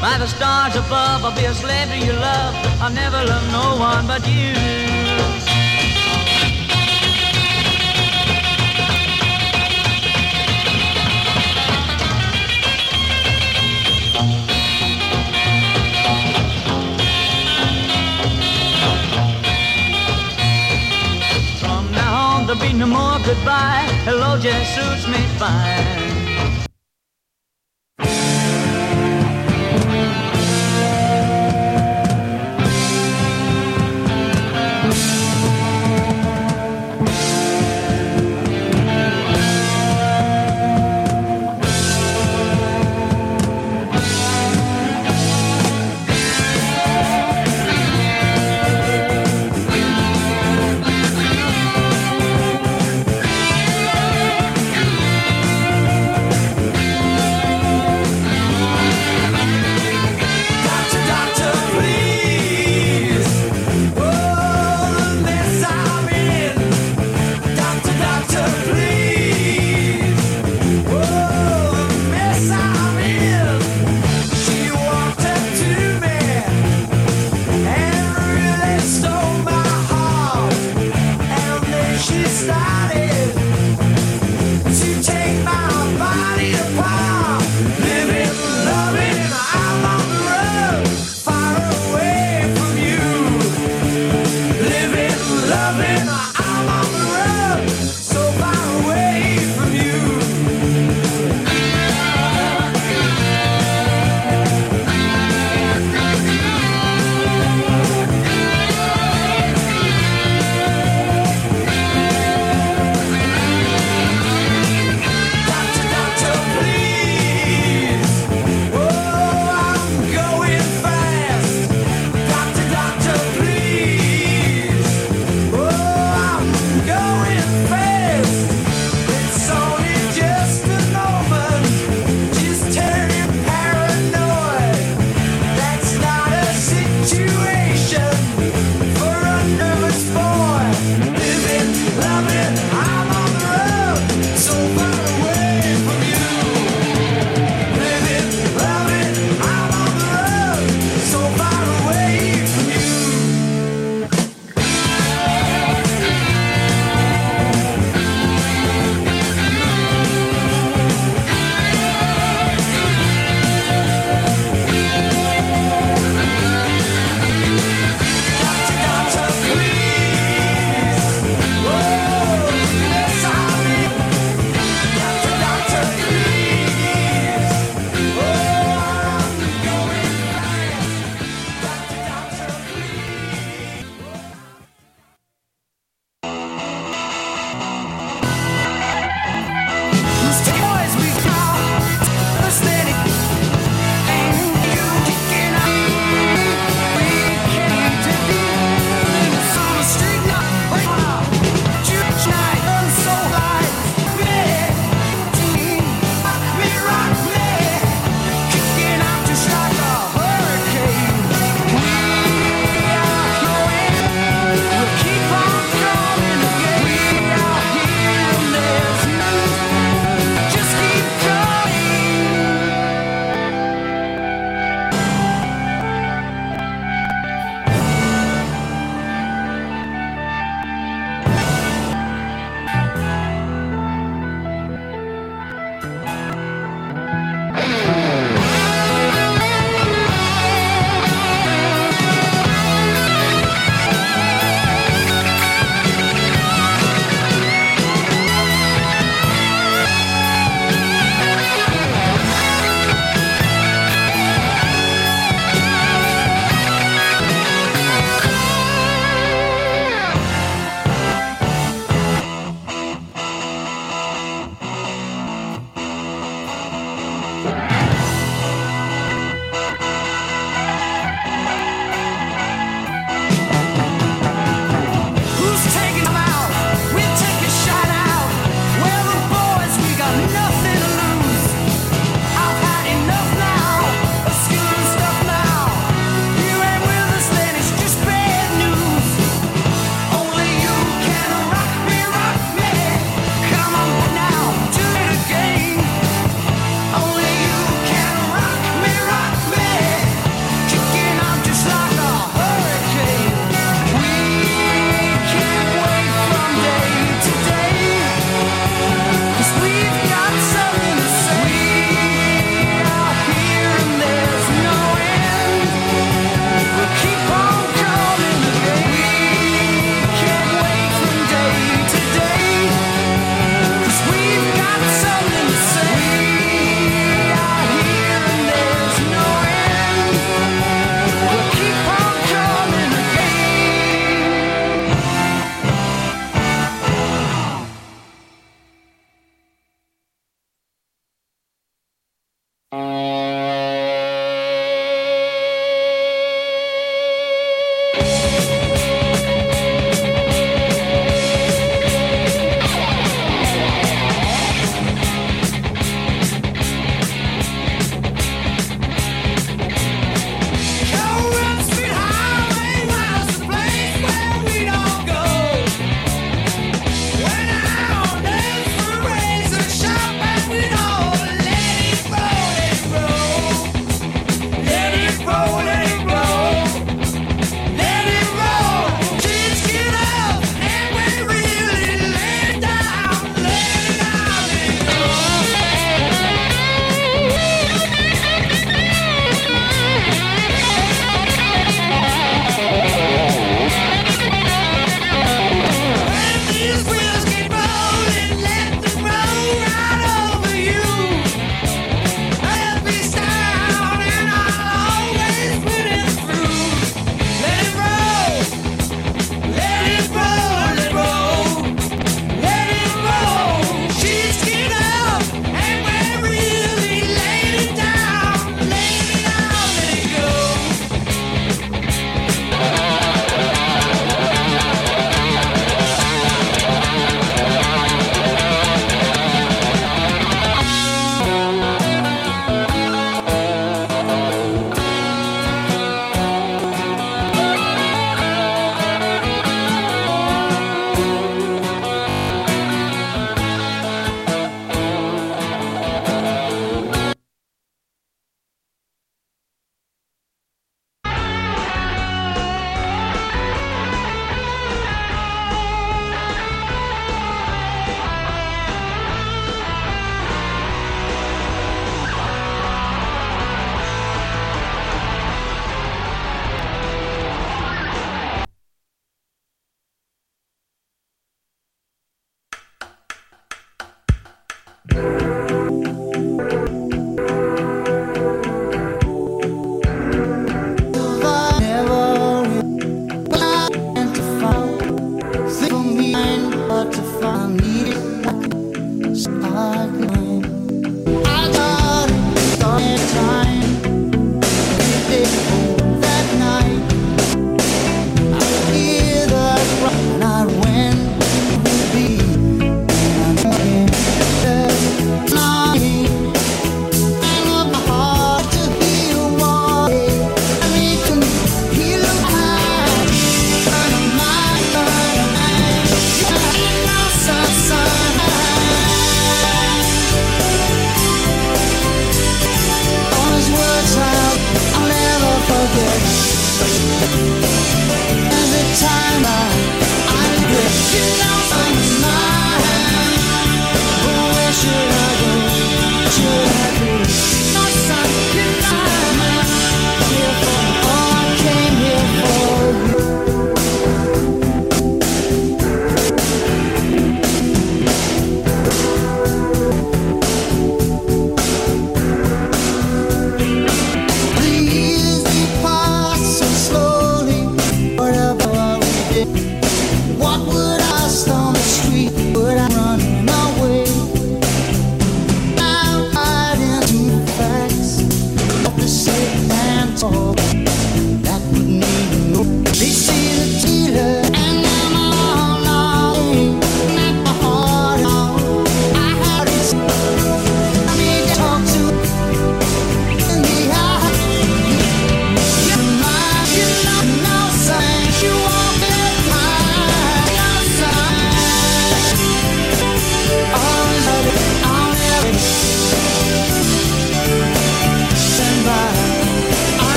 By the stars above, I'll be a slave to your love. I'll never love no one but you. From now on, there'll be no more goodbye. Hello just suits me fine.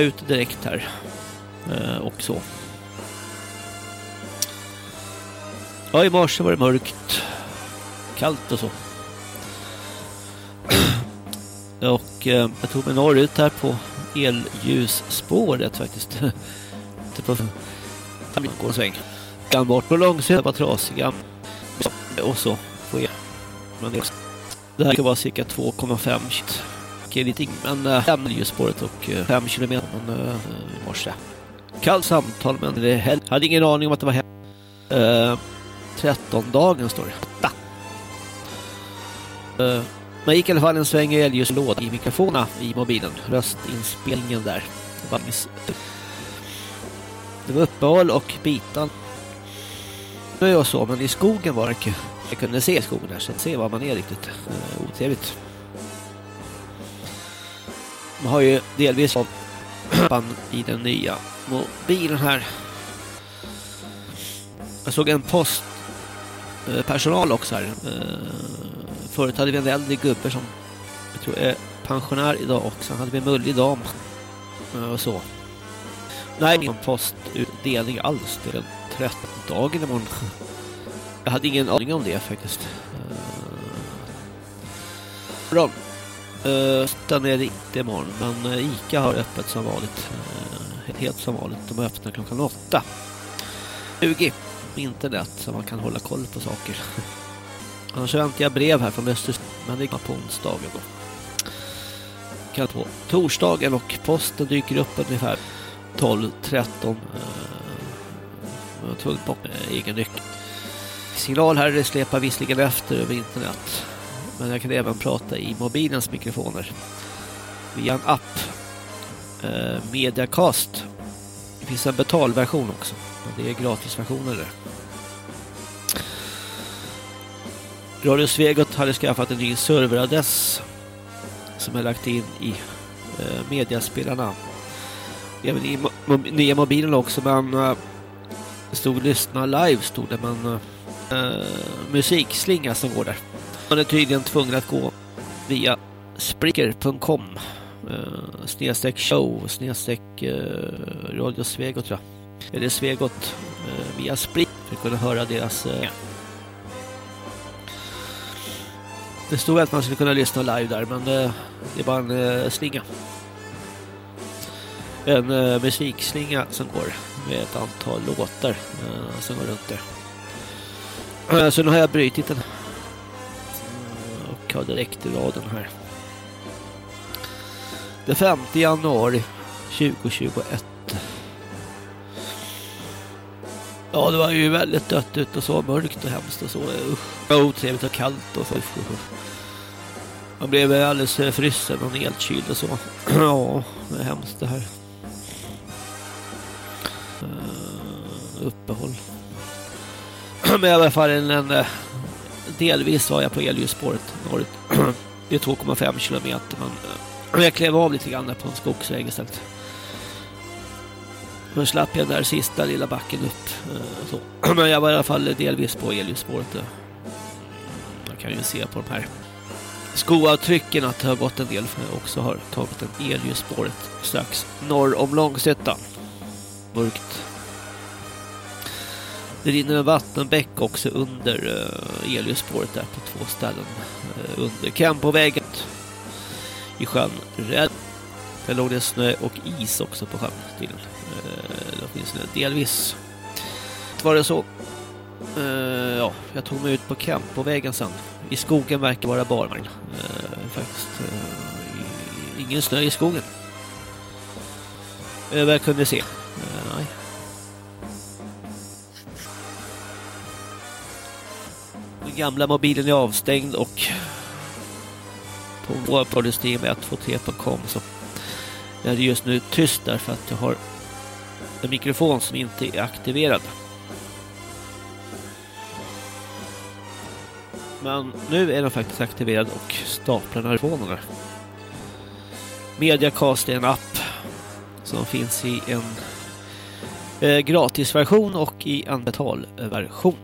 Ut direkt här. Eh, och så. Ja, i morse var det mörkt. Kallt och så. och eh, jag tog mig norrut här på elljusspåret faktiskt. Inte på går en sväng. Kan bort på långsidan var trasiga. Och så får jag. Men det, det här kan vara cirka 2,5 shit och eh, lite ing- men eh, äh, ljusspåret och eh, 5 kilometer men, äh, i morse. Kallt samtal men det är hel- hade ingen aning om att det var hem. Äh, 13 dagen står det. Äh, men gick i alla fall en sväng i elljuslåda i mikrofonerna i mobilen. Röstinspelningen där. Det var, det var uppehåll och bitan. Nu är jag så, men i skogen var det kul. Jag kunde se skogen där så att se var man är riktigt Äh, otrevligt. Man har ju delvis av i den nya mobilen här. Jag såg en postpersonal eh, också här. Eh, förut hade vi en äldre gubbe som jag tror är pensionär idag också. Han hade vi en mullig dam eh, och så. Nej, ingen postutdelning alls. Det är den 13 dagen imorgon. Jag hade ingen aning om det faktiskt. Bra. Eh, Den är det inte imorgon, men eh, Ica har öppet som vanligt. Eh, helt som vanligt. De öppnar klockan åtta. 20 internet så man kan hålla koll på saker. Annars väntar jag brev här från Östers, men det är på onsdagen då. Kan på torsdagen och posten dyker upp ungefär 12-13. Uh, tvungen på egen nyckel. Signal här släpar visserligen efter över internet. Men jag kan även prata i mobilens mikrofoner. Via en app. Eh, Mediacast finns en betalversion också. Men det är gratisversioner där. Radio Svegot hade skaffat en ny serveradress som är lagt in i eh, mediaspelarna. Även i mo nya mobilen också, men eh, stod lyssna live stod det, men eh, eh musikslinga som går där. Man är tydligen tvungen att gå via spreaker.com eh, snedstreck show snedstreck eh, Radio Svegot tror jag. Eller Svegot eh, via Sprit för att kunna höra deras eh, Det stod att man skulle kunna lyssna live där men det, det är bara en uh, slinga. En uh, musikslinga som går med ett antal låtar som går runt där. så nu har jag brytit den har direkt i raden här. Den 5 januari 2021. Ja, det var ju väldigt dött ut och så mörkt och hemskt och så. Usch. Otrevligt och kallt och så. Man blev alldeles eh, frysen och nedkyld och så. ja, det är hemskt det här. Uh, uppehåll. Men i alla fall en, en, eh, delvis var jag på elljusspåret norrut. det är 2,5 kilometer men eh, jag klev av lite grann på en skogsväg istället. Men slapp jag den där sista lilla backen upp. Eh, så. Men jag var i alla fall delvis på elljusspåret. Eh. Man kan ju se på de här skoavtrycken att det har gått en del för jag också har tagit en elljusspåret strax norr om Långsötan. Mörkt. Det rinner en vattenbäck också under uh, elljusspåret där på två ställen. Uh, under Campovägen i sjön Rädd. Där låg det snö och is också på sjön till. Uh, det finns det delvis. Var det så? Uh, ja, jag tog mig ut på Campovägen sen i skogen verkar vara barmagn. Faktiskt. Ingen snö i skogen. Eh, vad jag kunde se. Nej. Gamla mobilen är avstängd och på vår poddystem 123.com så är det just nu tyst därför att jag har en mikrofon som inte är aktiverad. Men nu är den faktiskt aktiverad och staplar telefonerna. Mediacast är en app som finns i en eh, gratisversion och i en betalversion.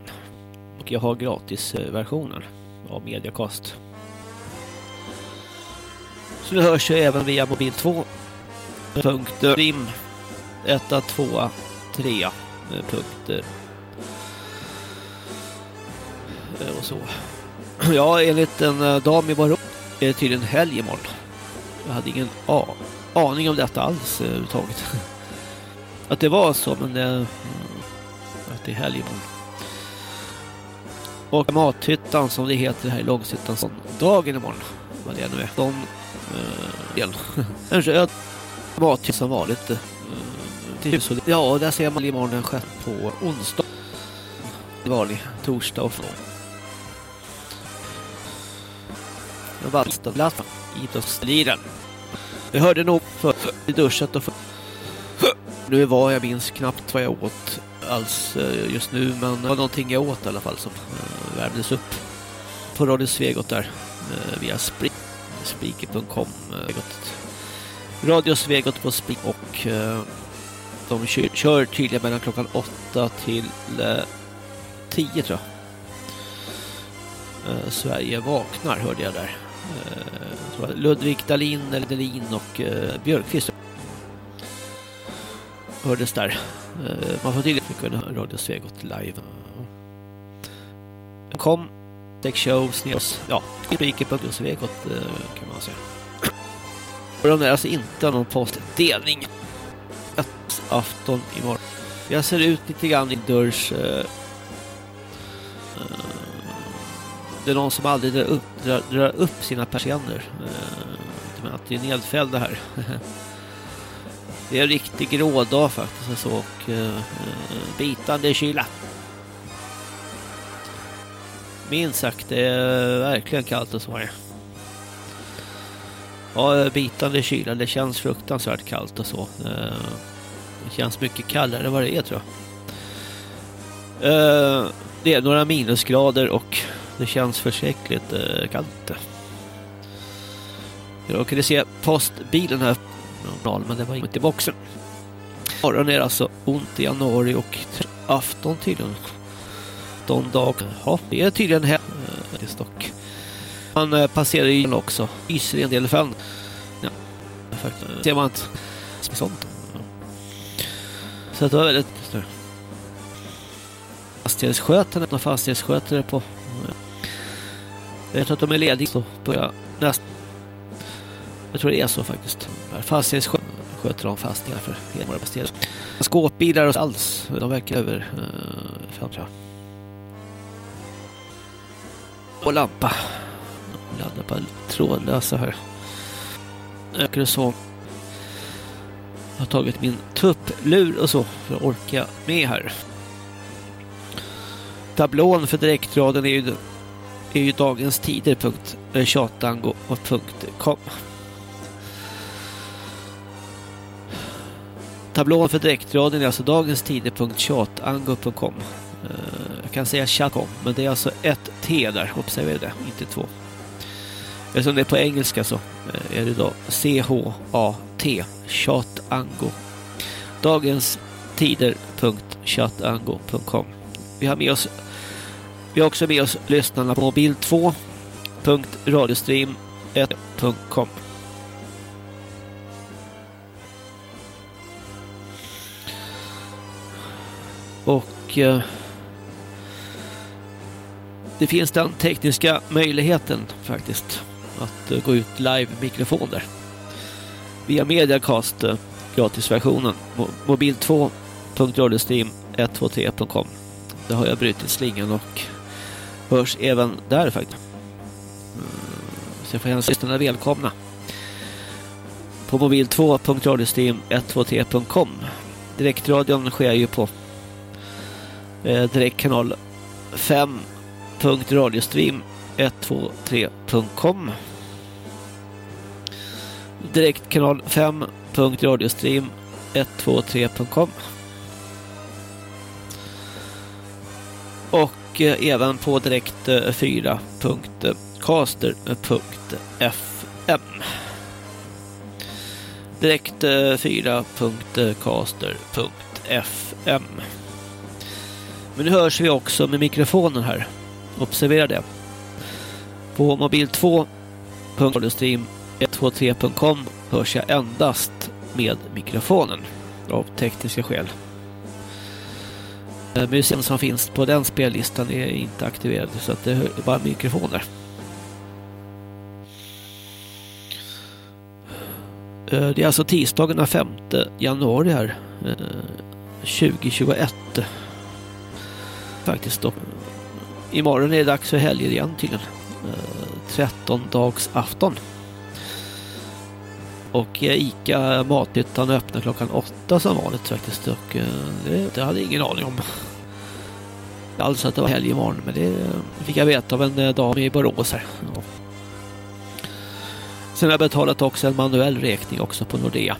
Och jag har gratisversionen av Mediacast. Så det hörs ju även via mobil 2. Punkter. rim 1, 2, 3 punkter. Eh, och så. Ja, enligt en eh, dam i Barå är det tydligen helg imorgon. Jag hade ingen aning om detta alls eh, överhuvudtaget. Att det var så, men det, att det är helg imorgon. Och mathyttan som det heter här i Långshyttan, dagen imorgon, vad det nu är. De, uh, igen. en röd mathytt som vanligt. Uh, ja, där ser man imorgon den skett på onsdag. Vanlig torsdag och från... Vallstavlat idrottsliren. Jag hörde nog för i duschat och för nu var jag minns knappt vad jag åt alls eh, just nu men det var någonting jag åt i alla fall som eh, värmdes upp på Radio Svegot där eh, via Spring speaker.com Radio Svegot på Spring och de kör, kör tydligen mellan klockan 8 till 10 tror jag. Sverige vaknar hörde jag där. Ludvig Dahlin eller Dahlin och Björkqvist hördes där. Man får tydligen att kunna höra Radio Svegot live. Kom, Tech Show, Sneos, ja, Svegot eh, kan man säga. Och de är alltså inte någon postdelning. Ett afton imorgon. Jag ser ut lite grann i dörrs eh, eh, det är någon som aldrig drar upp, drar, drar upp sina persienner. Eh, att det är nedfällda här. det är en riktig grådag faktiskt. Alltså, och eh, eh, bitande kyla. Minst sagt, det är eh, verkligen kallt och så. Ja, eh, bitande kyla. Det känns fruktansvärt kallt och så. Det känns mycket kallare än vad det är tror jag. Det är några minusgrader och det känns försäkligt kallt. Jag kunde se postbilen här men det var inte i boxen. Morgon är alltså ont i januari och afton tydligen. De dagar. Ja, det är tydligen här. Eh, Stock. Man eh, passerar ju också. Yser en del fön. Ja, faktiskt. Eh, ser man inte. Sånt. Så det var väldigt större. Fastighetsskötare och fastighetsskötare på jag vet att de är lediga så börjar nästan jag tror det är så faktiskt. Fastighetsskötare sköter om fastigheter för hela våra bostäder. Skåpbilar och alls, de verkar över eh, 5 tror jag. Och lampa. Laddar på trådlösa här. Jag så. Jag har tagit min tupplur och så för att orka med här. Tablån för direktraden är ju, är ju dagens tider.tjatango.com Tablån för direktradion är alltså dagens tider.chatango.com eh, Jag kan säga chat.com, men det är alltså ett T där, observera det, inte två. Eftersom det är på engelska så eh, är det då C-H-A-T, chatango. Dagens tider.chatango.com Vi har med oss vi har också med oss lyssnarna på mobil2.radiostream1.com Och eh, det finns den tekniska möjligheten faktiskt att eh, gå ut live-mikrofoner via Mediacast eh, gratisversionen. Mo mobil 2.radiostream123.com Det har jag brutit slingan och hörs även där faktiskt. Mm, så jag får hälsa lyssnarna välkomna. På mobil 2.radiostream123.com Direktradion sker ju på eh, direktkanal 5.radiostream123.com Direktkanal 5.radiostream123.com Och eh, även på direkt eh, 4.caster.fm eh, Direkt eh, 4.caster.fm men nu hörs vi också med mikrofonen här. Observera det. På mobil 2.radiostream123.com hörs jag endast med mikrofonen av tekniska skäl. Eh, Musen som finns på den spellistan är inte aktiverad så att det är bara mikrofoner. Eh, det är alltså tisdagen den 5 januari här eh, 2021 faktiskt då. Imorgon är det dags för helger igen tydligen. Eh, 13 dags afton. Och eh, Ica Matnyttan öppnar klockan åtta som vanligt faktiskt. Och eh, det, det hade jag ingen aning om. Alltså att det var helg imorgon. Men det fick jag veta av en dam i Borås här. Ja. Sen har jag betalat också en manuell räkning också på Nordea.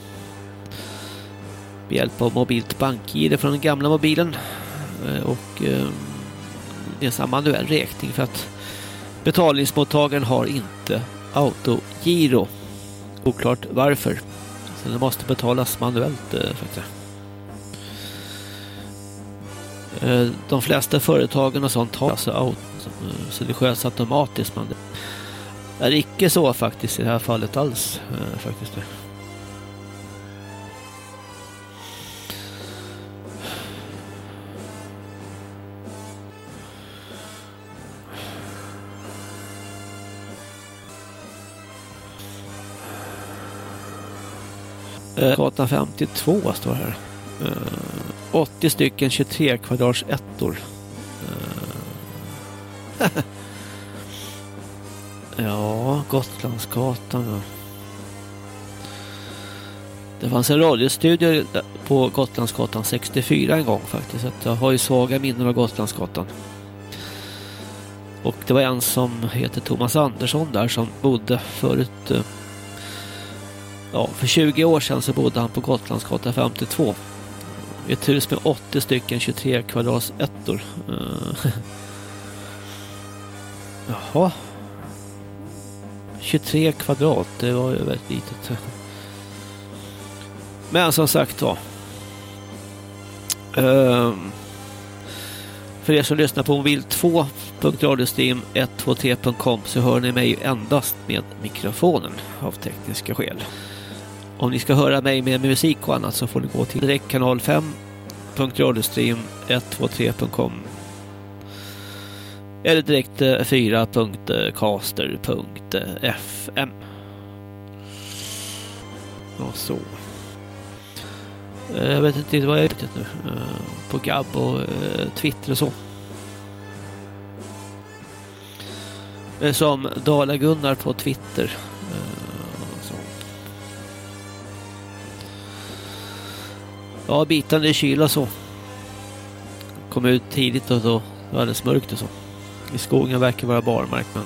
Med hjälp av mobilt bank från den gamla mobilen. Eh, och ehm, det är en manuell räkning för att betalningsmottagaren har inte autogiro. Oklart varför. Så det måste betalas manuellt eh, faktiskt. Eh, de flesta företagen och sånt har alltså auto, så det sköts automatiskt men det är icke så faktiskt i det här fallet alls faktiskt. Eh, Gatan 52 står här. Eh, 80 stycken 23 kvadrats ettor. Eh, ja, Gotlandsgatan. Det fanns en radiostudio på Gotlandsgatan 64 en gång faktiskt. jag har ju svaga minnen av Gotlandsgatan. Och det var en som heter Thomas Andersson där som bodde förut ja, för 20 år sedan så bodde han på Gotlandsgatan 52. Ett hus med 80 stycken 23 kvadratsettor. Uh. Eh. Jaha. 23 kvadrat, det var ju väldigt litet. Men som sagt var. Um, för er som lyssnar på mobil 2.radiostream123.com så hör ni mig endast med mikrofonen av tekniska skäl. Om ni ska höra mig med musik och annat så får ni gå till direktkanal 5.radiostream123.com eller direkt eh, 4.caster.fm eh, eh, Och så. Jag vet inte vad jag är ute nu. På Gab och Twitter och så. Som Dala-Gunnar på Twitter. Ja, bitande kyla så. Kom ut tidigt och då var det alldeles mörkt och så. I skogen verkar vara barmark men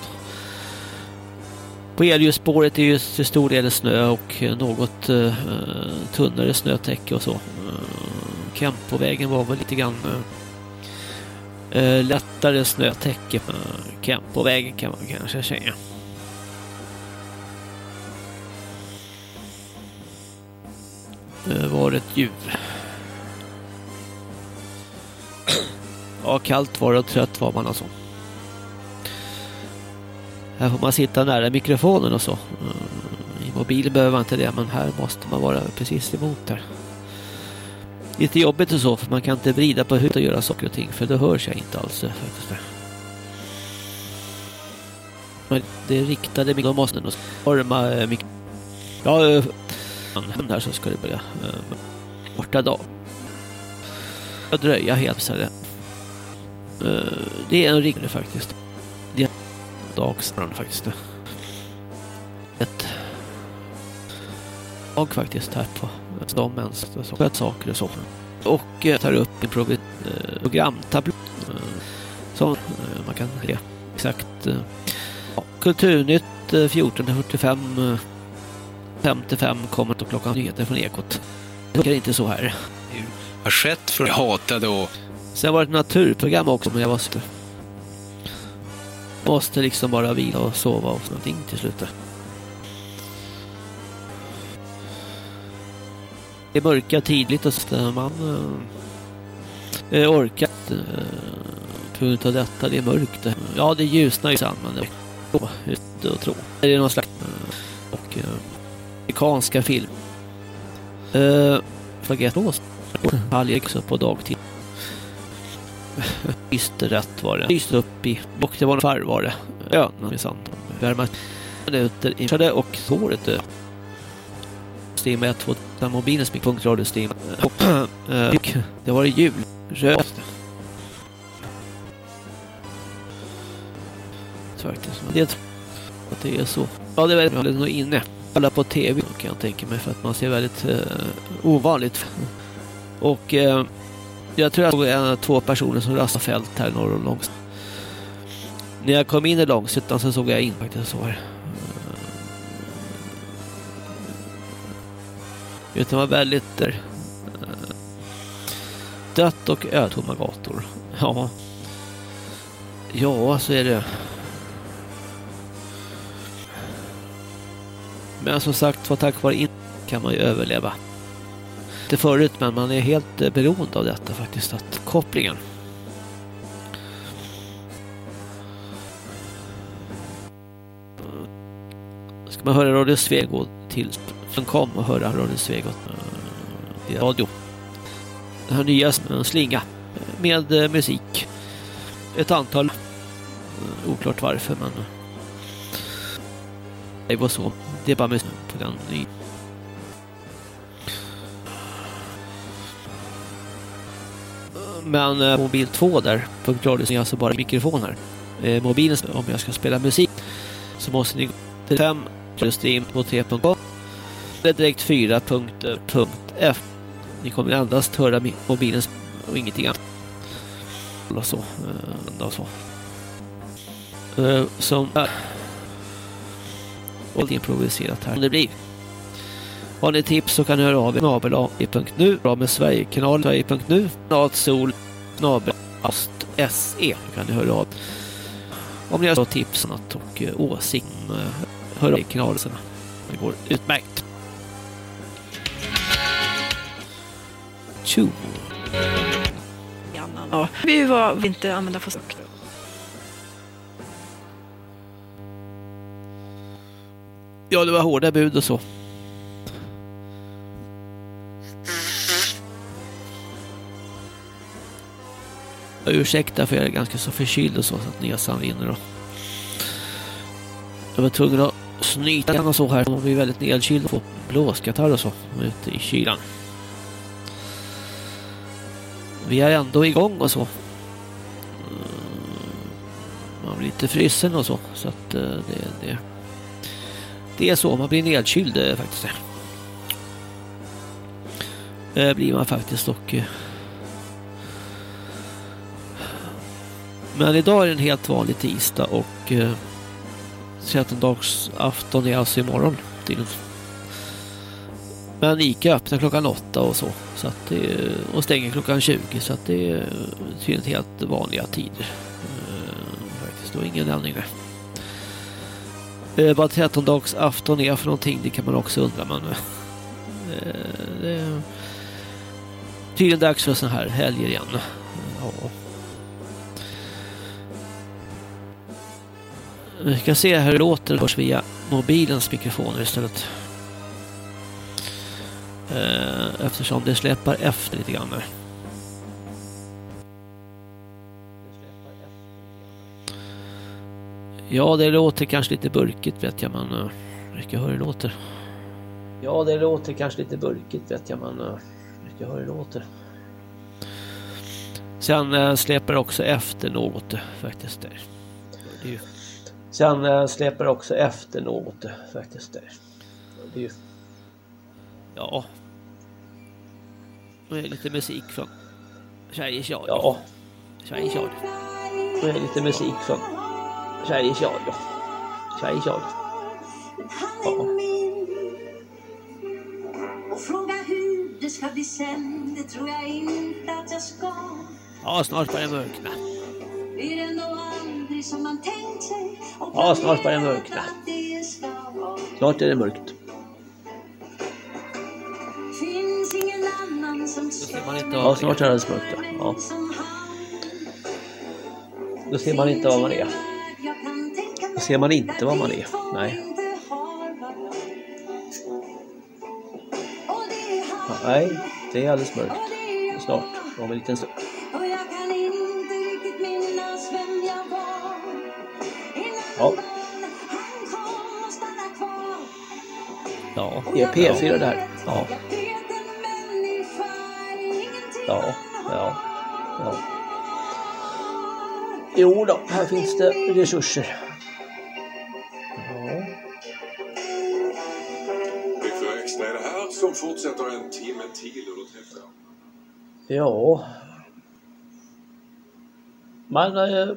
på elljusspåret är ju till stor del snö och något uh, tunnare snötäcke och så. Eh, Kempovägen var väl lite grann uh, lättare snötäcke. Kempovägen kan man kanske säga. Eh, var ett djur. Ja, kallt var det och trött var man alltså. Här får man sitta nära mikrofonen och så. Eh, I mobilen behöver man inte det, men här måste man vara precis emot där. Lite jobbigt och så, för man kan inte vrida på huvudet och göra saker och ting, för det hörs jag inte alls. Eh, men det är riktade mikrofonen måste nog forma mikrofonen. Ja, eh, här så ska det börja. Eh, borta dag. Jag dröja helt så här. Eh, det är en ring faktiskt Det är en dagsbrand faktiskt. Ett dag faktiskt här på stammens sköt saker och så. Och eh, tar upp en program, eh, programtablå eh, som eh, man kan se exakt eh, ja, Kulturnytt eh, 14.45 55 kommer då klockan nyheter från Ekot. Det är inte så här. Har skett för hatade och... Sen var det ett naturprogram också men jag var måste liksom bara vila och sova och någonting till slut. Det är mörka tidigt och så man äh, orkar inte äh, på grund av detta. Det är mörkt. Ja, det ljusnar ju sen men det är tro. Det är någon slags och äh, amerikanska film. Äh, Fagetås. Alger också på dagtid. Visst rätt var det. Lyste upp i och det var en far var det. Ja, minsann. Värma minuter införde och såret dö. Steam 1, 2, mobilen som punkt radio Steam. Och äh, det var det jul. Röst. Faktiskt. Det att det är så. Ja, det är väldigt nog inne. Alla på tv kan jag tänka mig för att man ser väldigt eh, ovanligt. Och eh, jag tror jag såg en, två personer som rastade fält här norr om Långshyttan. När jag kom in i Långshyttan så såg jag in faktiskt så här. Eh, det var väldigt. Eh, dött och ötomma gator. Ja. Ja, så är det. Men som sagt, var tack vare in kan man ju överleva inte förut men man är helt eh, beroende av detta faktiskt, att kopplingen. Ska man höra Radio Svegot till som kom och höra Radio Svegot eh, i radio. Den här nya slinga med eh, musik. Ett antal oklart varför men det var så. Det är bara musik på den Men eh, mobil 2 där, punkt är alltså bara mikrofon här. Eh, mobilen, om jag ska spela musik så måste ni gå till 5 stream på 3.com eller direkt 4.f. Ni kommer endast höra mobilen och ingenting annat. Och så. Eh, och så. Eh, som är och improviserat här. Det blir. Har ni tips så kan ni höra av er nabel a.nu, bra med Sverigekanal, sverige.nu, natsol, nabel se kan ni höra av. Om ni har tips och eh, åsikt, eh, hör av i kanalen. Det går utmärkt. Tjo. Ja, vi var inte använda för Ja, det var hårda bud och så. Jag ursäkta för jag är ganska så förkyld och så, så att näsan rinner. Och jag var tvungen att snyta den och så här. Man blir väldigt nedkyld och får blåskatarr och så ute i kylan. Vi är ändå igång och så. Man blir lite frusen och så. Så att eh, det är det, det är så. Man blir nedkyld eh, faktiskt. Det eh, blir man faktiskt och eh. Men idag är det en helt vanlig tisdag och eh, 13-dagsafton är alltså imorgon. Men Ica öppnar klockan åtta och så. så att det, eh, och stänger klockan 20 så att det är tydligen helt vanliga tider. Eh, faktiskt, då ingen ändring där. Eh, vad trettondagsafton är för någonting det kan man också undra. Man, eh, det är tydligen dags för sådana här helger igen. Ja. Vi ska se hur det låter hörs via mobilens mikrofoner istället. Eh, eftersom det släpar efter lite grann. Ja, det låter kanske lite burkigt vet jag, men uh, höra hur det låter. Ja, det låter kanske lite burkigt vet jag, men uh, höra hur det låter. Sen uh, släpar också efter något faktiskt. Där. Det är ju Sen eh, släpar också efter något faktiskt. Där. Det är ju... Ja. Är lite musik från Sveriges Radio. Ja. Sveriges Radio. Är lite musik från Sveriges Radio. Sveriges Radio. Ja. Och fråga hur det ska bli sen, det tror jag inte att jag ska. Ja, snart börjar det mörkna. Blir ändå aldrig som man tänkt sig Ja, snart börjar det mörkna. Snart är det mörkt. Ja, snart är det mörkt. Ja. Då ser man inte vad man är. Ser man inte vad man är. Nej. nej, det är alldeles mörkt. Snart, om en liten stund. Ja. Ja, det är P4 det här. Ja. Ja, ja, ja. Jo då, här finns det resurser. Ja. Man eh,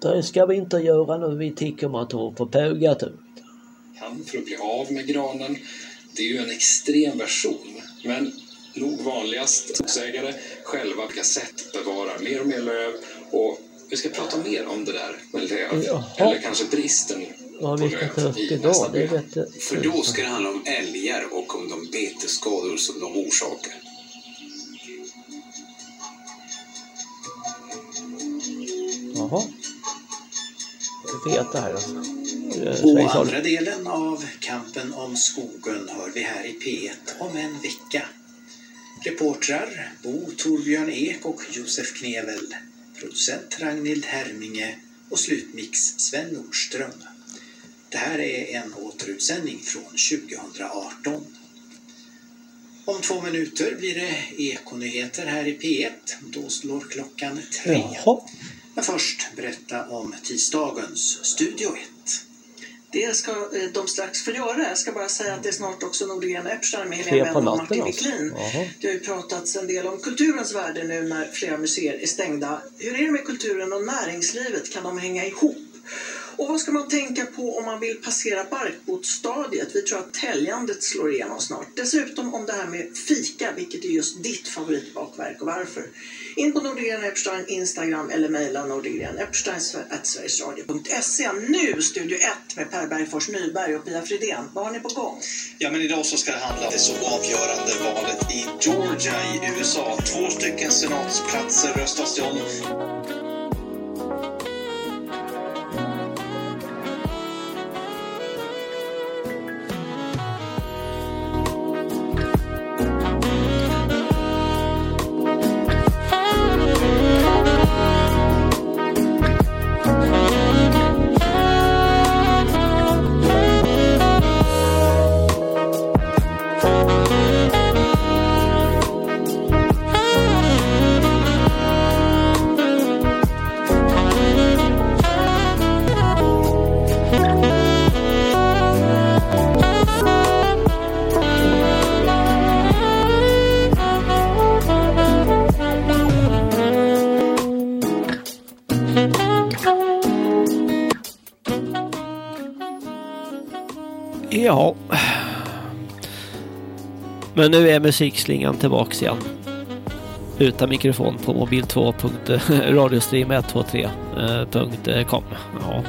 det ska vi inte göra nu, vi tycker man tar på pågatåget. Han för att bli av med granen. Det är ju en extrem version, men nog vanligast. Skogsägare själva på sätt bevarar mer och mer löv och vi ska prata mer om det där med löv, Jaha. eller kanske bristen Vad vi ska ta upp idag, det vet jag. För då ska det handla om älgar och om de betesskador som de orsakar. Jaha veta här alltså. Och andra delen av kampen om skogen hör vi här i P1 om en vecka. Reportrar Bo Torbjörn Ek och Josef Knevel. Producent Ragnhild Herminge och slutmix Sven Nordström. Det här är en återutsändning från 2018. Om två minuter blir det Ekonyheter här i P1. Då slår klockan tre. Jaha. Men först berätta om tisdagens Studio 1. Det ska eh, de strax få göra. Jag ska bara säga att det är snart också Nordgren Epstein med Helene Wendt och Martin alltså. Wiklin. Det har ju pratats en del om kulturens värde nu när flera museer är stängda. Hur är det med kulturen och näringslivet? Kan de hänga ihop? Och vad ska man tänka på om man vill passera barkbåtsstadiet? Vi tror att täljandet slår igenom snart. Dessutom om det här med fika, vilket är just ditt favoritbakverk och varför. In på Nordegren Epstein Instagram eller mejla nordegrenepstein.sverigesradio.se. Nu Studio 1 med Per Bergfors Nyberg och Pia Fridén. Vad har ni på gång? Ja, men idag så ska det handla om det så avgörande valet i Georgia i USA. Två stycken senatsplatser röstas det om. Men nu är musikslingan tillbaks igen. Utan mikrofon på mobil2.radiostream123.com eh, eh, eh, ja.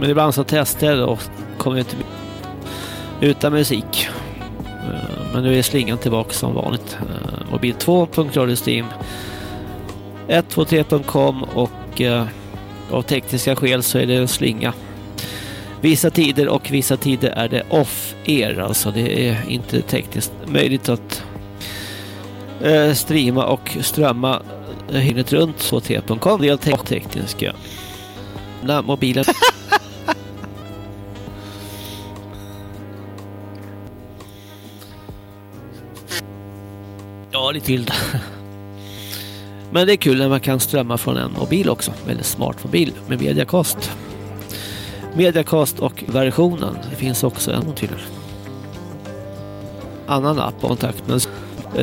Men ibland så testar jag och kommer inte utan musik. Men nu är slingan tillbaka som vanligt. Mobil2.radiostream123.com och av tekniska skäl så är det en slinga Vissa tider och vissa tider är det off-air, alltså det är inte tekniskt möjligt att eh, streama och strömma eh, hygnet runt så t.com. Det är tekniska. När mobilen... ja, lite till. Men det är kul när man kan strömma från en mobil också. Väldigt smart mobil med mediakost. Mediacast och versionen. Det finns också en till. Annan app och kontakt med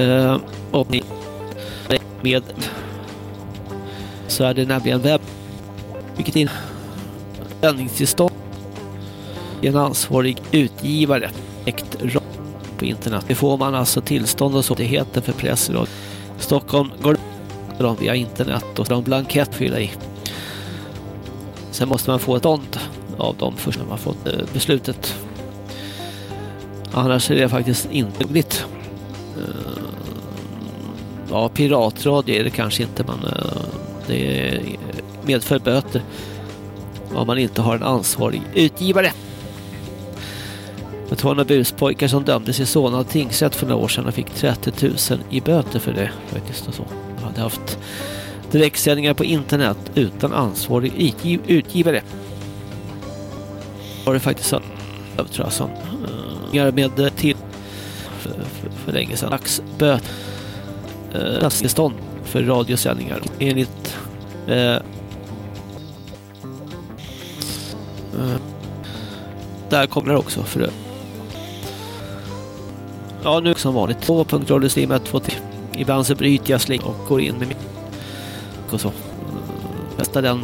eh, och med så är det nämligen webb vilket är sändningstillstånd en ansvarig utgivare på internet. Det får man alltså tillstånd och så det heter för press Stockholm går de via internet och de blankett fylla i. Sen måste man få ett ont av dem först när man fått eh, beslutet. Annars är det faktiskt inte roligt. Eh, ja, piratradio är det kanske inte, men eh, det medför böter om man inte har en ansvarig utgivare. Det var några buspojkar som dömdes i Solna tingsrätt för några år sedan och fick 30 000 i böter för det. Faktiskt och så. De hade haft direktsändningar på internet utan ansvarig utgivare var det faktiskt så. Tror jag som uh, med till för, för, för länge sedan. Eh, Dagsböt uh, tillstånd för radiosändningar. Enligt uh, uh, där kommer det också för det. Ja, nu som vanligt. 2.radiostream123 Ibland så bryter jag sling och går in med min och så. Bästa den.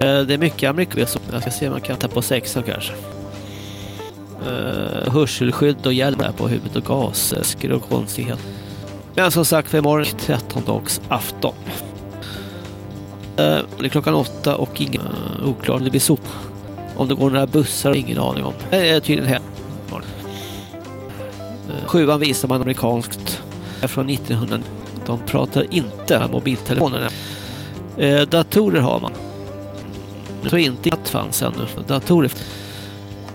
Eh, det är mycket amerikanskt. Jag ska se om man kan ta på sexan kanske. Uh, hörselskydd och hjälm på huvudet och gasväskor och konstighet. Men som sagt, för imorgon 13 dags afton. Uh, eh, det är klockan åtta och ingen uh, oklart. Det blir sop. Om det går några bussar, ingen aning om. Det är tydligen här. Uh, sjuan visar man amerikanskt. Från 1900. De pratar inte mobiltelefonerna. Uh, datorer har man. Jag tror inte att det fanns ännu datorer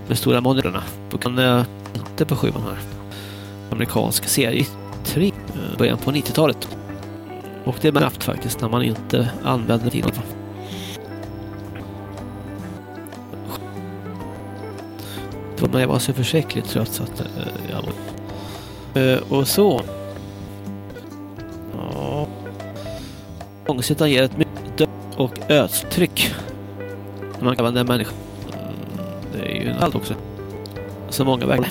med stora monitörerna. Kan jag inte på sjuan här. Amerikansk serie 3 eh, början på 90-talet. Och det är kraft faktiskt när man inte använder tiden. Men jag var så försäkligt trött så att eh, jag var... Eh, och så. Ja. Långsidan ger ett mycket och ödstryck man kan vara den människan. Mm, det är ju allt också. Så många vägar.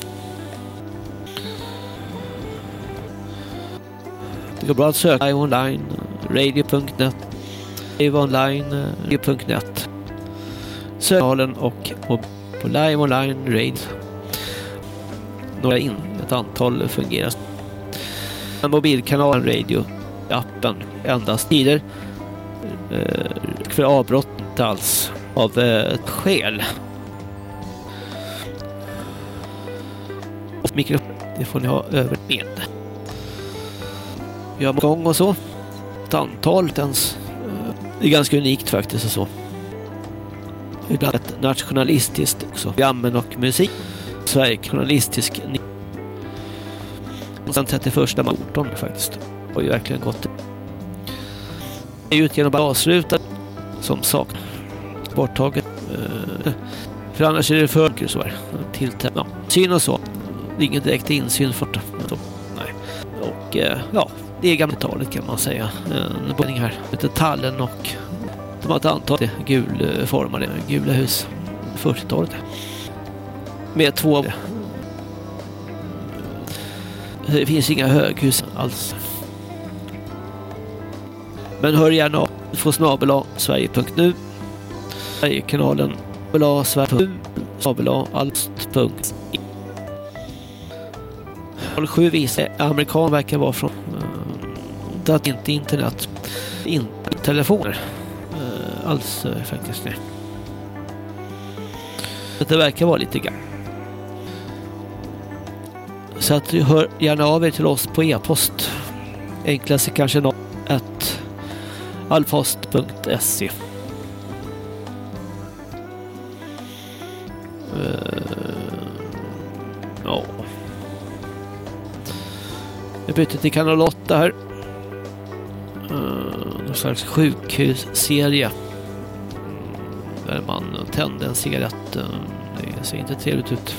Det går bra att söka online, radio.net. Live Online, eh, och på, Live Online Radio. Några in, ett antal fungerar. En mobilkanal, radio, appen, endast tider eh, för avbrott inte alls av eh, skäl. Mikro, det får ni ha över med. Vi har gång och så. Ett antal ens. Det är ganska unikt faktiskt och så. Ibland ett nationalistiskt också. Gammen och musik. Sverige journalistisk. Och sen 31 maj 14 faktiskt. Har ju verkligen gått. Det är ut genom avslutat som saknar borttaget. Eh, för annars är det för så här. Ja. Syn och så. Det är ingen direkt insyn för det. Nej. Och eh, ja, det är gamla talet kan man säga. Eh, en boning här. Lite tallen och de har ett antal gulformade gula hus. 40-talet. Med två det finns inga höghus alls. Men hör gärna av. Få snabel Sverige.nu Sverigekanalen bla Sverige 07 visar amerikan verkar vara från uh, att inte internet inte telefoner uh, alls uh, faktiskt nej. Det verkar vara lite grann. Så att hör gärna av er till oss på e-post. Enklast är kanske något alfast.se Eh, ja. Jag byter till kanal 8 här. Eh, någon slags sjukhusserie. Där man tände en cigarett. Eh, det ser inte trevligt ut.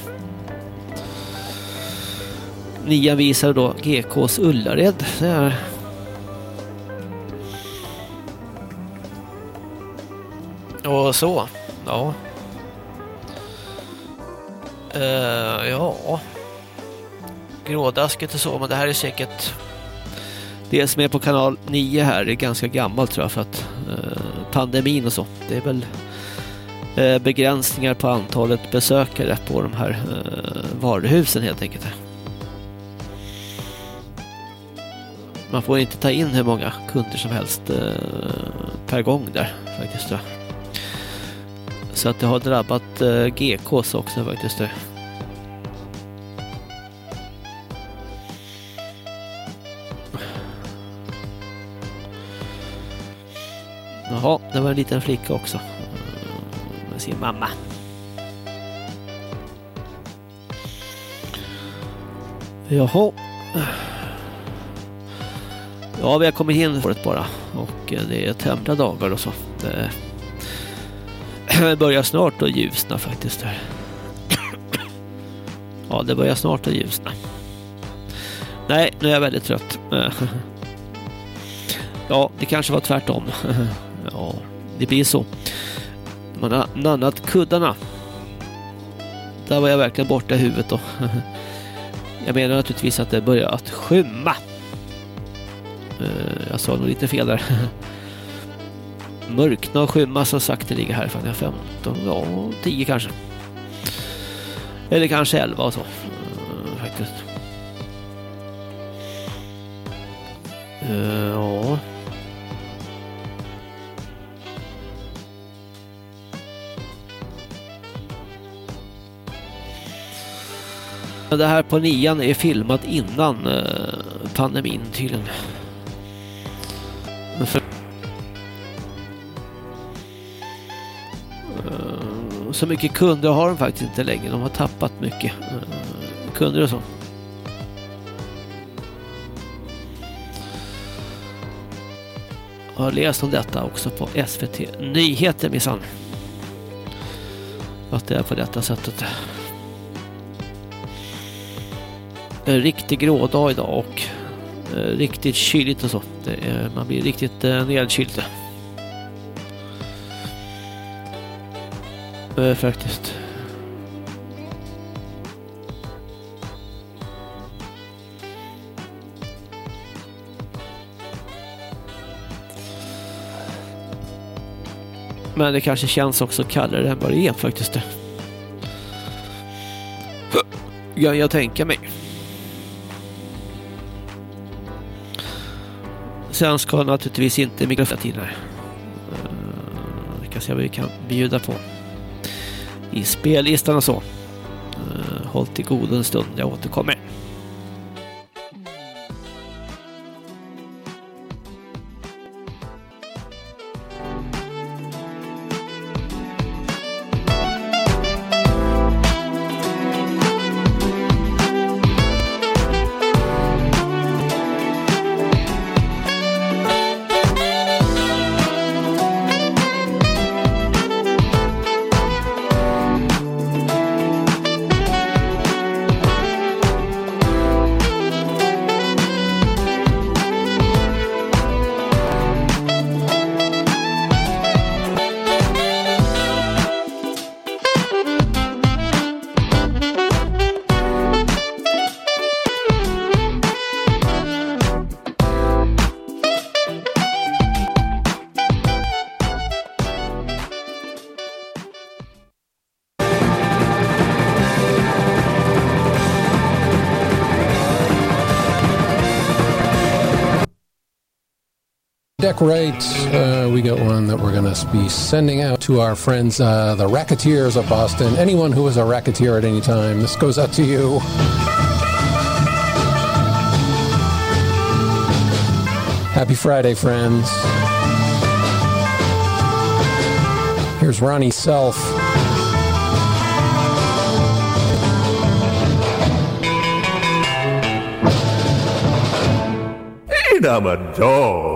Nian visar då GKs Ullared. Det är Och så. Ja. Uh, ja. Grådasket och så, men det här är säkert det som är på kanal 9 här är ganska gammalt tror jag för att uh, pandemin och så. Det är väl uh, begränsningar på antalet besökare på de här varuhusen helt enkelt. Man får inte ta in hur många kunder som helst per gång där faktiskt. Tror jag. Så att det har drabbat eh, GKs också faktiskt. Det. Jaha, det var en liten flicka också. Mm, Med sin mamma. Jaha. Ja, vi har kommit in för det bara. Och eh, det är tämliga dagar och så. Det det börjar snart att ljusna faktiskt. Där. Ja, det börjar snart att ljusna. Nej, nu är jag väldigt trött. Ja, det kanske var tvärtom. Ja, det blir så. Man har nannat kuddarna. Där var jag verkligen borta i huvudet då. Jag menar naturligtvis att det börjar att skymma. Eh, jag sa nog lite fel där mörkna och skymma så sakteliga här. Fan, 15, ja 10 kanske. Eller kanske 11 och så. Mm, faktiskt. Uh, ja. Det här på nian är filmat innan eh, pandemin tydligen. Så mycket kunder har de faktiskt inte längre. De har tappat mycket eh, kunder och så. Jag har läst om detta också på SVT Nyheter minsann. Att det är på detta sättet. En riktig grådag idag och eh, riktigt kyligt och så. Är, man blir riktigt eh, nedkyld nedkyld. Eh, faktiskt. Men det kanske känns också kallare än vad det är faktiskt. Jag, jag tänker mig. Sen ska naturligtvis inte mikrofoner. Eh, vi kan se vad vi kan bjuda på. I spellistan och så. Eh, håll till god en stund, jag återkommer. Decorate, uh, we got one that we're going to be sending out to our friends, uh, the Racketeers of Boston. Anyone who is a Racketeer at any time, this goes out to you. Happy Friday, friends. Here's Ronnie Self. I'm a dog.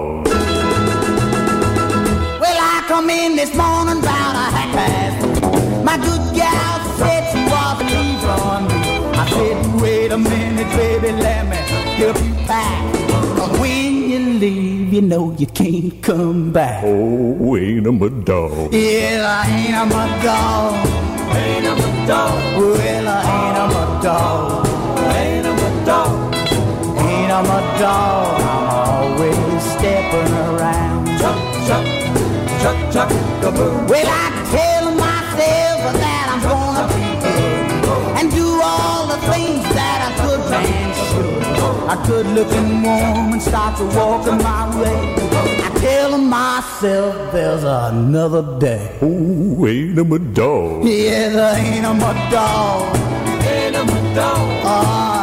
Come in this morning round a half past. My good gal said she was leaving on me. I said, wait a minute, baby, let me help you pack. 'Cause when you leave, you know you can't come back. Oh, ain't I'm a dog. Yeah, I ain't I'm a dog. Ain't I'm a dog. Well, I ain't I'm a dog. Ain't I'm a dog. Ain't I'm a dog. I'm always stepping around. Chuck. Well, I tell myself that I'm gonna be good and do all the things that a good man should. A good-looking woman starts walking my way. I tell myself there's another day. Oh, ain't I'm a dog. Yes, I ain't I'm a dog. Ain't I'm a dog. Oh,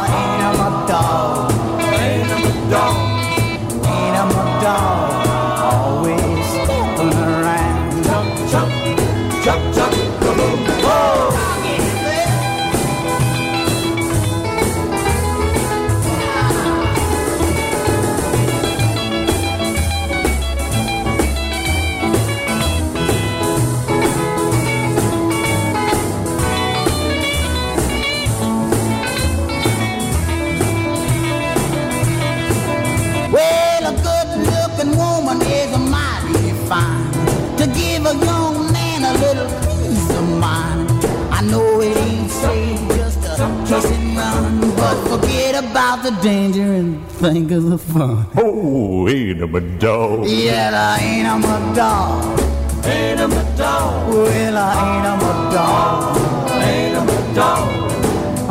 about the danger and think of the fun. Oh, ain't I'm a dog. Yeah, I ain't I'm a dog. Ain't I'm a dog. Well, I ain't I'm a dog. Ain't I'm a dog.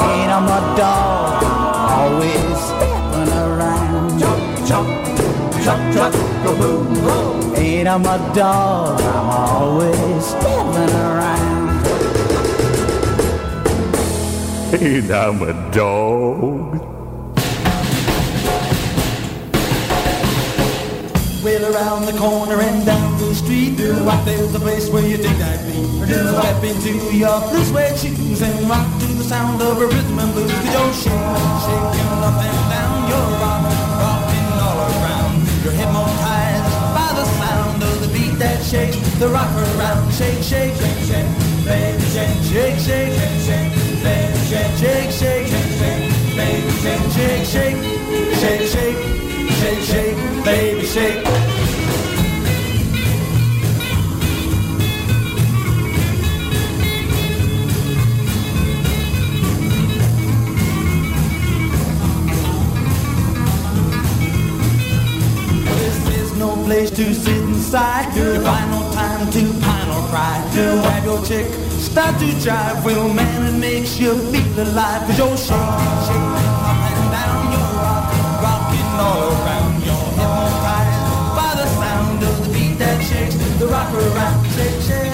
Ain't I'm a dog. Always stepping around. Chop, chop, chop, chop, kaboom, boom. Ain't I'm a dog. I'm always stepping around. Ain't I'm a dog. Well, around the corner and down the street, what there's a place where you dig that beat. Just step into your blue suede shoes and rock to the sound of a rhythm and blues. Cause you're shaking, shaking up and down, you're rocking, rocking all around. You're hypnotized by the sound of the beat that shakes the rock around. Shake, shake, shake, shake, baby, shake, shake, shake, shake, shake, baby, shake, shake, shake, shake, shake, baby, shake, shake, shake, shake, shake, shake, shake, baby, shake. This is no place to sit inside. You find no time to pine or cry. To have your chick start to jive. Well, man, it makes you feel alive. Cause you're shaking, shaking up and down. You're rocking all around. Around. Shake, shake,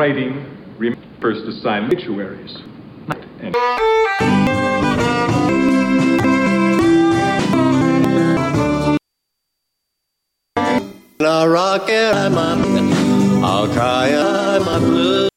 writing refers to silent obituaries. I'll I'm blue.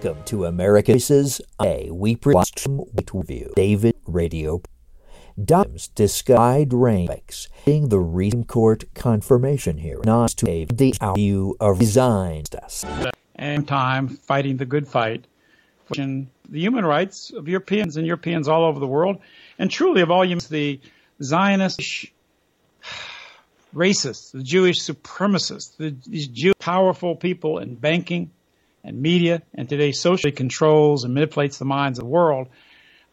Welcome to America's A Weekly Review. David Radio. Dimes disguised ranks in the recent court confirmation hearing. Not to a the you of resigned us. and time fighting the good fight the human rights of Europeans and Europeans all over the world, and truly of all humans, the Zionist racists, the Jewish supremacists, the, these Jew powerful people in banking and media, and today socially controls and manipulates the minds of the world.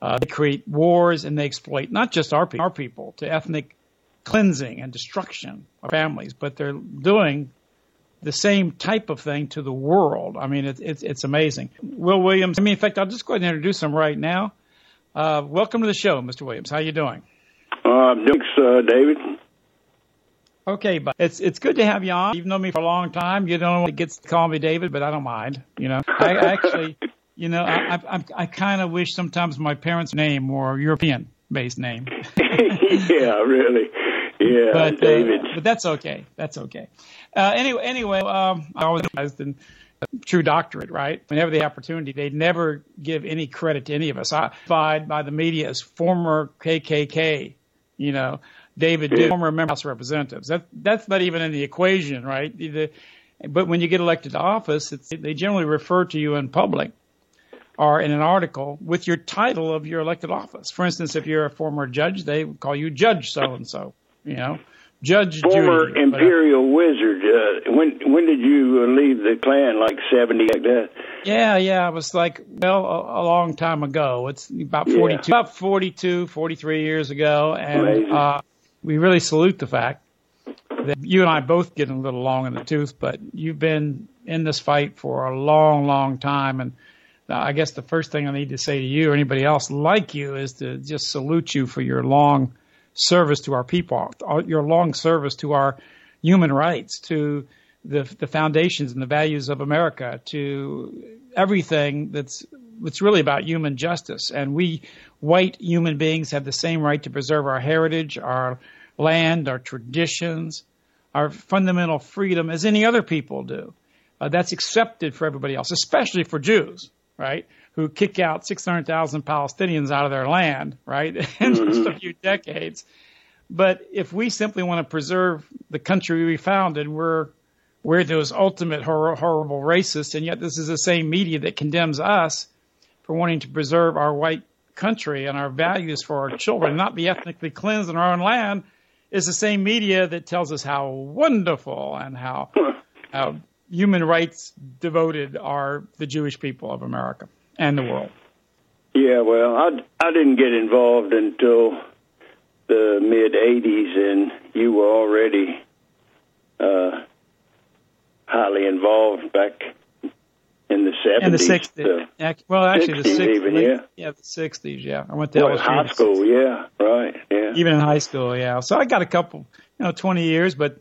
Uh, they create wars and they exploit not just our, pe- our people to ethnic cleansing and destruction of families, but they're doing the same type of thing to the world. I mean, it, it's it's amazing. Will Williams. I mean, in fact, I'll just go ahead and introduce him right now. Uh, welcome to the show, Mr. Williams. How you doing? Uh, thanks, uh, David. Okay, but it's it's good to have you on. You've known me for a long time. You don't it gets to call me David, but I don't mind. You know, I actually, you know, I I, I kind of wish sometimes my parents' name were European based name. yeah, really. Yeah, but, David. Uh, but that's okay. That's okay. Uh, anyway, anyway, um, I always realized in true doctorate, right? Whenever the opportunity, they never give any credit to any of us. I fied by the media as former KKK, you know, David, Yeah. former member of House of Representatives. That that's not even in the equation, right? The, but when you get elected to office, it's, they generally refer to you in public or in an article with your title of your elected office. For instance, if you're a former judge, they call you Judge so and so. You know, Judge Former Judy. Imperial Wizard. Uh, when when did you leave the Klan? Like seventy, like that? Yeah, yeah. It was like, well, a, a long time ago. It's about 42, about 42, 43 years ago. And, uh, we really salute the fact that you and I both getting a little long in the tooth, but you've been in this fight for a long, long time. And uh, I guess the first thing I need to say to you or anybody else like you is to just salute you for your long service to our people, your long service to our human rights, to the the foundations and the values of America, to everything that's it's really about human justice. And we white human beings have the same right to preserve our heritage, our land, our traditions, our fundamental freedom as any other people do. Uh, that's accepted for everybody else, especially for Jews, right? Who kick out 600,000 Palestinians out of their land, right? in just a few decades. But if we simply want to preserve the country we founded, we're we're those ultimate hor- horrible racists, and yet this is the same media that condemns us for wanting to preserve our white country and our values for our children, not be ethnically cleansed in our own land, is the same media that tells us how wonderful and how, how human rights devoted are the Jewish people of America and the world. Yeah, well, I, I didn't get involved until the mid 80s, and you were already uh, highly involved back in the 70s. In the 60s. uh, well, actually, the 60s 60s. even, yeah. yeah, the 60s, yeah. I went to well, high school, yeah, right, yeah. even in high school, yeah. So I got a couple, you know, 20 years, but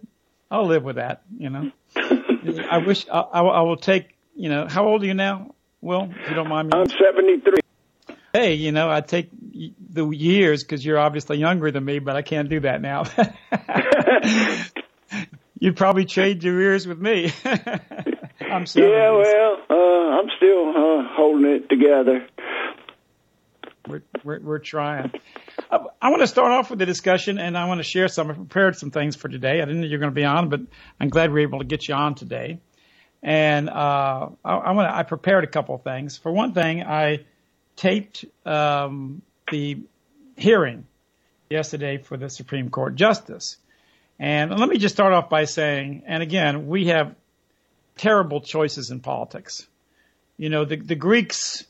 I'll live with that, you know. I wish I, I, will- I will take, you know, how old are you now, Will, if you don't mind me? I'm 73. Hey, you know, I take the years because you're obviously younger than me, but I can't do that now. You'd probably trade your years with me. I'm 70. Yeah, well, uh, I'm still uh, holding it together. We're, we're, we're trying. I, I want to start off with the discussion, and I want to share some. I prepared some things for today. I didn't know you were going to be on, but I'm glad we are able to get you on today. And uh, I, I want to. I prepared a couple of things. For one thing, I taped um, the hearing yesterday for the Supreme Court justice. And let me just start off by saying, and again, we have terrible choices in politics. You know, the, the Greeks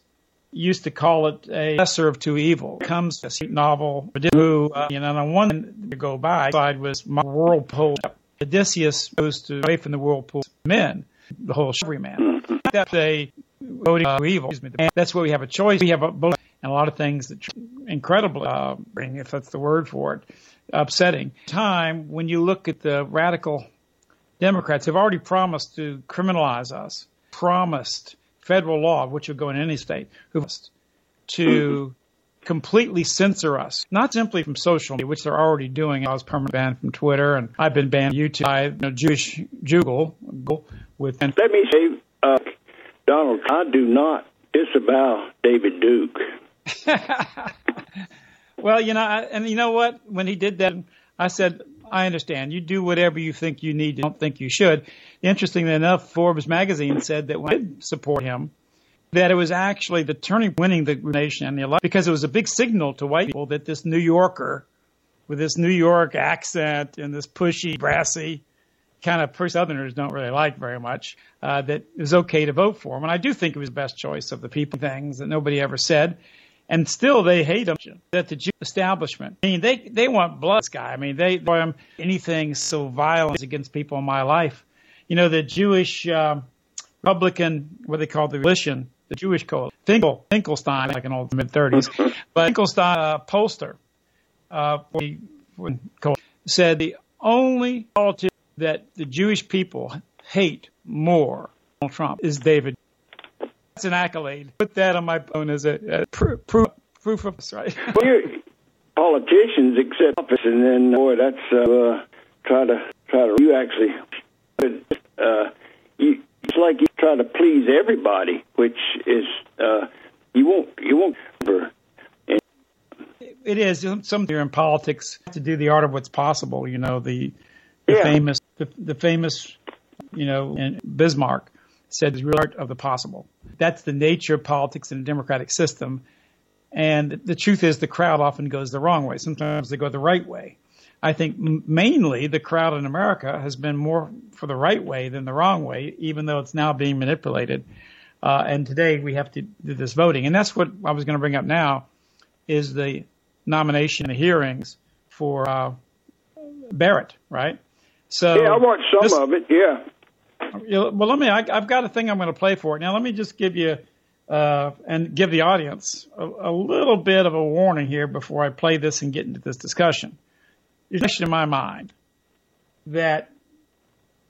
used to call it a lesser of two evils. It comes a sweet novel, who, uh, you know, and on one end to go by side was my whirlpool. Odysseus goes to away from the whirlpool men, the whole chivalry man. That's a voting uh, evil. Excuse me. That's where we have a choice. We have a, and a lot of things that incredibly, uh, if that's the word for it, upsetting. Time when you look at the radical Democrats have already promised to criminalize us, promised federal law, which would go in any state, to completely censor us, not simply from social media, which they're already doing. I was permanently banned from Twitter, and I've been banned from YouTube. I, you know, Jewish Google with. Let me say, uh, Donald, I do not disavow David Duke. Well, you know, I, and you know what? When he did that, I said, I understand. You do whatever you think you need. to. Don't think you should. Interestingly enough, Forbes magazine said that when I support him, that it was actually the turning winning the nation and the election because it was a big signal to white people that this New Yorker with this New York accent and this pushy, brassy kind of Southerners don't really like very much, uh, that it was okay to vote for him. And I do think it was the best choice of the people things that nobody ever said. And still they hate him. That the Jewish establishment, I mean, they, they want blood this guy. I mean, they want anything so violent against people in my life. You know, the Jewish, um, Republican, what they call the coalition, the Jewish coalition, Finkel, Finkelstein, like in old mid 30s, but Finkelstein uh, pollster uh, for the, for the coalition, said the only politician that the Jewish people hate more Donald Trump is David. That's an accolade. Put that on my phone as a, a proof, proof, proof of this, right? well, you're politicians accept office, and then boy, that's uh, try to try to you actually, uh, you it's like you try to please everybody, which is uh, you won't you won't. And it is some here in politics to do the art of what's possible. You know the, the Yeah. famous the, the famous you know Bismarck said the art of the possible. That's the nature of politics in a democratic system. And the truth is, the crowd often goes the wrong way. Sometimes they go the right way. I think mainly the crowd in America has been more for the right way than the wrong way, even though it's now being manipulated. Uh, and today we have to do this voting. And that's what I was going to bring up now is the nomination and the hearings for uh, Barrett, right? So yeah, I watched some this- of it. Yeah. Well, let me. I, I've got a thing I'm going to play for it. Now, let me just give you uh, and give the audience a, a little bit of a warning here before I play this and get into this discussion. There's a question in my mind that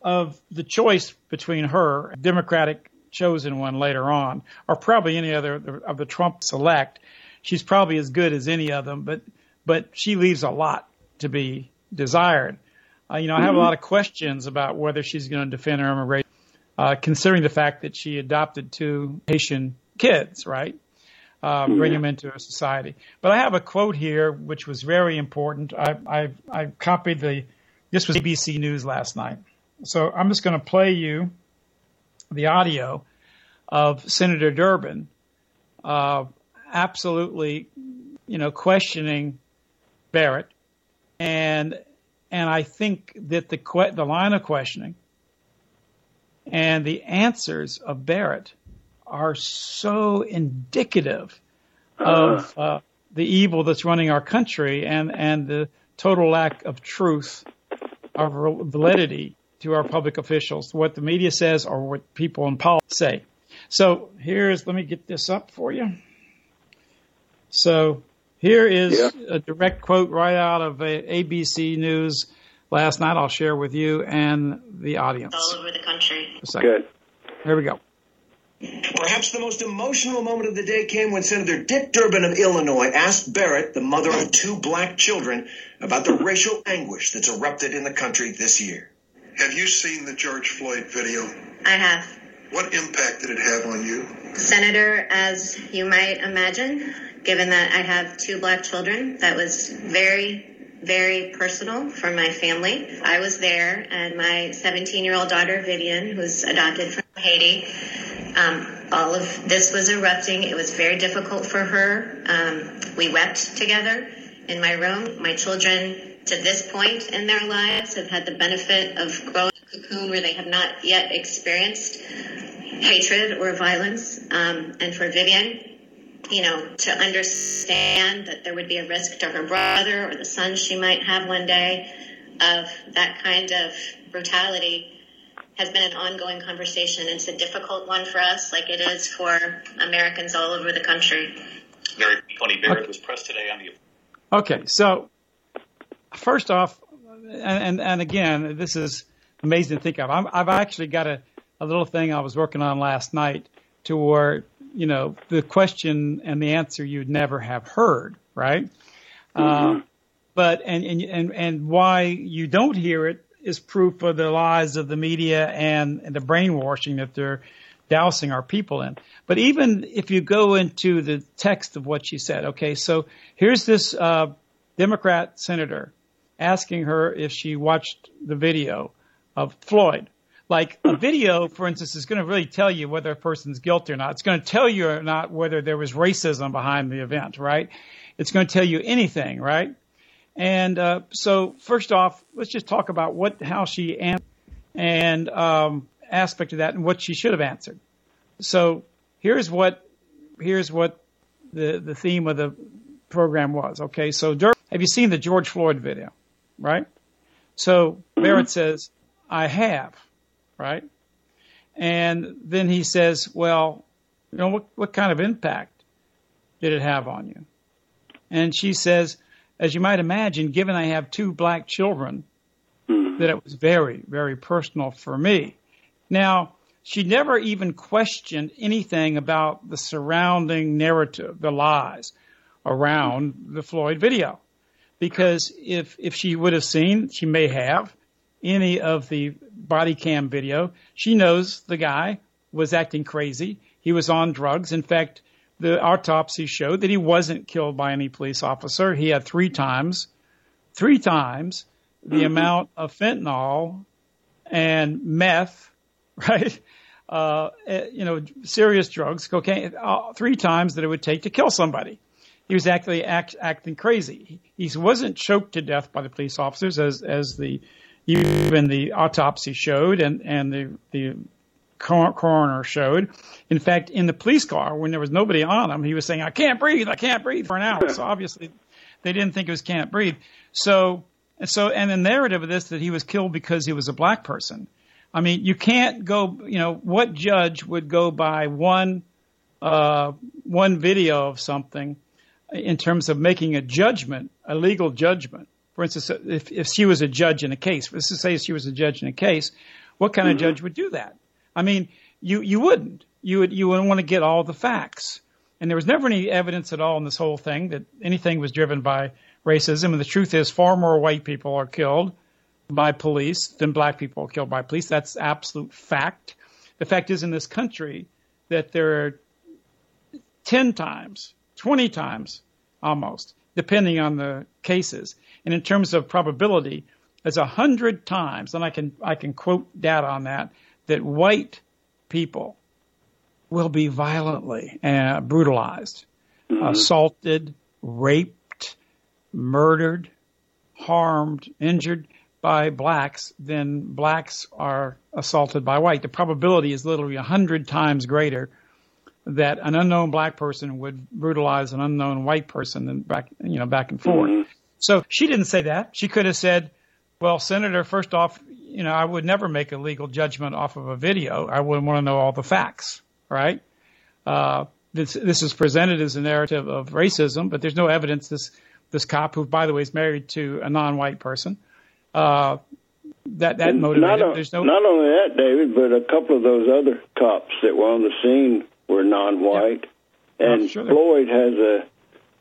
of the choice between her, Democratic chosen one later on, or probably any other of the Trump select, she's probably as good as any of them, but but she leaves a lot to be desired. Uh, you know, I have a lot of questions about whether she's going to defend her immigration, uh, considering the fact that she adopted two Haitian kids, right? Uh, bring them into a society. But I have a quote here which was very important. I, I, I copied the, this was ABC News last night. So I'm just going to play you the audio of Senator Durbin uh, absolutely, you know, questioning Barrett, and and I think that the que- the line of questioning and the answers of Barrett are so indicative of uh, the evil that's running our country and and the total lack of truth, of validity to our public officials, what the media says or what people in politics say. So here's, let me get this up for you. So here is Yeah. a direct quote right out of uh, ABC News last night. I'll share with you and the audience. all over the country. Good. Here we go. Perhaps the most emotional moment of the day came when Senator Dick Durbin of Illinois asked Barrett, the mother of two black children, about the racial anguish that's erupted in the country this year. Have you seen the George Floyd video? I have. What impact did it have on you? Senator, as you might imagine, given that I have two black children, that was very, very personal for my family. I was there, and my 17 year old daughter, Vivian, who's adopted from Haiti, um, all of this was erupting. It was very difficult for her. Um, we wept together in my room. My children, to this point in their lives, have had the benefit of growing cocoon where they have not yet experienced hatred or violence. Um, and for Vivian, you know, to understand that there would be a risk to her brother or the son she might have one day of that kind of brutality has been an ongoing conversation. It's a difficult one for us, like it is for Americans all over the country. Very funny. Barrett was pressed today on the Okay, so first off, and and, and again, this is amazing to think of. I'm, I've actually got a, a little thing I was working on last night to where you know the question and the answer you'd never have heard, right? Uh, but and, and and and why you don't hear it is proof of the lies of the media and, and the brainwashing that they're dousing our people in. But even if you go into the text of what she said, okay, so here's this uh, Democrat senator asking her if she watched the video of Floyd. Like a video, for instance, is going to really tell you whether a person's guilty or not. It's going to tell you or not whether there was racism behind the event, right? It's going to tell you anything, right? And uh, so, first off, let's just talk about what how she answered and um, aspect of that and what she should have answered. So here's what here's what the the theme of the program was. Okay, so Dur- have you seen the George Floyd video? Right. So Barrett says, "I have," right, and then he says, "Well, you know what what kind of impact did it have on you?" And she says, as you might imagine, given I have two black children, hmm. that it was very, very personal for me. Now, she never even questioned anything about the surrounding narrative, the lies around the Floyd video. Because if, if she would have seen, she may have, any of the body cam video, she knows the guy was acting crazy. He was on drugs. In fact, the autopsy showed that he wasn't killed by any police officer. He had three times, three times the amount of fentanyl and meth, right? Uh, eh, you know, serious drugs, cocaine, uh, three times that it would take to kill somebody. He was actually act, acting crazy. He wasn't choked to death by the police officers, as as the even the autopsy showed, and and the the coroner showed. In fact, in the police car, when there was nobody on him, he was saying, "I can't breathe, I can't breathe" for an hour. So obviously, they didn't think it was can't breathe. So and so, and the narrative of this that he was killed because he was a black person. I mean, you can't go. You know, what judge would go by one uh, one video of something in terms of making a judgment, a legal judgment? For instance, if if she was a judge in a case, let's just say she was a judge in a case, what kind of mm-hmm. judge would do that? I mean, you you wouldn't. You would you wouldn't want to get all the facts. And there was never any evidence at all in this whole thing that anything was driven by racism. And the truth is, far more white people are killed by police than black people are killed by police. That's absolute fact. The fact is, in this country, that there are 10 times, 20 times almost, depending on the cases. And in terms of probability, there's a hundred times, and I can I can quote data on that, that white people will be violently uh, brutalized assaulted, raped, murdered, harmed, injured by blacks than blacks are assaulted by white. The probability is literally a hundred times greater that an unknown black person would brutalize an unknown white person and back, you know, back and forth. So she didn't say that. She could have said, well, Senator, first off, you know, I would never make a legal judgment off of a video. I would want to know all the facts, right? Uh, this, this is presented as a narrative of racism, but there's no evidence this, this cop, who, by the way, is married to a non-white person, uh, that, that motivated. Not, on- There's no, not only that, David, but a couple of those other cops that were on the scene were non-white, and Floyd has a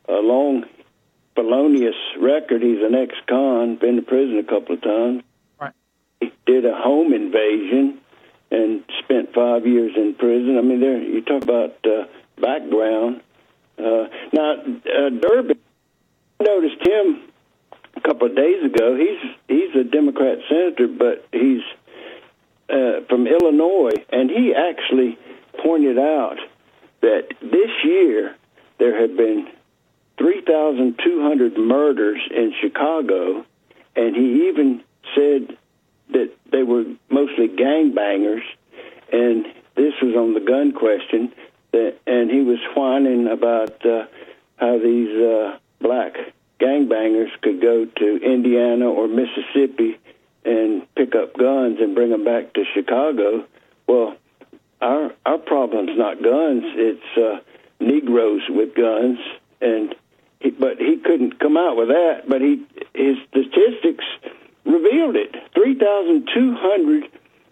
a long felonious record. He's an ex-con, been to prison a couple of times. Right. He did a home invasion and spent five years in prison. I mean, there you talk about uh, background. Uh, now, uh, Durbin, I noticed him a couple of days ago. He's he's a Democrat senator, but he's uh, from Illinois, and he actually pointed out that this year there have been 3,200 murders in Chicago, and he even said that they were mostly gangbangers, and this was on the gun question, that, and he was whining about uh, how these uh, black gangbangers could go to Indiana or Mississippi and pick up guns and bring them back to Chicago. Well, our our problem's not guns; it's uh, Negroes with guns, and but he couldn't come out with that. But he his statistics revealed it: three thousand two hundred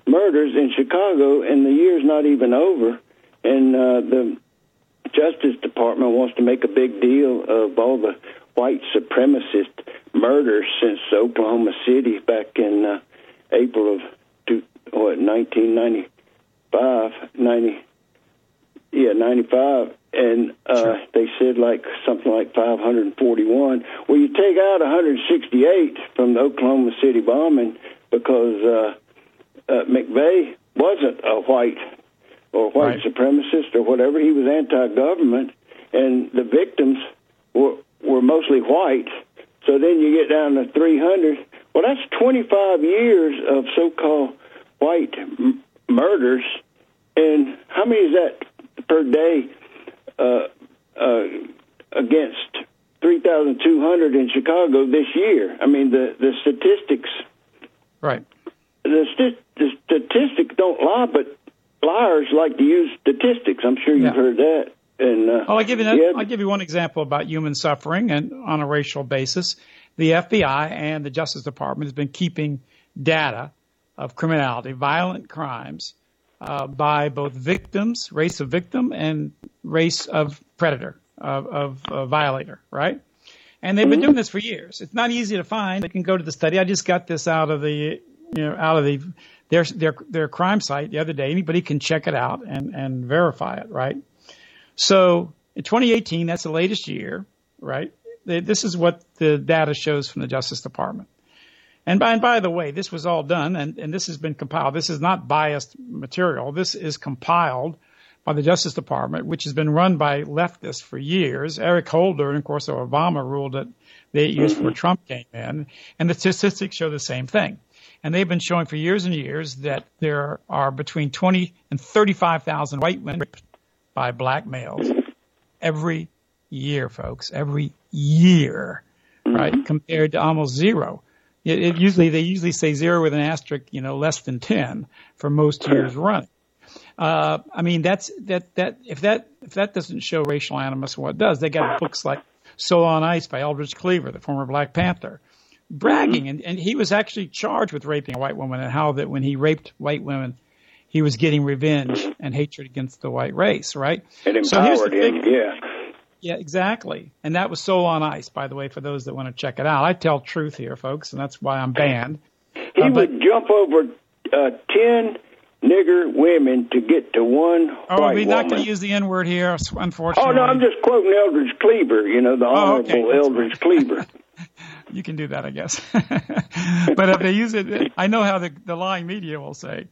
murders in Chicago, and the year's not even over. And uh, the Justice Department wants to make a big deal of all the white supremacist murders since Oklahoma City back in uh, April of two, what 1995, 90, yeah 95, and uh, they said like something like 541. Well, you take out 168 from the Oklahoma City bombing because uh, uh, McVeigh wasn't a white or white supremacist or whatever. He was anti-government, and the victims were were mostly white. So then you get down to 300. Well, that's 25 years of so-called white m- murders, and how many is that per day uh, uh, against 3,200 in Chicago this year? I mean, the the statistics. Right. The, sti- the statistics don't lie, but liars like to use statistics. I'm sure you've heard that. And uh, Well, I'll give you that, yeah, I'll give you one example about human suffering and on a racial basis. The FBI and the Justice Department has been keeping data of criminality, violent crimes, uh, by both victims, race of victim, and race of predator, of, of uh, violator, right? And they've been doing this for years. It's not easy to find. They can go to the study. I just got this out of the, you know, out of the their their their crime site the other day. Anybody can check it out and and verify it, right? So in 2018, that's the latest year, right? This is what the data shows from the Justice Department. And by, and by the way, this was all done and, and this has been compiled. This is not biased material. This is compiled by the Justice Department, which has been run by leftists for years. Eric Holder and of course Obama ruled it they used before Trump came in. And the statistics show the same thing. And they've been showing for years and years that there are between 20 and 35,000 white men raped by black males every year, folks, every year, right? Compared to almost zero. It, it usually, they usually say zero with an asterisk, you know, less than 10 for most years running. Uh, I mean, that's, that, that, if that, if that doesn't show racial animus, what does? They got books like Soul on Ice by Eldridge Cleaver, the former Black Panther, bragging. And, and he was actually charged with raping a white woman and how that when he raped white women, he was getting revenge and hatred against the white race, right? it So here's the empowered him. thing. Yeah. Yeah, exactly. And that was Soul on Ice, by the way, for those that want to check it out. I tell truth here, folks, and that's why I'm banned. He would jump over uh, ten nigger women to get to one Oh, white we're not woman. going to use the N word here, unfortunately. Oh no, I'm just quoting Eldridge Cleaver. You know the Oh, okay, honorable Eldridge Cleaver. You can do that, I guess. but if they use it, I know how the, the lying media will say,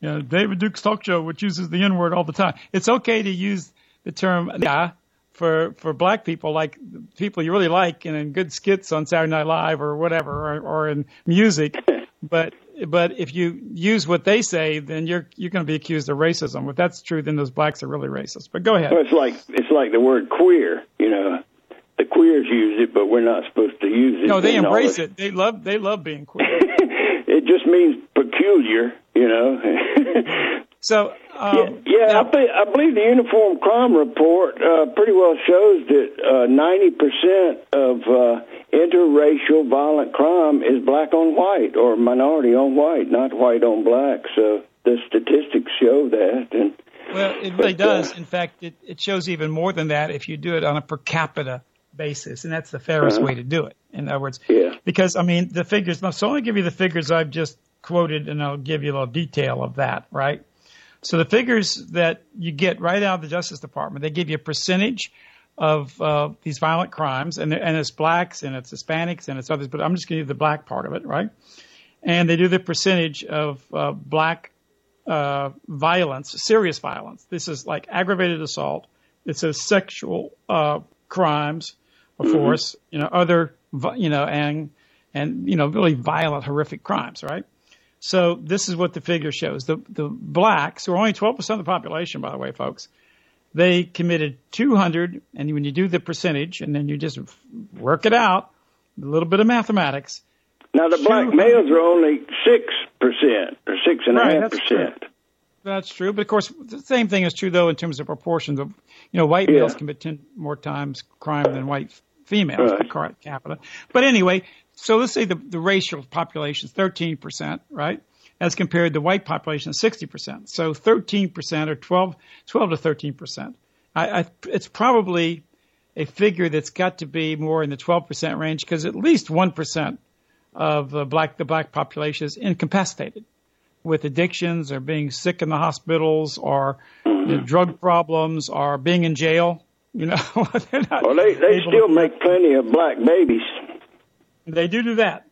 you know, David Duke's talk show, which uses the N word all the time. It's okay to use the term yeah for for black people, like people you really like, and in good skits on Saturday Night Live or whatever, or, or in music. But but if you use what they say, then you're you're going to be accused of racism. If that's true, then those blacks are really racist. But go ahead. Well, it's like it's like the word queer. You know, the queers use it, but we're not supposed to use it. No, they embrace this- it. They love they love being queer. It just means peculiar. You know. So um, yeah, I, be, I believe the Uniform Crime Report uh, pretty well shows that ninety percent of uh, interracial violent crime is black on white or minority on white, not white on black. So the statistics show that, and Well, it really But, uh, does. In fact, it, it shows even more than that if you do it on a per capita basis, and that's the fairest Uh-huh. way to do it. In other words, yeah. because I mean the figures. So I'll only give you the figures I've just quoted, and I'll give you a little detail of that. Right. So the figures that you get right out of the Justice Department, they give you a percentage of uh, these violent crimes, and and it's blacks and it's Hispanics and it's others, but I'm just going to give you the black part of it, right? And they do the percentage of uh, black uh, violence, serious violence. This is like aggravated assault. It says sexual uh, crimes, of Mhm. course, you know, other, you know, and and you know, really violent, horrific crimes, right? So this is what the figure shows. The the blacks, who are only 12% of the population, by the way, folks, they committed 200, and when you do the percentage, and then you just work it out, a little bit of mathematics. now the black males are only six percent or six and a Right, half true. That's true, but of course, the same thing is true though in terms of proportions of, you know, white males commit ten more times crime than white females Right. per capita. But anyway, so let's say the, the racial population is 13%, right? As compared to the white population is 60%. So 13% or 12, 12 to 13%. I, I, it's probably a figure that's got to be more in the 12% range because at least 1% of the black, the black population is incapacitated with addictions or being sick in the hospitals or you know, drug problems or being in jail. You know, not Well, they they still to- make plenty of black babies. They do do that.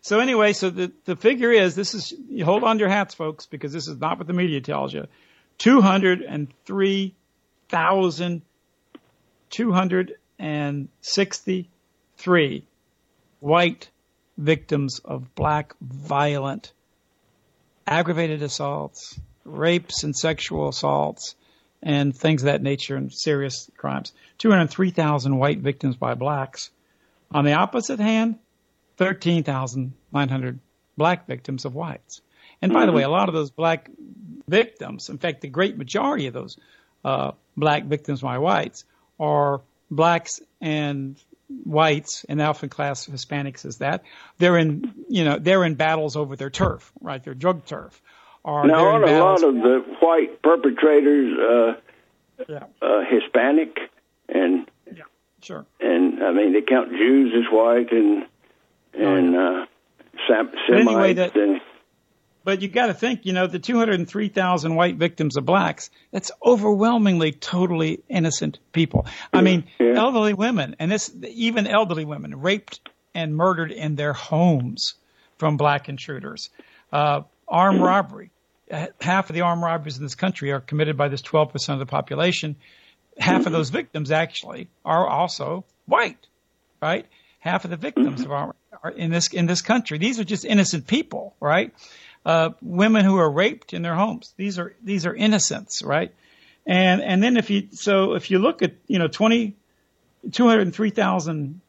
So anyway, so the, the figure is this is you hold on to your hats, folks, because this is not what the media tells you. Two hundred and three thousand two hundred and sixty three white victims of black violent aggravated assaults, rapes and sexual assaults, and things of that nature and serious crimes. 203,000 white victims by blacks. On the opposite hand, 13,900 black victims of whites. And by the way, a lot of those black victims, in fact, the great majority of those uh, black victims by whites are blacks and whites, and often class Hispanics is that. They're in, you know, they're in battles over their turf, right? Their drug turf. Or now, aren't a lot of the white perpetrators uh, Yeah. uh, Hispanic, and yeah Sure. and I mean they count Jews as white and and uh, Oh, But anyway, Semites that- and But you got to think, you know, the 203,000 white victims of blacks, that's overwhelmingly totally innocent people. I mean, elderly women, and this, even elderly women raped and murdered in their homes from black intruders. Uh, armed robbery. Uh, Half of the armed robberies in this country are committed by this 12% of the population. Half of those victims actually are also white, right? Half of the victims of our, are in this in this country. These are just innocent people, right? Uh, women who are raped in their homes. These are these are innocents, right? And and then if you so if you look at you know 20, 203,000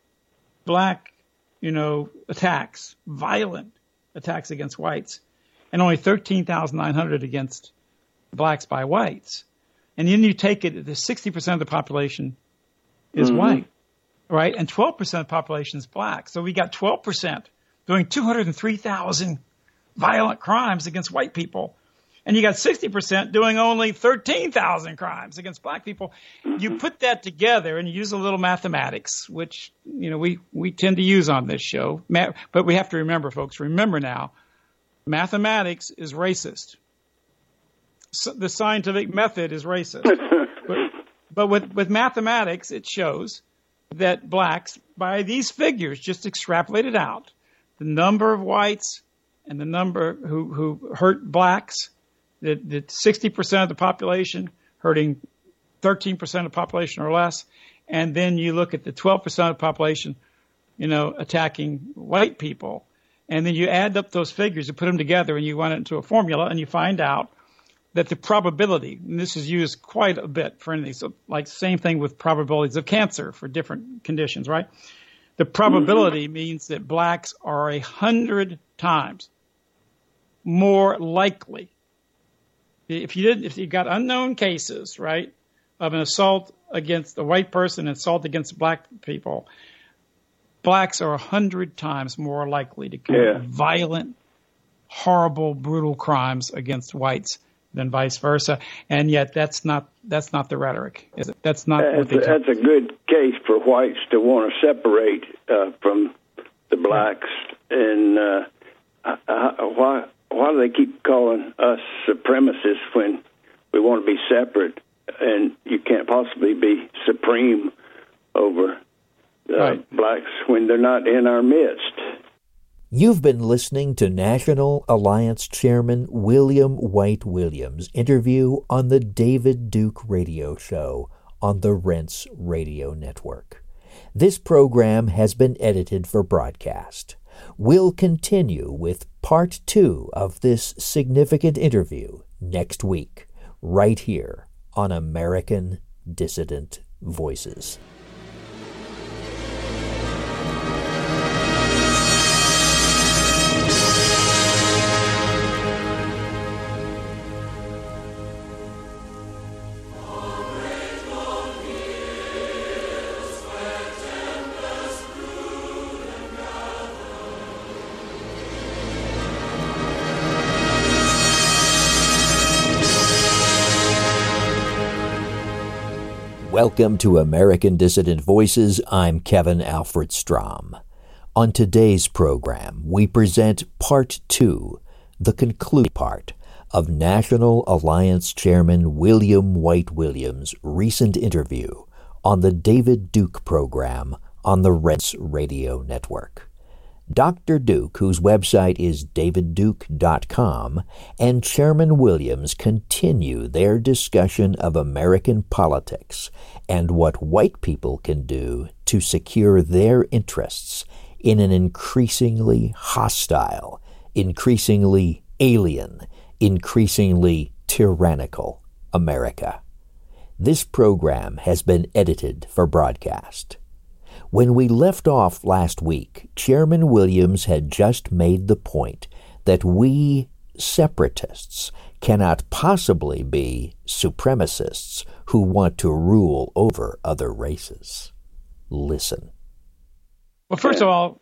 black you know attacks, violent attacks against whites, and only thirteen thousand nine hundred against blacks by whites, and then you take it the sixty percent of the population is Mhm. white, right? And 12% of the population is black. So we got 12% doing 203,000 violent crimes against white people. And you got 60% doing only 13,000 crimes against black people. You put that together and you use a little mathematics, which, you know, we, we tend to use on this show. Ma- But we have to remember, folks, remember now, mathematics is racist. So the scientific method is racist. but, but with, with mathematics, it shows that blacks, by these figures, just extrapolated out, the number of whites and the number who, who hurt blacks, that, that 60% of the population hurting 13% of the population or less, and then you look at the 12% of the population, you know, attacking white people, and then you add up those figures and put them together and you run it into a formula and you find out that the probability, and this is used quite a bit for anything, so like same thing with probabilities of cancer for different conditions, right? The probability mm-hmm. means that blacks are a hundred times more likely. If you did, if you got unknown cases, right, of an assault against a white person, assault against black people, blacks are a hundred times more likely to commit yeah. violent, horrible, brutal crimes against whites than vice versa. And yet, that's not that's not the rhetoric. Is it? That's not. That's, a, that's a good case for whites to want to separate uh, from the blacks. And uh, uh, why why do they keep calling us supremacists when we want to be separate? And you can't possibly be supreme over uh, right. blacks when they're not in our midst. You've been listening to National Alliance Chairman William White Williams' interview on the David Duke Radio Show on the Rense Radio Network. This program has been edited for broadcast. We'll continue with part two of this significant interview next week, right here on American Dissident Voices. Welcome to American Dissident Voices. I'm Kevin Alfred Strom. On today's program, we present part two, the conclude part, of National Alliance Chairman William White Williams' recent interview on the David Duke program on the Rense Radio Network. Dr. Duke, whose website is davidduke.com, and Chairman Williams continue their discussion of American politics and what white people can do to secure their interests in an increasingly hostile, increasingly alien, increasingly tyrannical America. This program has been edited for broadcast. When we left off last week, Chairman Williams had just made the point that we separatists cannot possibly be supremacists who want to rule over other races. Listen. Well, first of all,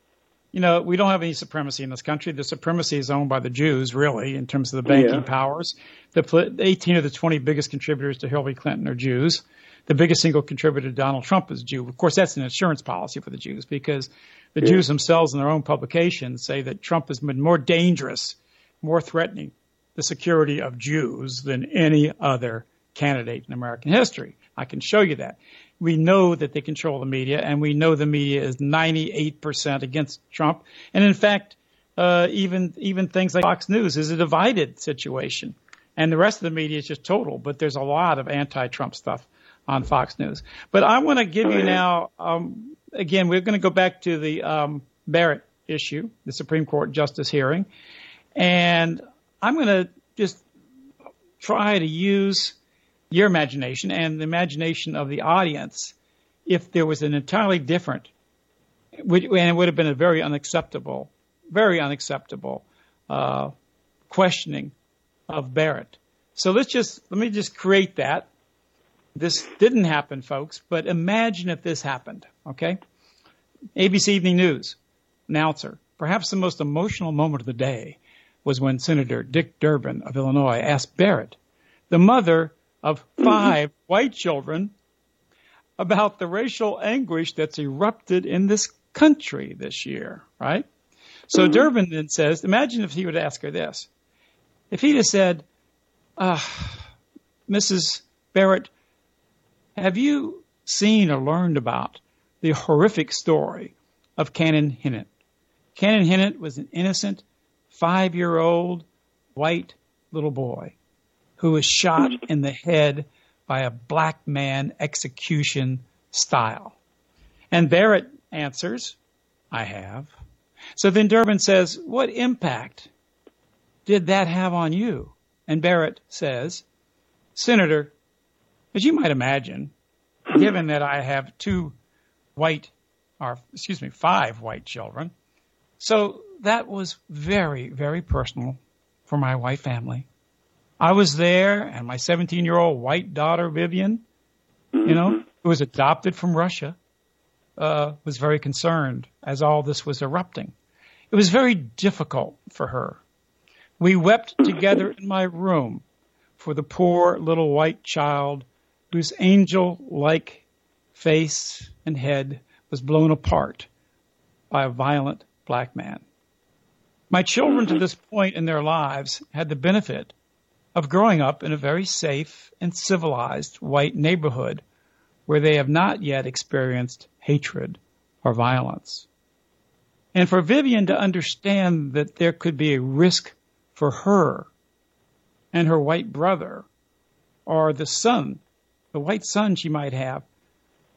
you know, we don't have any supremacy in this country. The supremacy is owned by the Jews, really, in terms of the banking yeah. powers. The 18 of the 20 biggest contributors to Hillary Clinton are Jews the biggest single contributor to Donald Trump is Jew. Of course, that's an insurance policy for the Jews because the yeah. Jews themselves in their own publications say that Trump has been more dangerous, more threatening the security of Jews than any other candidate in American history. I can show you that. We know that they control the media, and we know the media is 98% against Trump. And in fact, uh, even even things like Fox News is a divided situation, and the rest of the media is just total. But there's a lot of anti-Trump stuff on Fox News. But I want to give you now, um, again, we're going to go back to the um, Barrett issue, the Supreme Court justice hearing, and I'm going to just try to use your imagination and the imagination of the audience if there was an entirely different, and it would have been a very unacceptable, very unacceptable uh, questioning of Barrett. So let's just let me just create that this didn't happen, folks, but imagine if this happened, okay? ABC Evening News announcer, perhaps the most emotional moment of the day was when Senator Dick Durbin of Illinois asked Barrett, the mother of 5 mm-hmm. white children, about the racial anguish that's erupted in this country this year, right? So mm-hmm. Durbin then says, imagine if he would ask her this. If he'd have said, uh, Mrs. Barrett, have you seen or learned about the horrific story of Cannon Hinnant? Cannon Hinnant was an innocent five year old white little boy who was shot in the head by a black man execution style. And Barrett answers, I have. So then Durbin says, what impact did that have on you? And Barrett says, Senator, as you might imagine, given that I have two white, or excuse me, five white children, so that was very, very personal for my white family. I was there, and my 17 year old white daughter, Vivian, you know, who was adopted from Russia, uh, was very concerned as all this was erupting. It was very difficult for her. We wept together in my room for the poor little white child whose angel like face and head was blown apart by a violent black man. My children to this point in their lives had the benefit of growing up in a very safe and civilized white neighborhood where they have not yet experienced hatred or violence. And for Vivian to understand that there could be a risk for her and her white brother or the son, the white son she might have,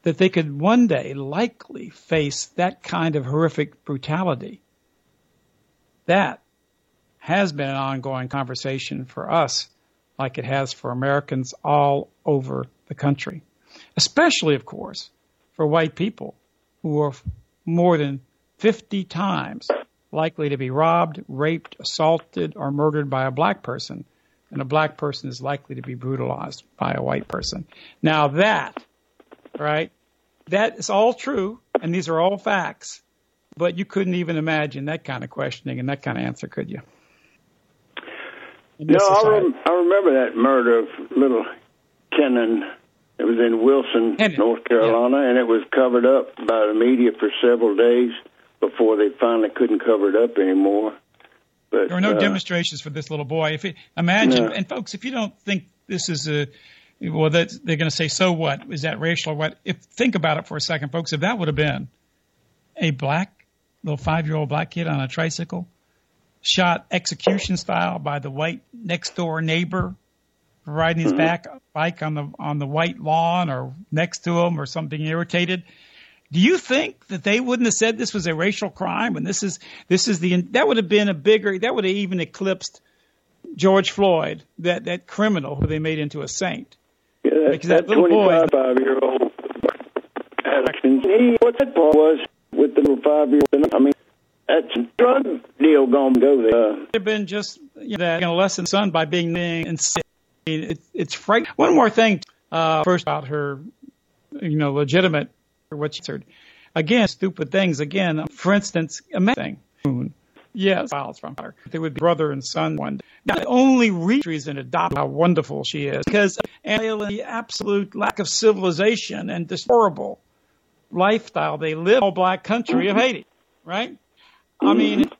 that they could one day likely face that kind of horrific brutality. That has been an ongoing conversation for us, like it has for Americans all over the country. Especially, of course, for white people who are more than 50 times likely to be robbed, raped, assaulted, or murdered by a black person. And a black person is likely to be brutalized by a white person. Now that, right, that is all true, and these are all facts, but you couldn't even imagine that kind of questioning and that kind of answer, could you? No, I, rem- I remember that murder of little Kenan. It was in Wilson, North Carolina, yeah. and it was covered up by the media for several days before they finally couldn't cover it up anymore. But there were no uh, demonstrations for this little boy. If it, imagine, No. and folks, if you don't think this is a well, that they're going to say, so what? Is that racial or what? If think about it for a second, folks, if that would have been a black little five-year-old black kid on a tricycle, shot execution style by the white next door neighbor, riding his Mhm. back bike on the on the white lawn or next to him or something irritated. Do you think that they wouldn't have said this was a racial crime and this is this is the that would have been a bigger that would have even eclipsed George Floyd that that criminal who they made into a saint. Yeah, that, Because that that little boy- 25 year old he, what that part was with the little five year old, I mean, that's a drug deal going to go there. Have been just you know, that, lesson son by being insane. It, it's frightening. One more thing, uh, first about her, you know, legitimate, what she said. Again, stupid things. Again, for instance, amazing. Yes, files from her. They would be brother and son one day. Now, the only reason adopt how wonderful she is because and the absolute lack of civilization and this horrible lifestyle they live in all black country of Haiti, right? I mean, mm-hmm.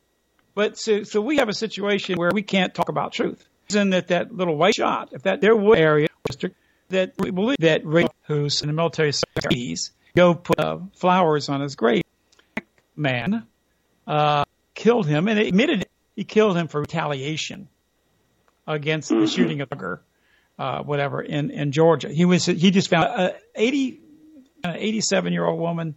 but so so we have a situation where we can't talk about truth. In that that little white shot, if that there was area district that we believe that Ray who's in the military service go put uh, flowers on his grave, man uh, killed him and admitted he killed him for retaliation against the shooting of Duggar, uh, whatever in in Georgia. He was he just found a 80 an 87 year old woman,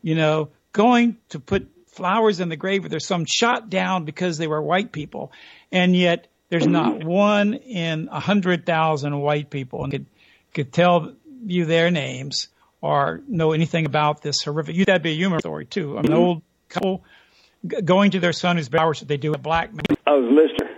you know, going to put flowers in the grave where there's some shot down because they were white people, and yet there's not one in a hundred thousand white people. And could could tell you their names or know anything about this horrific. That'd be a humor story too. I mean, an old couple g- going to their son flowers that they do a black man. I was listening,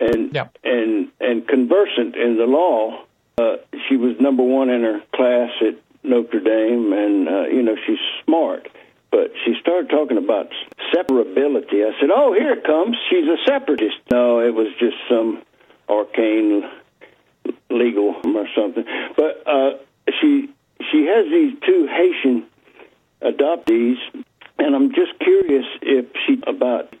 and and and conversant in the law. Uh, she was number one in her class at Notre Dame, and uh, you know she's smart. But she started talking about separability. I said, "Oh, here it comes. She's a separatist." No, it was just some arcane legal or something. But uh, she she has these two Haitian adoptees, and I'm just curious if she about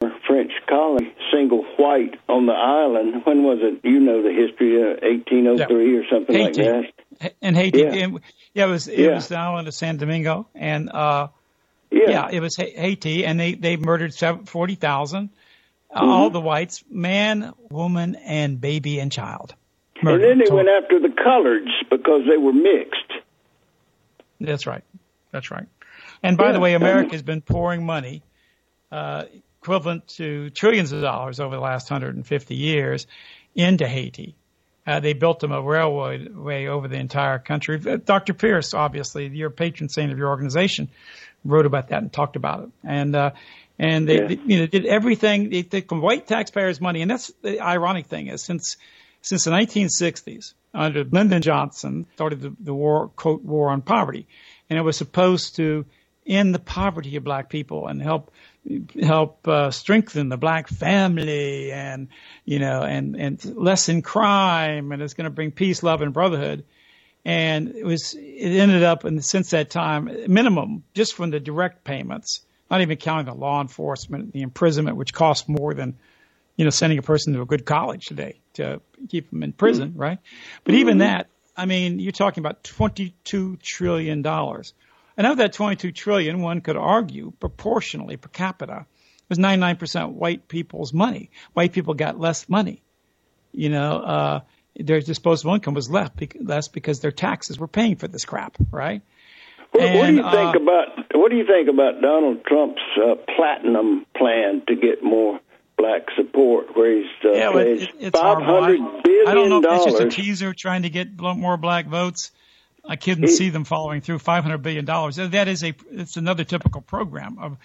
her French colony, single white on the island. When was it? You know the history, uh, 1803 or something Haiti. like that. in Haiti. Yeah. And, yeah, it was it Yeah. was the island of San Domingo, and uh, Yeah. it was Haiti, and they they murdered forty thousand, uh, Mm-hmm. all the whites, man, woman, and baby and child. And then they went after the coloreds because they were mixed. That's right. That's right. And by the way, America has been pouring money uh, equivalent to trillions of dollars over the last 150 years into Haiti. Uh, they built them a railway way over the entire country. Uh, Dr. Pierce, obviously, your patron saint of your organization, wrote about that and talked about it. And uh, and they, Yeah. they, you know did everything. They took white taxpayers' money, and that's the ironic thing is since since the 1960s under Lyndon Johnson started the, the war quote war on poverty, and it was supposed to end the poverty of black people and help help uh, strengthen the black family and you know and and lessen crime and it's going to bring peace, love, and brotherhood. And it was it ended up and since that time minimum just from the direct payments, not even counting the law enforcement, the imprisonment, which costs more than you know sending a person to a good college today to keep them in prison, right? But even that, I mean, you're talking about 22 trillion dollars. And of that 22 trillion, one could argue proportionally per capita was 99% white people's money. White people got less money. You know, uh, their disposable income was less, bec- less because their taxes were paying for this crap, right? What, what do And, you think uh, about what do you think about Donald Trump's uh, platinum plan to get more black support, where he's uh, Yeah, it, it's five hundred I, don't know if that's just a teaser trying to get more black votes. I couldn't see them following through. Five hundred billion dollars. That is a. It's another typical program of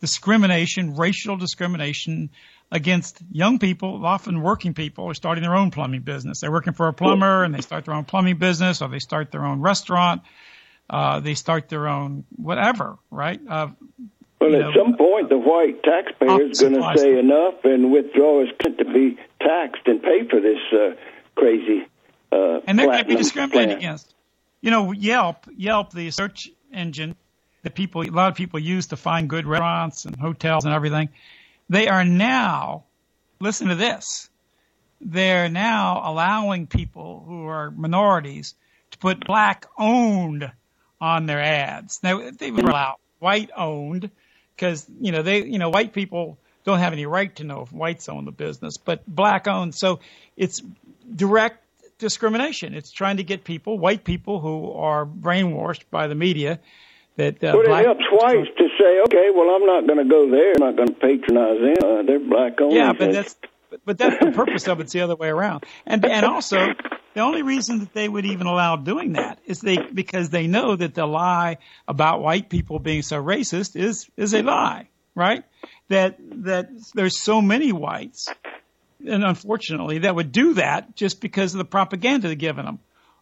discrimination, racial discrimination against young people, often working people, are starting their own plumbing business. They're working for a plumber and they start their own plumbing business, or they start their own restaurant. Uh, they start their own whatever, right? Uh, Well, at some point, the white taxpayer is going to say enough and withdraw his consent to be taxed and pay for this uh, crazy uh, and they're going to be discriminated plan. against. You know, Yelp, Yelp, the search engine that people, a lot of people use to find good restaurants and hotels and everything, they are now, listen to this, they're now allowing people who are minorities to put black owned on their ads. Now they would allow white owned because you know they you know white people don't have any right to know if whites own the business, but black owned. So it's direct discrimination. It's trying to get people, white people who are brainwashed by the media, that uh, But it helps whites to say, okay, well, I'm not going to go there. I'm not going to patronize them. Uh, they're black owned. Yeah, but that's but- but that's the purpose of it. It's the other way around. And and also the only reason that they would even allow doing that is they because they know that the lie about white people being so racist is is a lie, right? That that there's so many whites, and unfortunately, that would do that just because of the propaganda they're giving them.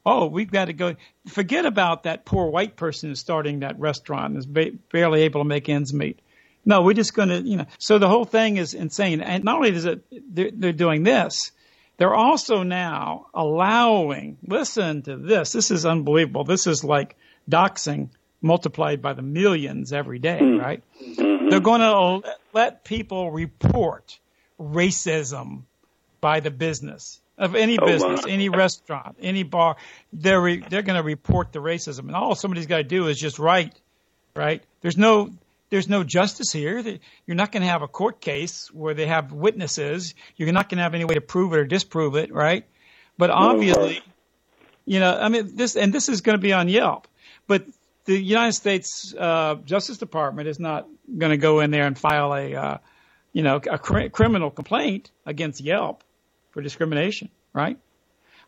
Oh, we've got to go. Forget about that poor white person who's starting that restaurant and is ba- barely able to make ends meet. No, we're just going to, you know. So the whole thing is insane. And not only is it they're, they're doing this, they're also now allowing. Listen to this. This is unbelievable. This is like doxing multiplied by the millions every day, hmm. right? Hmm. They're going to let people report racism by the business of any Oh, business, any restaurant, any bar. They're re- they're going to report the racism, and all somebody's got to do is just write, right? There's no there's no justice here. You're not going to have a court case where they have witnesses. You're not going to have any way to prove it or disprove it, right? But obviously, you know, I mean, this and this is going to be on Yelp, but the United States uh, Justice Department is not going to go in there and file a, uh, you know, a cr- criminal complaint against Yelp for discrimination, right?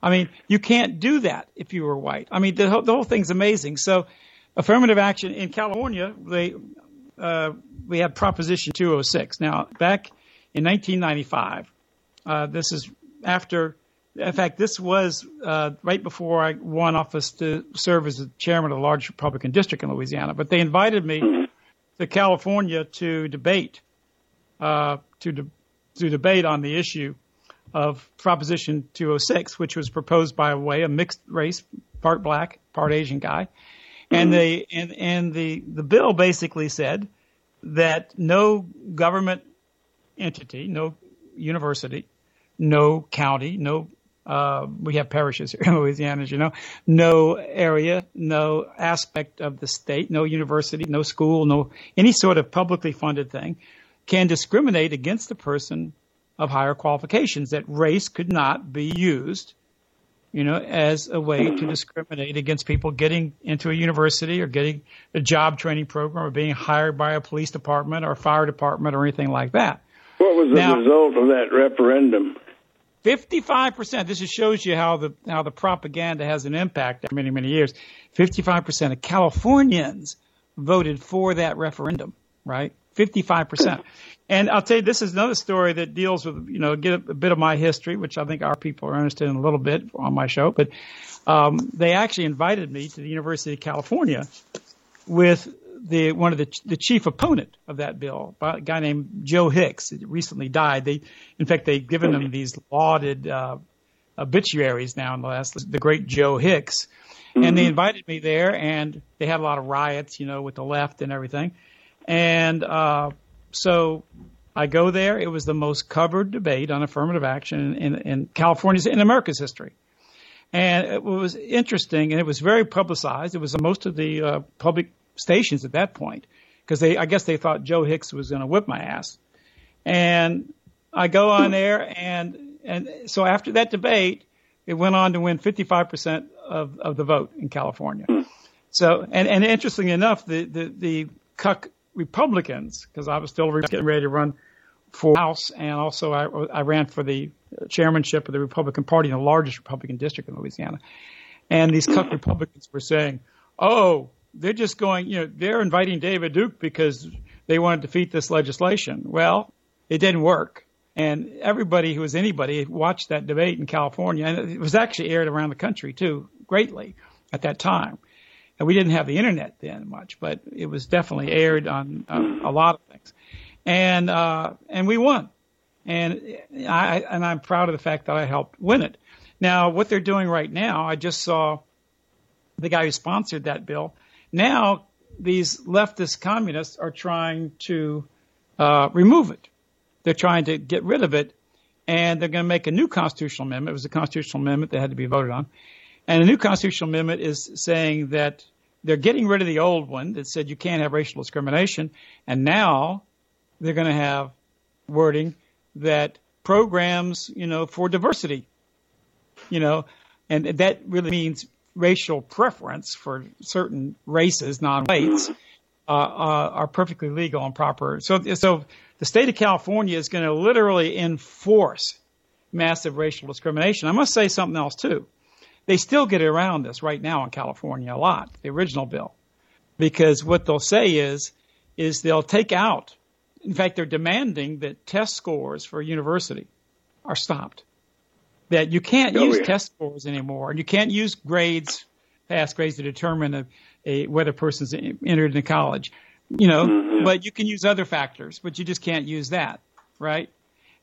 I mean, you can't do that if you were white. I mean, the the whole thing's amazing. So, affirmative action in California, they uh, we had Proposition 206. Now, back in 1995, uh, this is after. In fact, this was uh, right before I won office to serve as the chairman of a large Republican district in Louisiana. But they invited me to California to debate, uh, to de- to debate on the issue of Proposition 206, which was proposed by a way a mixed race, part black, part Asian guy, and they and and the the bill basically said that no government entity, no university, no county, no uh, we have parishes here in Louisiana, as you know, no area, no aspect of the state, no university, no school, no any sort of publicly funded thing can discriminate against a person of higher qualifications. That race could not be used you know, as a way to discriminate against people getting into a university or getting a job training program or being hired by a police department or fire department or anything like that. What was the Now- result of that referendum? Fifty-five percent. This just shows you how the how the propaganda has an impact after many many years. Fifty-five percent of Californians voted for that referendum. Right, fifty-five percent. And I'll tell you, this is another story that deals with you know get a, a bit of my history, which I think our people are interested in a little bit on my show. But um, they actually invited me to the University of California with the one of the the chief opponent of that bill, a guy named Joe Hicks, recently died. They, in fact, they've given him these lauded uh, obituaries now in the last the great Joe Hicks, and they invited me there, and they had a lot of riots, you know, with the left and everything, and uh, so I go there. It was the most covered debate on affirmative action in, in, in California's in America's history. And it was interesting, and it was very publicized. It was on most of the uh, public stations at that point because they, I guess, they thought Joe Hicks was going to whip my ass. And I go on there, and and so after that debate, it went on to win 55% of of the vote in California. So, and and interestingly enough, the the the cuck Republicans, because I was still getting ready to run for House, and also I, I ran for the chairmanship of the Republican Party in the largest Republican district in Louisiana. And these cuck Republicans were saying, "Oh, they're just going, you know, they're inviting David Duke because they want to defeat this legislation." Well, it didn't work, and everybody who was anybody watched that debate in California, and it was actually aired around the country too, greatly at that time. And we didn't have the internet then much, but it was definitely aired on uh, a lot of things and uh, and we won. And I and I'm proud of the fact that I helped win it. Now, what they're doing right now, I just saw the guy who sponsored that bill. Now, these leftist communists are trying to uh, remove it. They're trying to get rid of it, and they're going to make a new constitutional amendment. It was a constitutional amendment that had to be voted on, and a new constitutional amendment is saying that they're getting rid of the old one that said you can't have racial discrimination, and now they're going to have wording that programs, you know, for diversity, you know, and that really means racial preference for certain races, non-whites, uh, uh, are perfectly legal and proper. So, so the state of California is going to literally enforce massive racial discrimination. I must say something else too. They still get around this right now in California a lot, the original bill, because what they'll say is, is they'll take out in fact, they're demanding that test scores for university are stopped. That you can't Oh, use yeah. test scores anymore, and you can't use grades, pass grades to determine a, a, whether a person's entered into college. You know, Mm-hmm. but you can use other factors, but you just can't use that, right?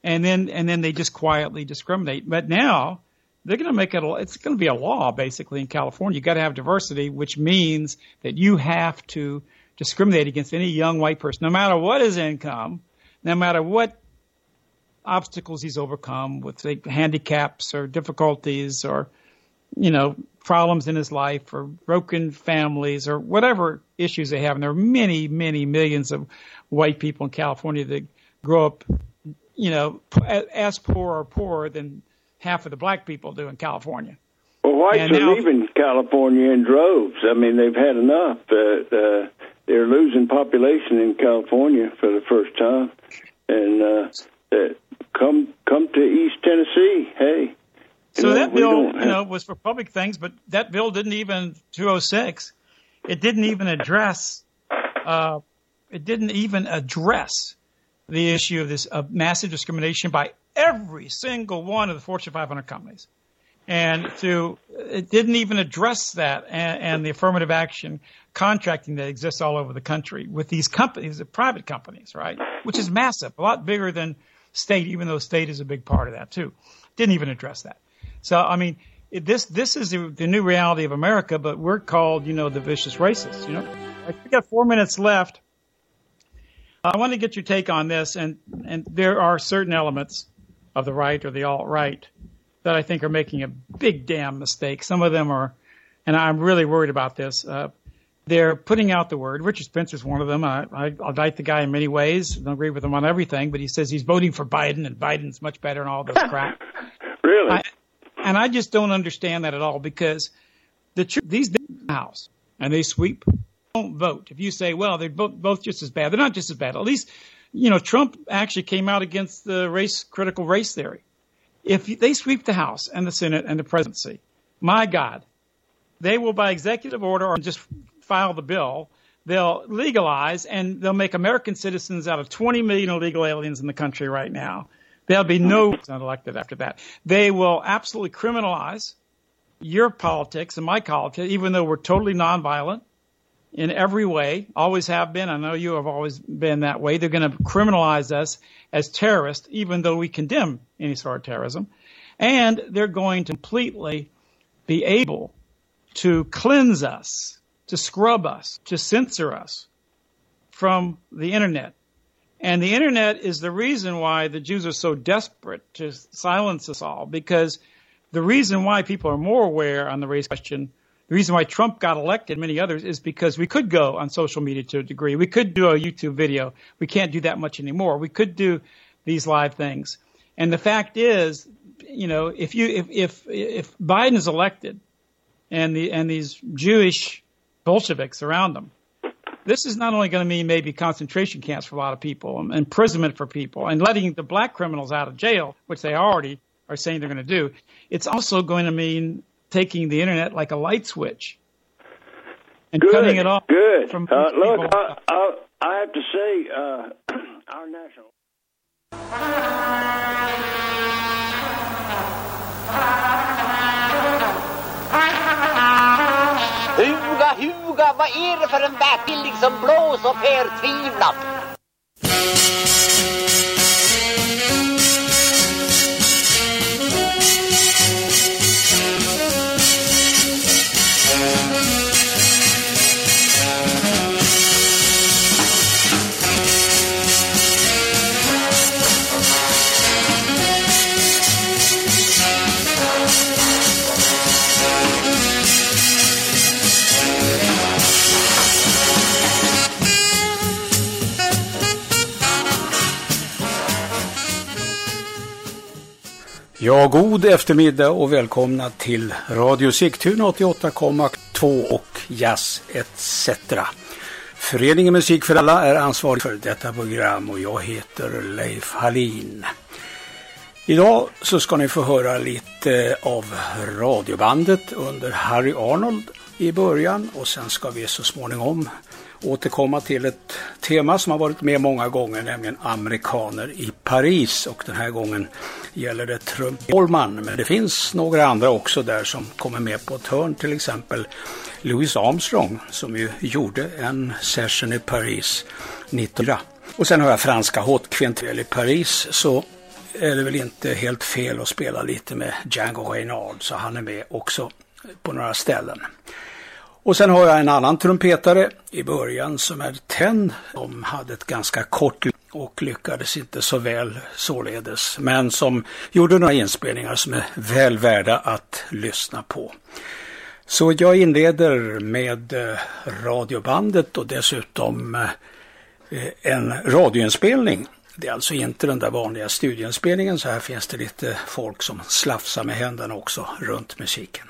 And then and then they just quietly discriminate. But now they're going to make it. A, it's going to be a law basically in California. You got to have diversity, which means that you have to discriminate against any young white person, no matter what his income, no matter what obstacles he's overcome with say, handicaps or difficulties or you know problems in his life or broken families or whatever issues they have. And there are many, many millions of white people in California that grow up, you know, as poor or poorer than half of the black people do in California. Well, whites And are now- leaving California in droves. I mean, they've had enough. Uh, uh, they're losing population in California for the first time, and uh, uh, come come to East Tennessee. Hey, So know, that bill, you know, was for public things, but that bill didn't even 206. It didn't even address. Uh, it didn't even address the issue of this of massive discrimination by every single one of the Fortune 500 companies, and to it didn't even address that and, and the affirmative action contracting that exists all over the country with these companies, the private companies, right? Which is massive, a lot bigger than state, even though state is a big part of that too. Didn't even address that. So I mean, this this is the, the new reality of America, but we're called, you know, the vicious racists. You know, we got four minutes left. I want to get your take on this, and and there are certain elements of the right or the alt right that I think are making a big damn mistake. Some of them are, and I'm really worried about this. Uh, they're putting out the word. Richard Spencer's one of them. I, I, I like the guy in many ways. I Don't agree with him on everything, but he says he's voting for Biden and Biden's much better and all this crap. really? I, And I just don't understand that at all because the tr- these house and they sweep don't vote. If you say, well, they're both, both just as bad, they're not just as bad. At least, you know, Trump actually came out against the race critical race theory. If they sweep the House and the Senate and the presidency, my God, they will by executive order or just file the bill. They'll legalize and they'll make American citizens out of 20 million illegal aliens in the country right now. There'll be no elected after that. They will absolutely criminalize your politics and my politics, even though we're totally nonviolent in every way, always have been. I know you have always been that way. They're going to criminalize us as terrorists, even though we condemn any sort of terrorism. And they're going to completely be able to cleanse us, to scrub us, to censor us from the internet. And the internet is the reason why the Jews are so desperate to silence us all, because the reason why people are more aware on the race question the reason why Trump got elected, many others, is because we could go on social media to a degree. We could do a YouTube video. We can't do that much anymore. We could do these live things. And the fact is, you know, if you if if if Biden is elected, and the and these Jewish Bolsheviks around them, this is not only going to mean maybe concentration camps for a lot of people, imprisonment for people, and letting the black criminals out of jail, which they already are saying they're going to do. It's also going to mean taking the internet like a light switch and good, cutting it off. Good. From uh, look, I, I, I, have to say, uh, our national. Huga, huga, vad är det för en världsbild som blåser förtvivlat? Ja, god eftermiddag och välkomna till Radio Sigtuna 88,2 och Jazz etc. Föreningen Musik för alla är ansvarig för detta program och jag heter Leif Hallin. Idag så ska ni få höra lite av radiobandet under Harry Arnold i början och sen ska vi så småningom återkomma till ett tema som har varit med många gånger, nämligen amerikaner i Paris. Och den här gången gäller det Trump Holman, men det finns några andra också där som kommer med på ett hörn, till exempel Louis Armstrong som ju gjorde en session i Paris 1900. Och sen har jag franska Hot Quintel i Paris, så är det väl inte helt fel att spela lite med Django Reinhardt, så han är med också på några ställen. Och sen har jag en annan trumpetare i början som är Ten. De hade ett ganska kort och lyckades inte så väl således. Men som gjorde några inspelningar som är väl värda att lyssna på. Så jag inleder med eh, radiobandet och dessutom eh, en radioinspelning. Det är alltså inte den där vanliga studioinspelningen så här finns det lite folk som slafsar med händerna också runt musiken.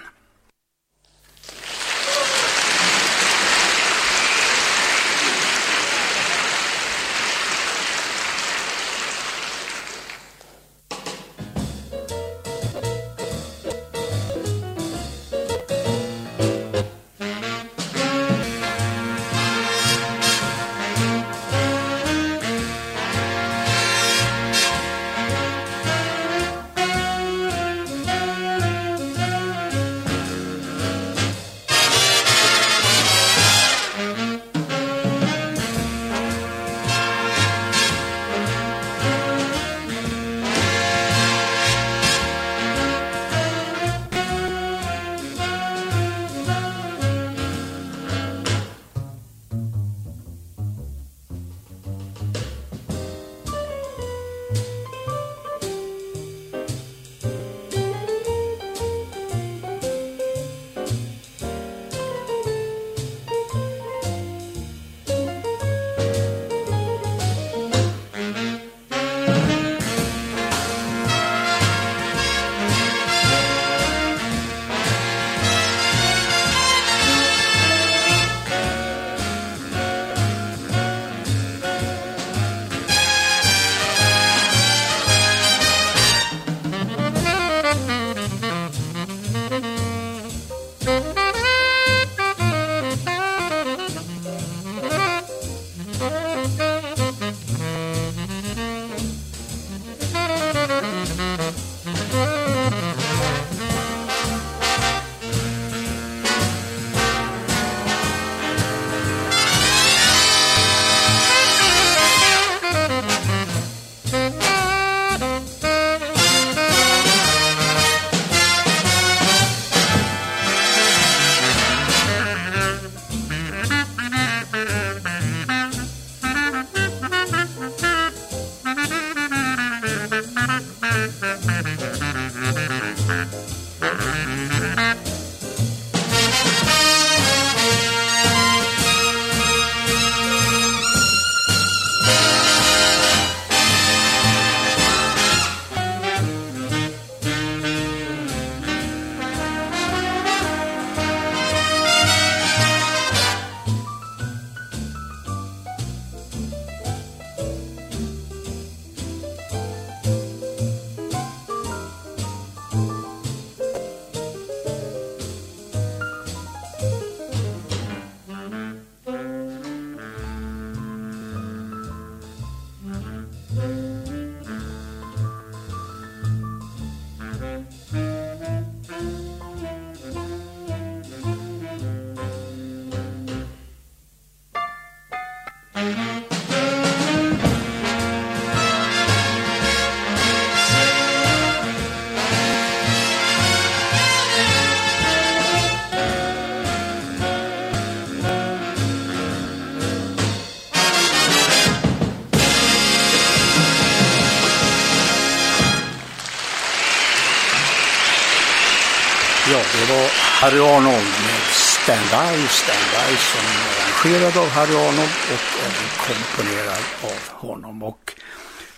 Harry Arnold med Stand By, Stand By som är arrangerad av Harry Arnold och även komponerad av honom. Och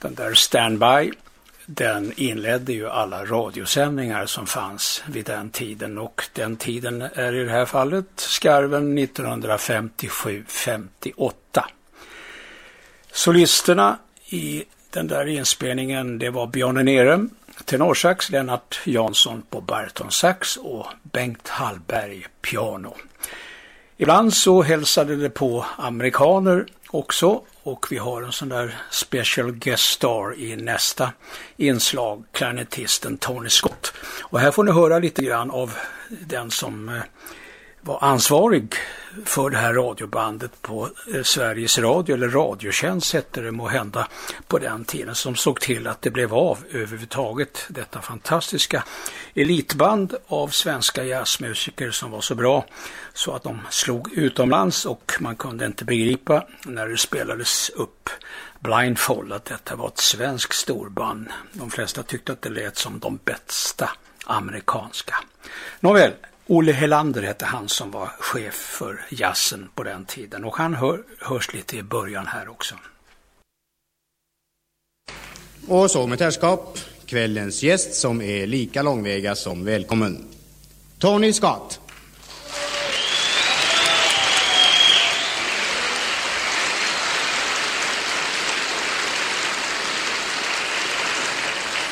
den där Stand By den inledde ju alla radiosändningar som fanns vid den tiden och den tiden är i det här fallet skarven 1957-58. Solisterna i den där inspelningen det var Björn Nerem, tenorsax, Lennart Jansson på baritonsax och Bengt Hallberg piano. Ibland så hälsade det på amerikaner också och vi har en sån där special guest star i nästa inslag, klarinettisten Tony Scott. Och här får ni höra lite grann av den som eh, var ansvarig för det här radiobandet på eh, Sveriges Radio, eller Radiotjänst hette det må hända på den tiden, som såg till att det blev av överhuvudtaget. Detta fantastiska elitband av svenska jazzmusiker som var så bra så att de slog utomlands och man kunde inte begripa när det spelades upp blindfold att detta var ett svenskt storband. De flesta tyckte att det lät som de bästa amerikanska. Nåväl, Olle Helander hette han som var chef för jazzen på den tiden och han hör, hörs lite i början här också. Och så med herrskap, kvällens gäst som är lika långväga som välkommen. Tony Scott.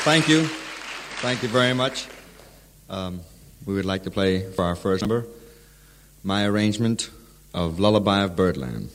Thank you. Thank you very much. Um, we would like to play for our first number my arrangement of Lullaby of Birdland.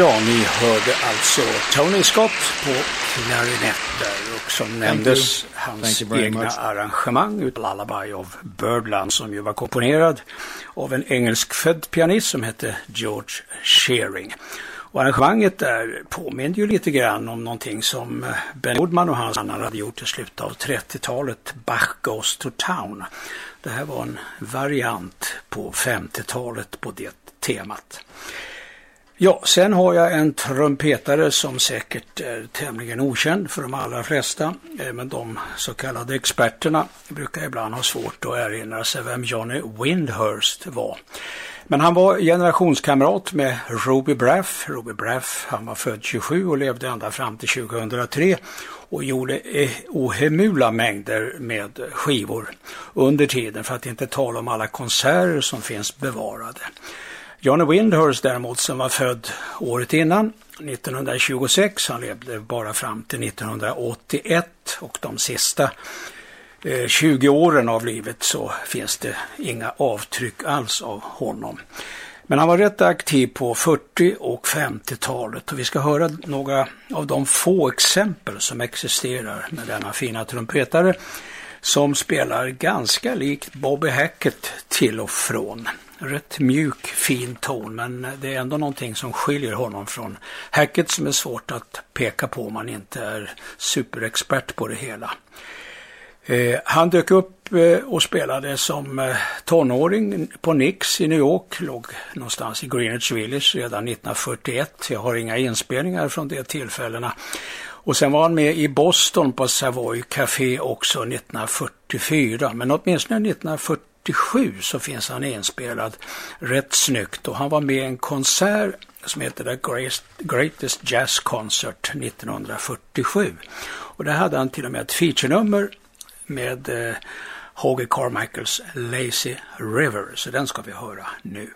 Ja, ni hörde alltså Tony Scott på klarinetter och som nämndes hans egna much. arrangemang utav Lullaby of Birdland som ju var komponerad av en engelskfödd pianist som hette George Shearing. Och arrangemanget där påminner ju lite grann om någonting som Ben Woodman och hans annan hade gjort i slutet av 30-talet, Bach Goes to Town. Det här var en variant på 50-talet på det temat. Ja, sen har jag en trumpetare som säkert är tämligen okänd för de allra flesta. Eh, men de så kallade experterna brukar ibland ha svårt att erinra sig vem Johnny Windhurst var. Men han var generationskamrat med Ruby Braff. Ruby Braff, han var född 27 och levde ända fram till 2003 och gjorde e- ohemula mängder med skivor under tiden för att inte tala om alla konserter som finns bevarade. Johnny Windhurst däremot som var född året innan, 1926, han levde bara fram till 1981 och de sista eh, 20 åren av livet så finns det inga avtryck alls av honom. Men han var rätt aktiv på 40 och 50-talet och vi ska höra några av de få exempel som existerar med denna fina trumpetare som spelar ganska likt Bobby Hackett till och från. Rätt mjuk, fin ton men det är ändå någonting som skiljer honom från Hackett som är svårt att peka på om man inte är superexpert på det hela. Eh, han dök upp eh, och spelade som eh, tonåring på Nix i New York, låg någonstans i Greenwich Village redan 1941. Jag har inga inspelningar från de tillfällena. Och sen var han med i Boston på Savoy Café också 1944, men åtminstone 47 så finns han inspelad rätt snyggt och han var med i en konsert som heter The Greatest Jazz Concert 1947. Och där hade han till och med ett featurenummer med eh, H.G. Carmichaels Lazy River. Så den ska vi höra nu.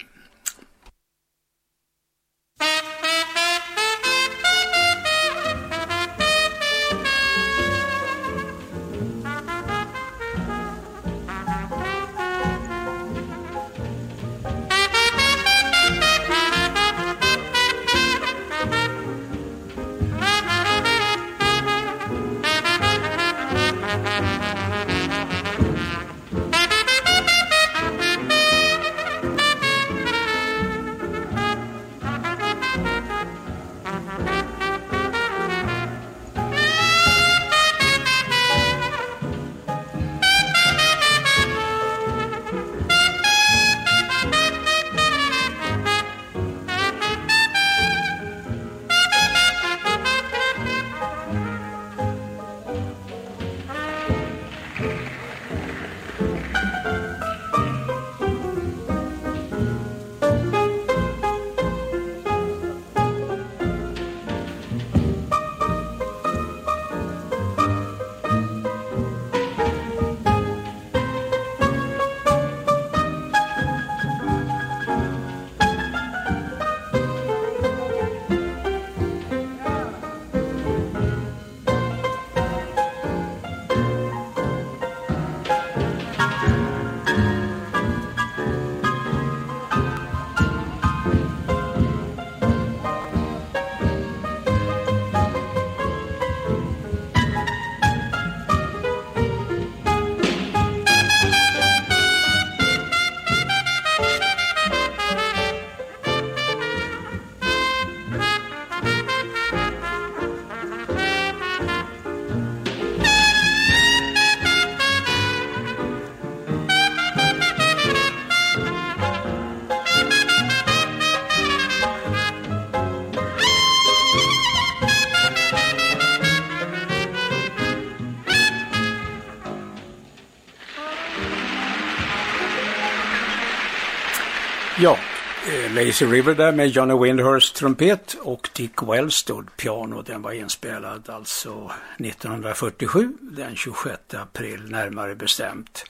Lazy River där med Johnny Windhurst trumpet och Dick Wells stod piano. Den var inspelad alltså 1947, den 26 april närmare bestämt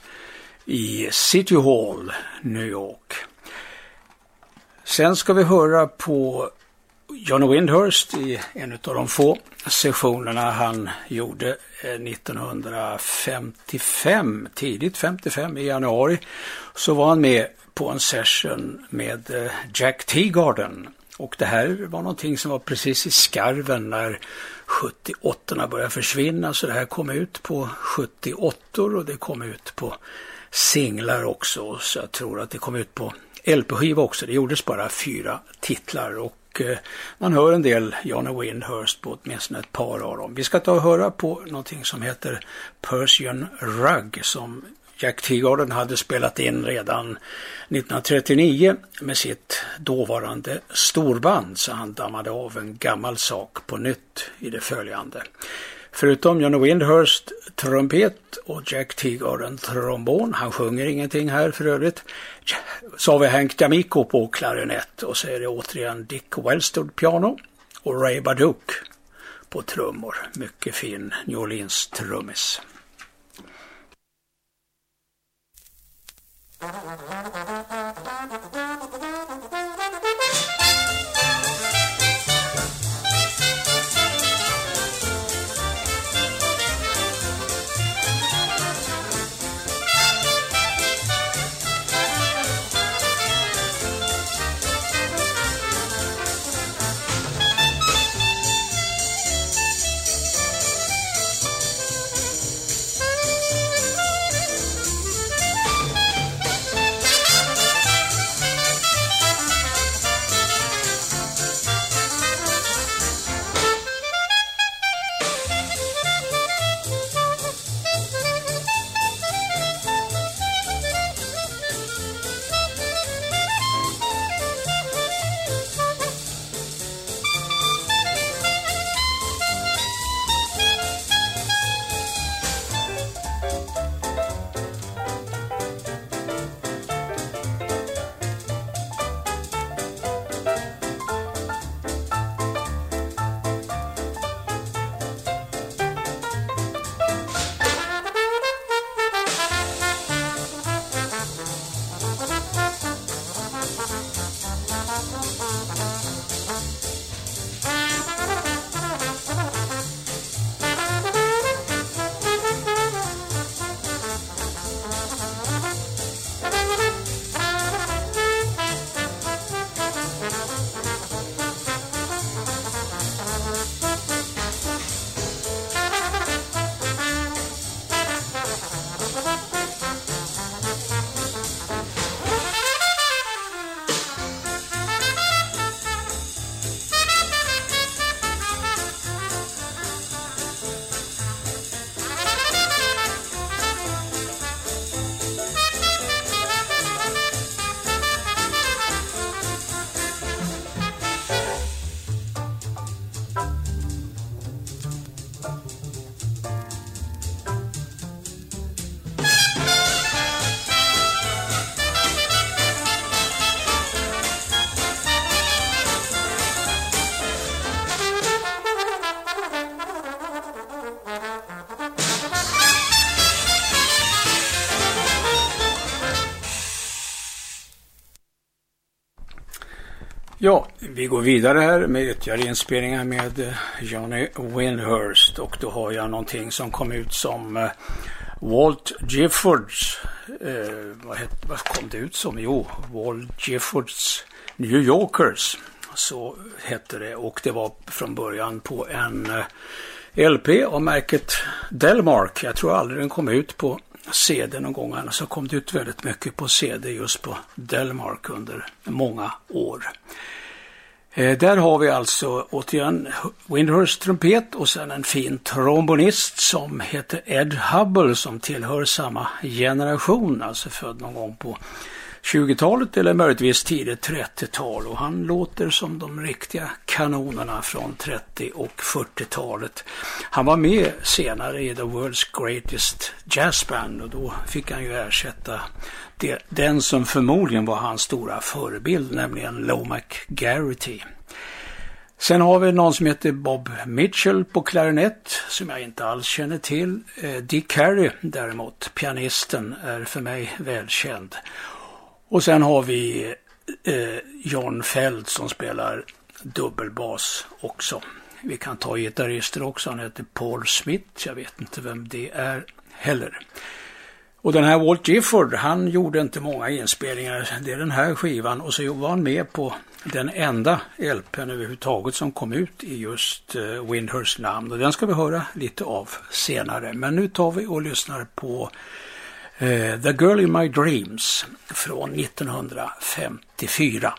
i City Hall, New York. Sen ska vi höra på Johnny Windhurst i en av de få sessionerna han gjorde eh, 1955, tidigt 55 i januari, så var han med på en session med eh, Jack Teagarden. Och det här var någonting som var precis i skarven när 78 började försvinna. Så det här kom ut på 78 och det kom ut på singlar också. Så jag tror att det kom ut på LP-skiva också. Det gjordes bara fyra titlar och eh, man hör en del Johnny Windhurst på åtminstone ett par av dem. Vi ska ta och höra på någonting som heter Persian Rug som Jack Teagarden hade spelat in redan 1939 med sitt dåvarande storband så han dammade av en gammal sak på nytt i det följande. Förutom Johnny Windhurst trumpet och Jack Teagarden trombon. Han sjunger ingenting här för övrigt. Så har vi Hank D'Amico på klarinett och så är det återigen Dick Wellstood, piano och Ray Baduk på trummor. Mycket fin New Orleans-trummis. Thank you. Vi går vidare här med ytterligare inspelningar med eh, Johnny Winhurst och då har jag någonting som kom ut som eh, Walt Giffords, eh, vad, het, vad kom det ut som? Jo, Walt Giffords New Yorkers, så hette det och det var från början på en eh, LP av märket Delmark. Jag tror aldrig den kom ut på CD någon gång, annars har kommit ut väldigt mycket på CD just på Delmark under många år. Eh, där har vi alltså återigen Windhurst trumpet och sen en fin trombonist som heter Ed Hubble som tillhör samma generation, alltså född någon gång på 20-talet eller möjligtvis tidigt 30-tal och han låter som de riktiga kanonerna från 30 och 40-talet. Han var med senare i The World's Greatest Jazz Band och då fick han ju ersätta det, den som förmodligen var hans stora förebild, nämligen Lomac Garrity. Sen har vi någon som heter Bob Mitchell på klarinett som jag inte alls känner till. Eh, Dick Carey däremot, pianisten, är för mig välkänd. Och sen har vi eh, John Feld som spelar dubbelbas också. Vi kan ta gitarrister också, han heter Paul Smith, jag vet inte vem det är heller. Och den här Walt Gifford, han gjorde inte många inspelningar. Det är den här skivan och så var han med på den enda LPn överhuvudtaget som kom ut i just uh, namn. Och den ska vi höra lite av senare. Men nu tar vi och lyssnar på Eh, The Girl in My Dreams från 1954.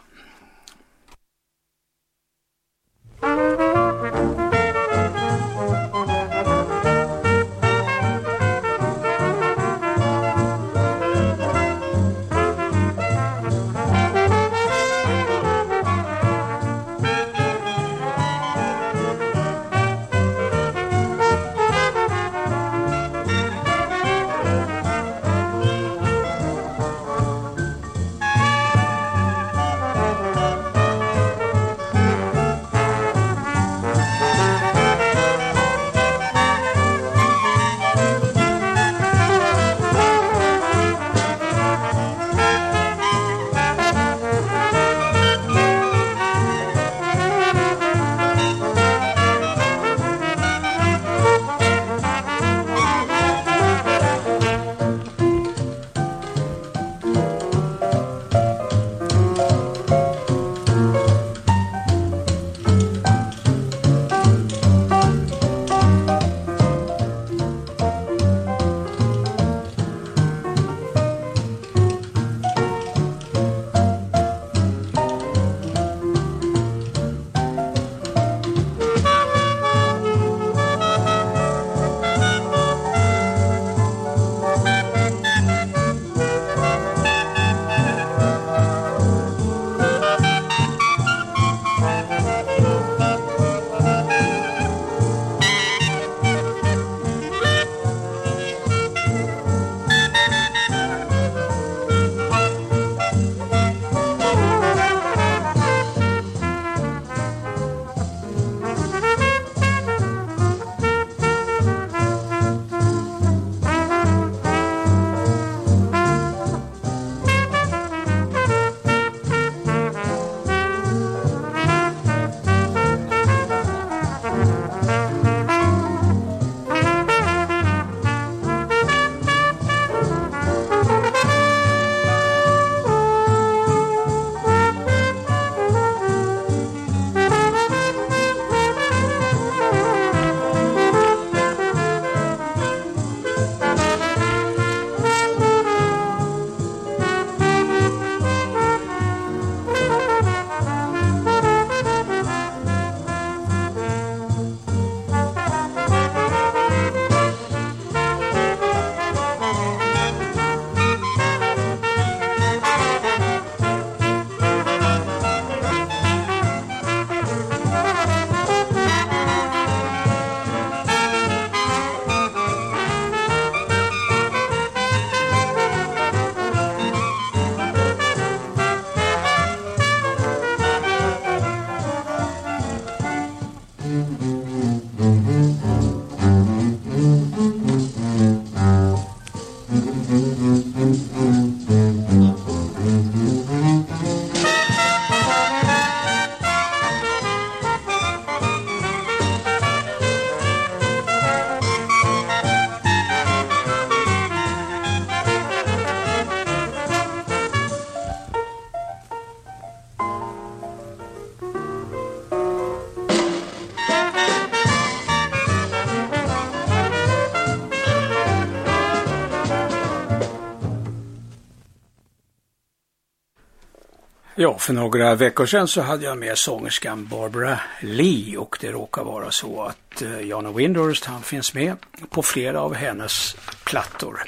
Ja, för några veckor sedan så hade jag med sångerskan Barbara Lee och det råkar vara så att eh, Jana Windhorst han finns med på flera av hennes plattor.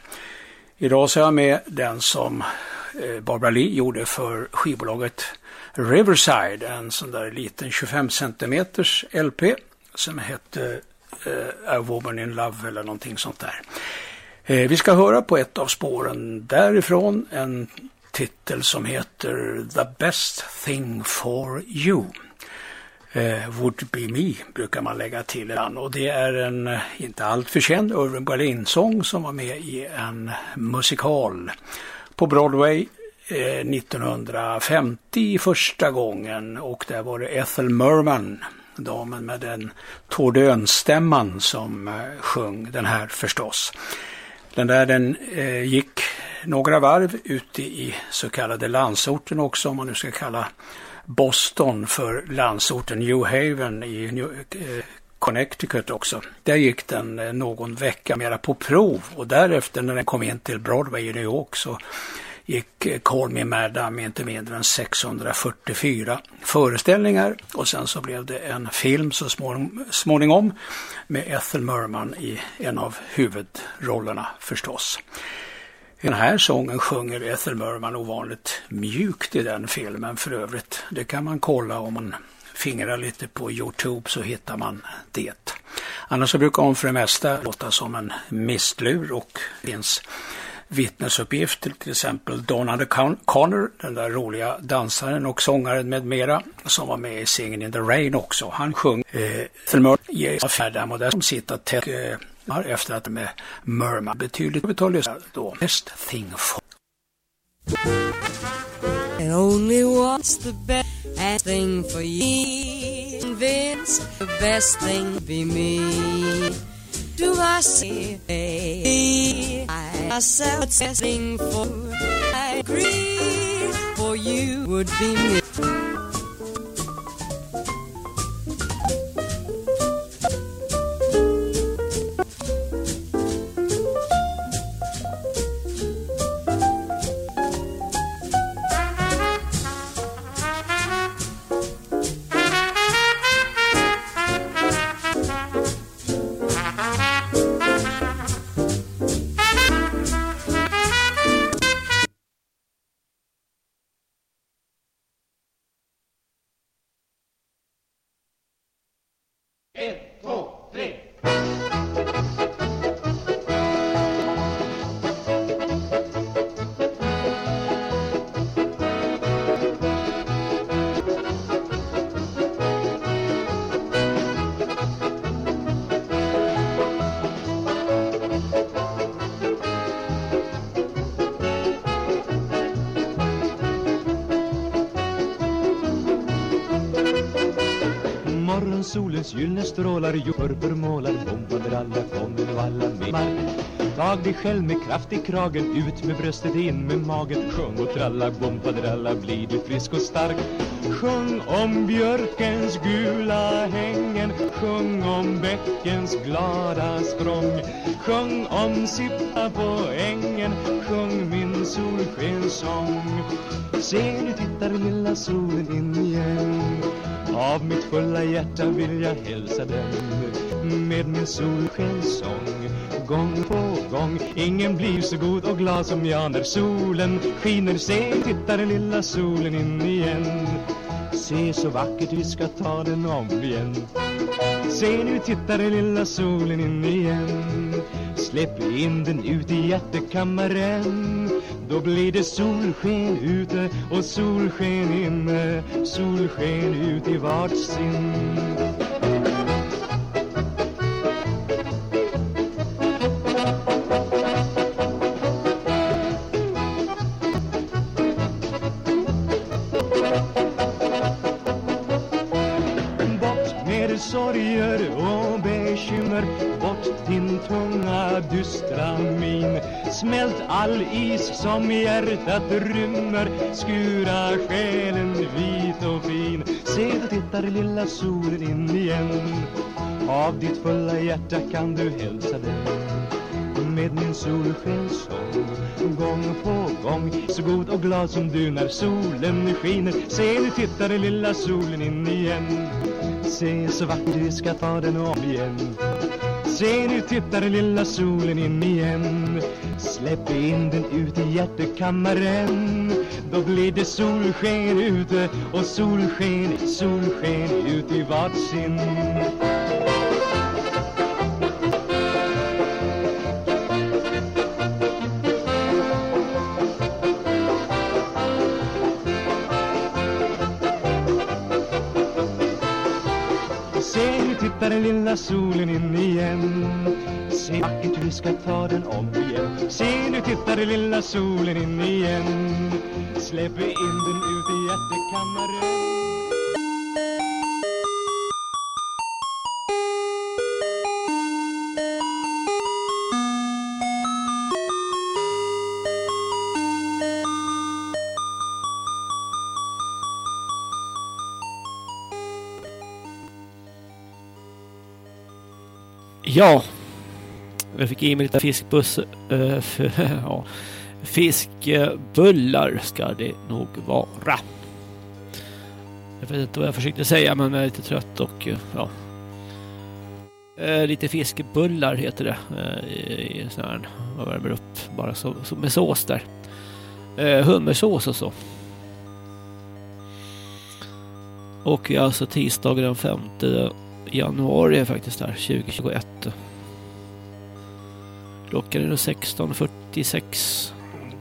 Idag så är jag med den som eh, Barbara Lee gjorde för skivbolaget Riverside, en sån där liten 25 cm LP som hette eh, A Woman in Love eller någonting sånt där. Eh, vi ska höra på ett av spåren därifrån en titel som heter The Best Thing For You. Eh, Would Be Me brukar man lägga till ibland och det är en eh, inte alltför känd Irving Berlin-sång som var med i en musikal på Broadway eh, 1950 första gången och där var det Ethel Merman, damen med den tordönstämman som eh, sjöng den här förstås. Den där den eh, gick några varv ute i så kallade landsorten också, om man nu ska kalla Boston för landsorten New Haven i New, eh, Connecticut också. Där gick den eh, någon vecka mera på prov och därefter när den kom in till Broadway i New York så gick eh, Call Me Madam inte mindre än 644 föreställningar och sen så blev det en film så småningom med Ethel Merman i en av huvudrollerna förstås. Den här sången sjunger Ethel Merman ovanligt mjukt i den filmen för övrigt. Det kan man kolla om man fingrar lite på Youtube så hittar man det. Annars så brukar hon för det mesta låta som en mistlur och finns vittnesuppgifter, till exempel Donald Connor, den där roliga dansaren och sångaren med mera, som var med i Singing in the Rain också. Han sjöng eh, Thelmer Färdam och där som sitter tätt eh, efter att med Murma betydligt betydligt då. Best thing for And only wants the best thing for you. Vince, the best thing be me. Do I see I myself thing for? I agree for you would be me. Tag dig själv med kraft i kragen Ut med bröstet in med magen. Sjung och tralla bompadralla Blir du frisk och stark. Sjung om björkens gula hängen Sjung om bäckens glada språng. Sjung om sippa på ängen Sjung min solskenssång Se nu tittar lilla solen in igen. Av mitt fulla hjärta vill jag hälsa den Med min solskenssång Gång på gång. Ingen blir så god och glad som jag när solen skiner. Se, tittar den lilla solen in igen. Se så vackert vi ska ta den om igen. Se nu tittar den lilla solen in igen. Släpp in den ut i hjärtekammaren. Då blir det solsken ute och solsken inne. Solsken ut i vart sinn. All is som hjärtat rymmer. Skura själen vit och fin. Se, då tittar lilla solen in igen. Av ditt fulla hjärta kan du hälsa den. Med min solskenssång Gång på gång. Så god och glad som du när solen skiner. Se nu tittar den lilla solen in igen. Se så vacker du ska ta den om igen. Se nu tittar lilla solen in igen. Släpp in den ut i hjärtekammaren. Då blir det solsken ute och solsken, solsken ut i varsin nu tittar lilla solen in igen. Se vackert vi ska ta den om igen. Se nu tittar lilla solen in igen. Släpp in den ut i hjärtekammaren Ja, jag fick i mig lite fiskbuss. Eh, för, ja. Fiskbullar ska det nog vara. Jag vet inte vad jag försökte säga men jag är lite trött och eh, ja. Eh, lite fiskbullar heter det. I, i sån här, man värmer upp bara så, så med sås där. Hummersås och så. Och alltså tisdagen den 5 januari faktiskt där, 2021. Klockan är 16.46.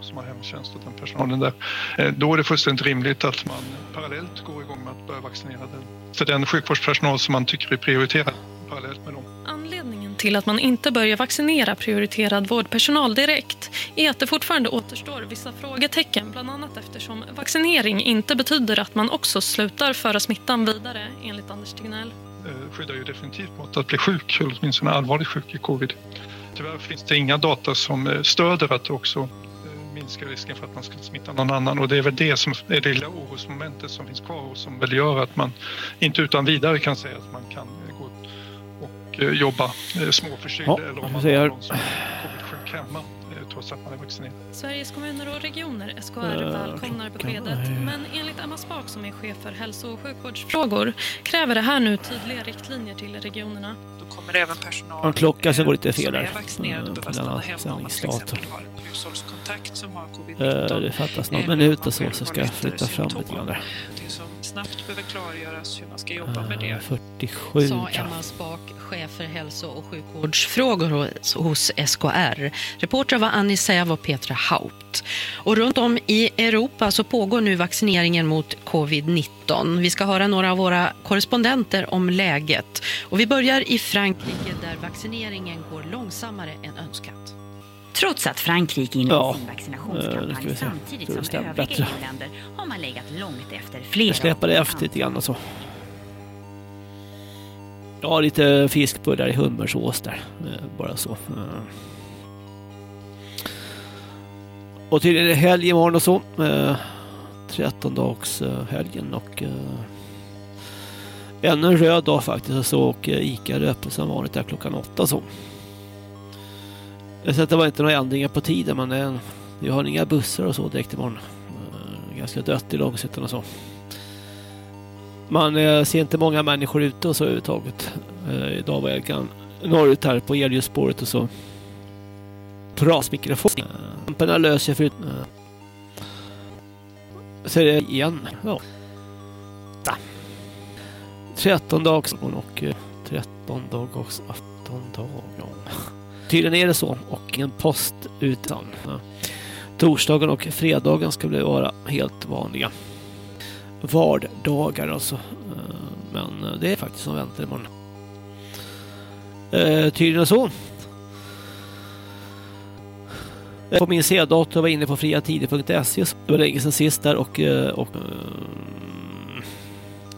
som har hemtjänst och den personalen där. Eh, Då är det fullständigt rimligt att man parallellt går igång med att börja vaccinera den. För den sjukvårdspersonal som man tycker är prioriterad parallellt med dem. Anledningen till att man inte börjar vaccinera prioriterad vårdpersonal direkt är att det fortfarande återstår vissa frågetecken, bland annat eftersom vaccinering inte betyder att man också slutar föra smittan vidare, enligt Anders Tegnell. Eh, skyddar ju definitivt mot att bli sjuk, eller åtminstone allvarligt sjuk i covid. Tyvärr finns det inga data som eh, stöder att det också eh, minskar risken för att man ska smitta någon annan och det är väl det som är det lilla orosmomentet som finns kvar och som väl gör att man inte utan vidare kan säga att man kan gå och jobba småförkyld Ja, eller om man har någon som är covid-sjuk hemma trots att man är vaccinerad. Sveriges kommuner och regioner, SKR, Eh, välkomnar beskedet. är- Men enligt Emma Spak som är chef för hälso och sjukvårdsfrågor kräver det här nu tydliga riktlinjer till regionerna. kommer även personal En klocka som går lite som fel är där. vaccinerad och eh, På behöver stanna hemma om man till exempel har en hushållskontakt som har covid-19. Eh, Det fattas någon minut och så, så ska jag flytta fram lite grann där. Snabbt behöver klargöras hur man ska jobba med det. Eh, 47 Sa tror jag. Emma Spak, chef för hälso och sjukvårdsfrågor hos- hos SKR. Reportrar var Annie Säv och Petra Haupt. Och runt om i Europa så pågår nu vaccineringen mot covid-19. Vi ska höra några av våra korrespondenter om läget. Och vi börjar i Frankrike där vaccineringen går långsammare än önskat. Trots att Frankrike inlett Ja, sin eh, vaccinationskampanj se. samtidigt som övriga bättre. EU-länder har man legat långt efter flera Jag släpper det efter lite grann och så. Ja, lite fiskbullar i hummersås där. Eh, Bara så. Eh. Och tydligen är det helg imorgon och så. Eh, 13 dags eh, helgen och eh, ännu en röd dag faktiskt. Så och eh, Ica är öppet som vanligt där klockan åtta så. Så att det var inte några ändringar på tiden men eh, vi har inga bussar och så direkt imorgon. Eh, ganska dött i långsikten och så. Man eh, ser inte många människor ute och så överhuvudtaget. Idag var jag norrut här på elljusspåret och så Trasmikrofon. Lamporna löser förut. Så är det igen. Ja. 13 dags och 13 dag också. 18 dag. Ja. Tydligen är det så och en post utan. Ja. Torsdagen och fredagen ska bli vara helt vanliga vardagar alltså. Eh, men det är faktiskt som väntar imorgon. Eh, tydligen så. Eh, på min C-dator var jag inne på friatider.se. Det var länge sedan sist där och, eh, och, och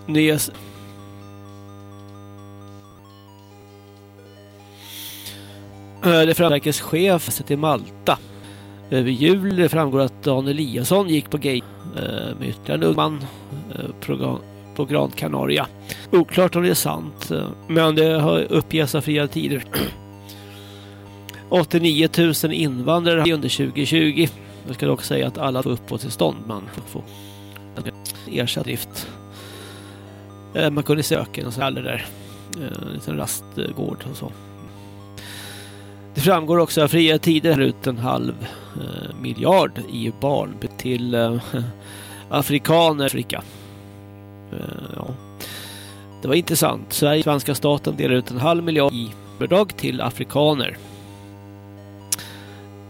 nyhets... Eh, Det framverkets chef till Malta. Eh, Över jul det framgår att Dan Eliasson gick på gay eh, med ytterligare en ung man eh, på Gran- Canaria. Oklart om det är sant, men det har uppgetts av fria tider. 89 000 invandrare under 2020. Jag ska dock säga att alla får uppehållstillstånd man får ersatt drift. Man kunde söka en sån där en liten rastgård och så. Det framgår också av fria tider ut en halv eh, miljard i barn till eh, afrikaner Afrika. Eh, ja. Det var intressant. Sverige, svenska staten delar ut en halv miljard i bidrag till afrikaner.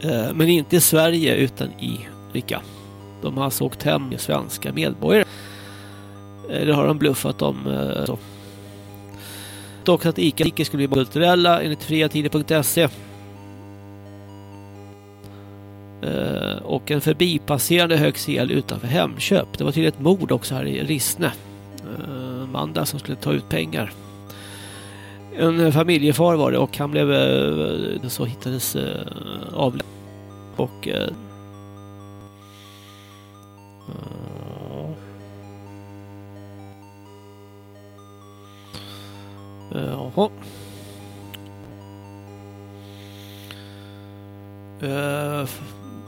Eh, men inte i Sverige utan i Afrika. De har alltså åkt hem med svenska medborgare. Eller har de bluffat om så. Dock att ICA skulle bli kulturella enligt friatider.se. Eh, och en förbipasserande högsel utanför Hemköp. Det var till ett mord också här i Rissne. Eh, en Man där som skulle ta ut pengar. En familjefar var det och han blev eh, så hittades avled. Och Jaha. Uh,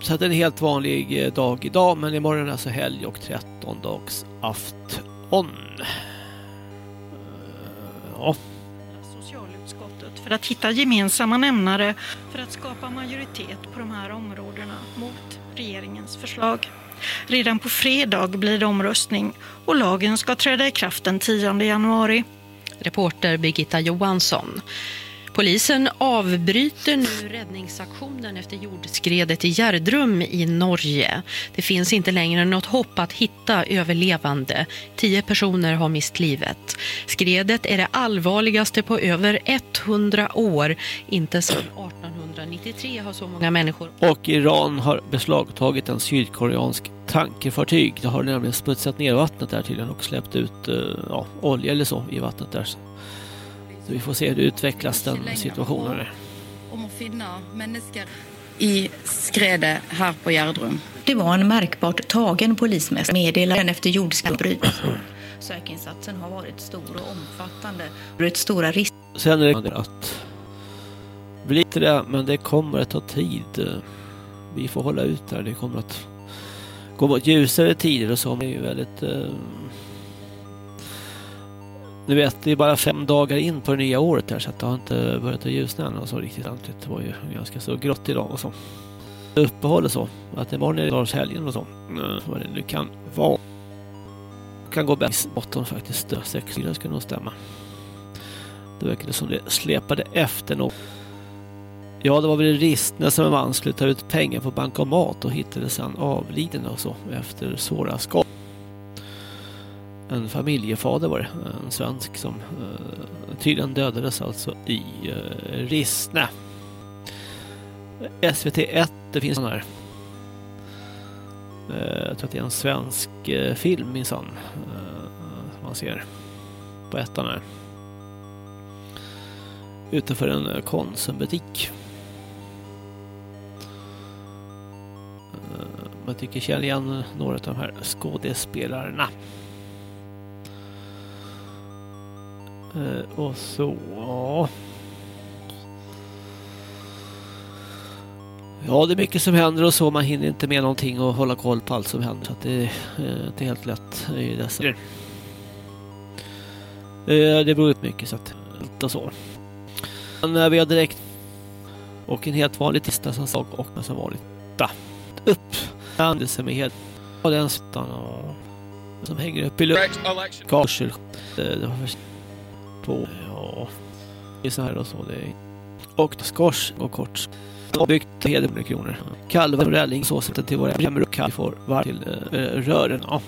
så det är en helt vanlig eh, dag idag men imorgon är alltså helg och 13 dags afton. Uh, ja. Socialutskottet för att hitta gemensamma nämnare för att skapa majoritet på de här områdena mot regeringens förslag. Redan på fredag blir det omröstning och lagen ska träda i kraft den 10 januari. Reporter Birgitta Johansson. Polisen avbryter nu räddningsaktionen efter jordskredet i Gärdrum i Norge. Det finns inte längre något hopp att hitta överlevande. Tio personer har mist livet. Skredet är det allvarligaste på över 100 år. Inte sedan 1893 har så många människor... Och Iran har beslagtagit en sydkoreansk tankerfartyg. Det har nämligen smutsat ner vattnet där tydligen och släppt ut eh, ja, olja eller så i vattnet där. Så vi får se hur det utvecklas den situationen. Om att finna människor i skredet här på Gärdrum. Det var en märkbart tagen polismästare meddelaren efter jordskredbryt. Sökinsatsen har varit stor och omfattande. Det är stora risker. Sen är det att bli det, men det kommer att ta tid. Vi får hålla ut där. Det kommer att gå mot ljusare tider och så. Det är ju väldigt du vet, det är bara fem dagar in på det nya året här så att det har inte börjat att ljusna än och så riktigt ordentligt. Det var ju ganska så grått idag och så. Uppehåll och så. Att imorgon är det helgen och så. Mm, vad det nu kan vara. Kan gå bäst botten faktiskt. Sex det skulle nog stämma. Det verkade som det släpade efter nog. Ja, det var väl Ristne som en man skulle ta ut pengar på bankomat och hittade sen avliden och så efter svåra skador en familjefader var det, en svensk som uh, tydligen dödades alltså i uh, Rissne. SVT1, det finns en här. Uh, jag tror att det är en svensk uh, film minsann. Uh, man ser på ettan här. Utanför en uh, Konsumbutik. Man tycker känner igen några av de här skådespelarna. Och så, ja. Det är mycket som händer och så. Man hinner inte med någonting och hålla koll på allt som händer. Så det är eh, inte helt lätt i dessa. Eh, det beror på mycket så att inte så. Men vi har direkt och en helt vanlig tisdag som sak och som vanligt. Upp. Händelse med helt och den sittan och som hänger upp i luften. Karsel. Det på. Ja, det är så här och så. Det är... Och skors och kort. Och byggt heder kronor. Kalvar och rälling så sätter till våra jämmer och kalv får var till äh, rören. Ja,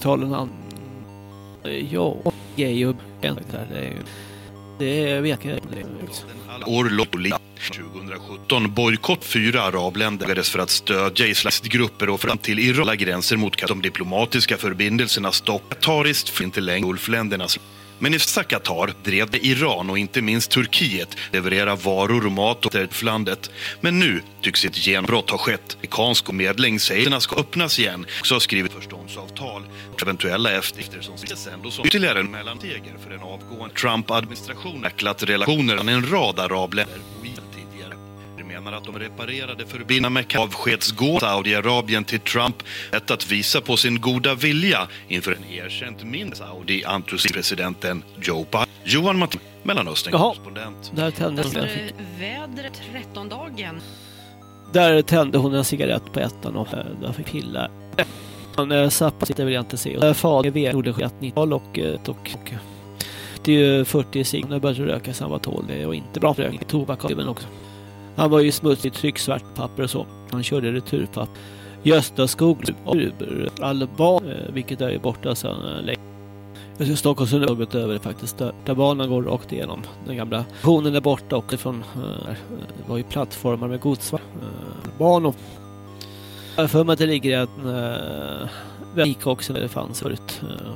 talen an. Ja, gay och det är det vet jag inte. År 2017 bojkott fyra arabländer för att stödja islamistgrupper och fram till Iran gränser mot de diplomatiska förbindelserna stopp. Qatariskt inte längre Gulfländernas men i Qatar drev det Iran och inte minst Turkiet leverera varor och mat till landet. Men nu tycks ett genombrott ha skett. Amerikansk medling säger att ska öppnas igen. Också har skrivit förståndsavtal. Eventuella eftergifter som ses ändå som ytterligare en mellanteger för den avgående Trump-administrationen äcklat relationer med en rad arabländer och menar att de reparerade förbindelserna med avskedsgång Saudiarabien till Trump ett att visa på sin goda vilja inför en erkänt mindre Saudi-entusiast presidenten Joe Biden. Johan Martin, Mellanöstern-korrespondent. Där tände hon en Vädret 13-dagen. Där tände hon en cigarett på ettan och eh, där fick pilla. Han äh, Zappa sitter vill jag inte se. Äh, Fader V gjorde 90-tal och, eh, och, och det är ju 40 sig. Nu började röka sen han var 12. Det var inte bra för rökning. Tobak men också. Han var ju smutsig, trycksvart papper och så. Han körde returpapper. Gösta Skog, Alban, eh, vilket är ju borta sedan eh, länge. Jag ser Stockholms något över faktiskt där, där banan går rakt igenom. Den gamla stationen är borta och från äh, eh, det var ju plattformar med godsvagn. Äh, banor. Jag för mig att det ligger en äh, väg också där det fanns förut. Äh,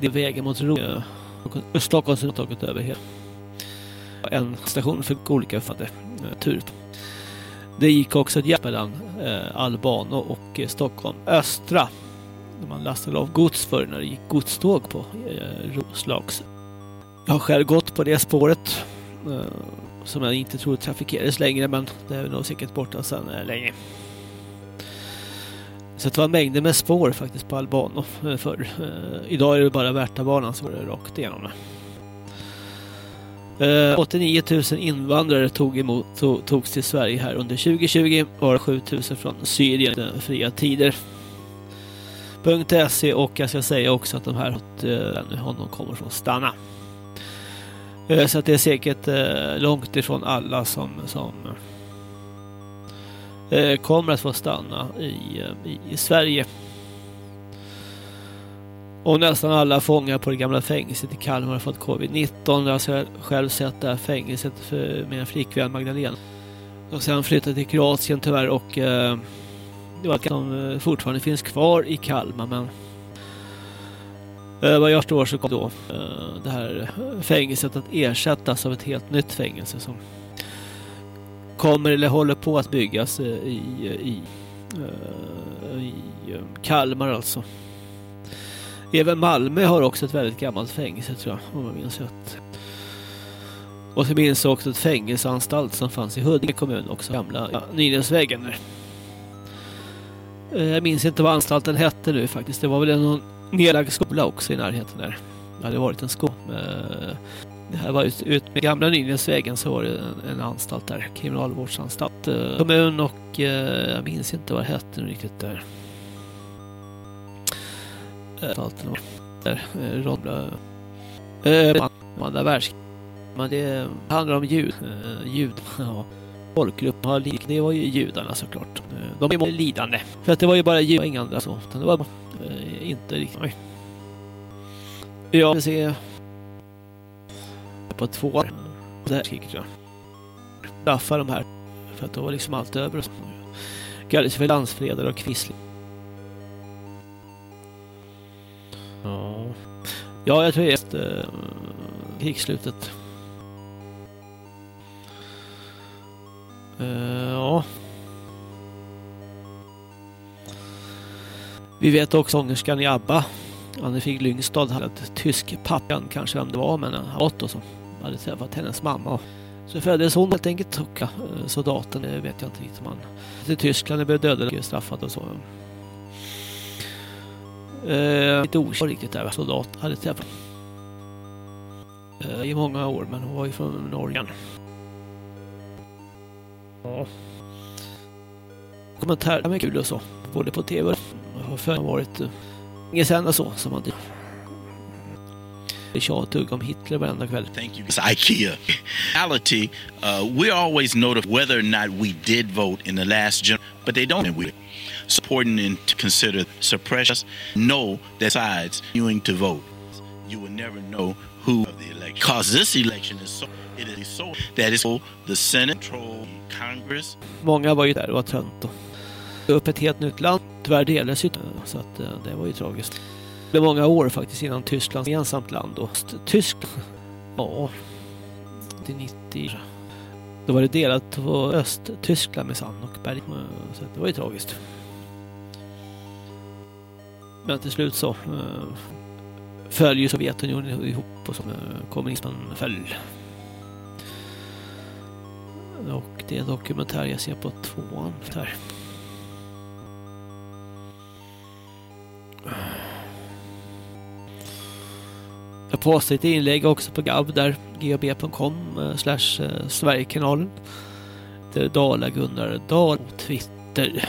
det är vägen mot Rom. Äh, Stockholms har tagit över helt. En station för olika uppfattningar tur. Det gick också ett hjälp mellan eh, Albano och eh, Stockholm Östra när man lastade av gods för när det gick godståg på eh, Roslags. Jag har själv gått på det spåret eh, som jag inte tror trafikerades längre men det är nog säkert borta sedan eh, länge. Så det var mängder med spår faktiskt på Albano eh, förr. Eh, idag är det bara Värtabanan som går rakt igenom det. Eh, 89 000 invandrare tog emot, to, togs till Sverige här under 2020 var 7 000 från Syrien eh, fria tider. .se och jag ska säga också att de här eh, honom kommer från stanna. Eh, så att det är säkert eh, långt ifrån alla som, som eh, kommer att få stanna i, i, i Sverige. Och nästan alla fångar på det gamla fängelset i Kalmar har fått covid-19. Jag har själv sett det här fängelset för, med flickvän Magdalena. Och sen flyttade till Kroatien tyvärr och eh, det var som eh, fortfarande finns kvar i Kalmar men eh, vad jag förstår så kommer då eh, det här fängelset att ersättas av ett helt nytt fängelse som kommer eller håller på att byggas eh, i, i, eh, i Kalmar alltså. Även Malmö har också ett väldigt gammalt fängelse tror jag om jag minns rätt. Och så minns jag också ett fängelseanstalt som fanns i Huddinge kommun också. Gamla ja, Nynäsvägen där. Jag minns inte vad anstalten hette nu faktiskt. Det var väl en nedlagd skola också i närheten där. Det hade varit en skola. Eh, det här var ut, ut med gamla Nynäsvägen så var det en, en anstalt där. Kriminalvårdsanstalt. Eh, kommun och eh, jag minns inte vad det hette riktigt där. Anstalten där. Eh, Robbla. Eh, eh, andra världskriget. Men det handlar om ljud. Ljud. Ja folkgrupp har lik. Det var ju judarna såklart. De är lidande. För att det var ju bara judar och inga andra så. Det var eh, inte riktigt. Nej. Ja, vi se på två det här kriget tror jag. Daffa de här. För att då var liksom allt över. Kallades för landsfredare och kvissling. Ja. Ja, jag tror efter äh, eh, krigsslutet Uh, ja. Vi vet också sångerskan i ABBA. Anne-Frid Lyngstad hade ett tysk pappan, kanske vem det var, men han och som hade träffat hennes mamma. Så föddes hon helt enkelt och eh, soldaten, det vet jag inte riktigt om han... I Tyskland blev dödad och straffad och så. Eh, lite okänd riktigt där, soldat hade träffat. Eh, I många år, men hon var ju från Norge. Ja. Kommentarer med kul och så. Både på tv och för varit eh, länge sedan och så som man tjatugg om Hitler varenda kväll. Thank you. It's IKEA. Reality, uh, we always know whether or not we did vote in the last general, but they don't. Supporting and to consider suppress know that sides going to vote. You will never know who of the election. Because this election is so it is so that is so the Senate control Congress. Många var ju där och var trönt och upp ett helt nytt land. Tyvärr delades ju så att eh, det var ju tragiskt. Det var många år faktiskt innan Tyskland var ensamt land och Tyskland, ja, till 90 då var det delat på Östtyskland med Sand och Berg. Så det var ju tragiskt. Men till slut så eh, föll ju Sovjetunionen ihop och så eh, kommunismen föll. Och det är en dokumentär jag ser på tvåan. Där. Jag postar ett inlägg också på GAB där, gb.com eh, slash Sverigekanalen. Det är Dala Gunnar Dahl på Twitter.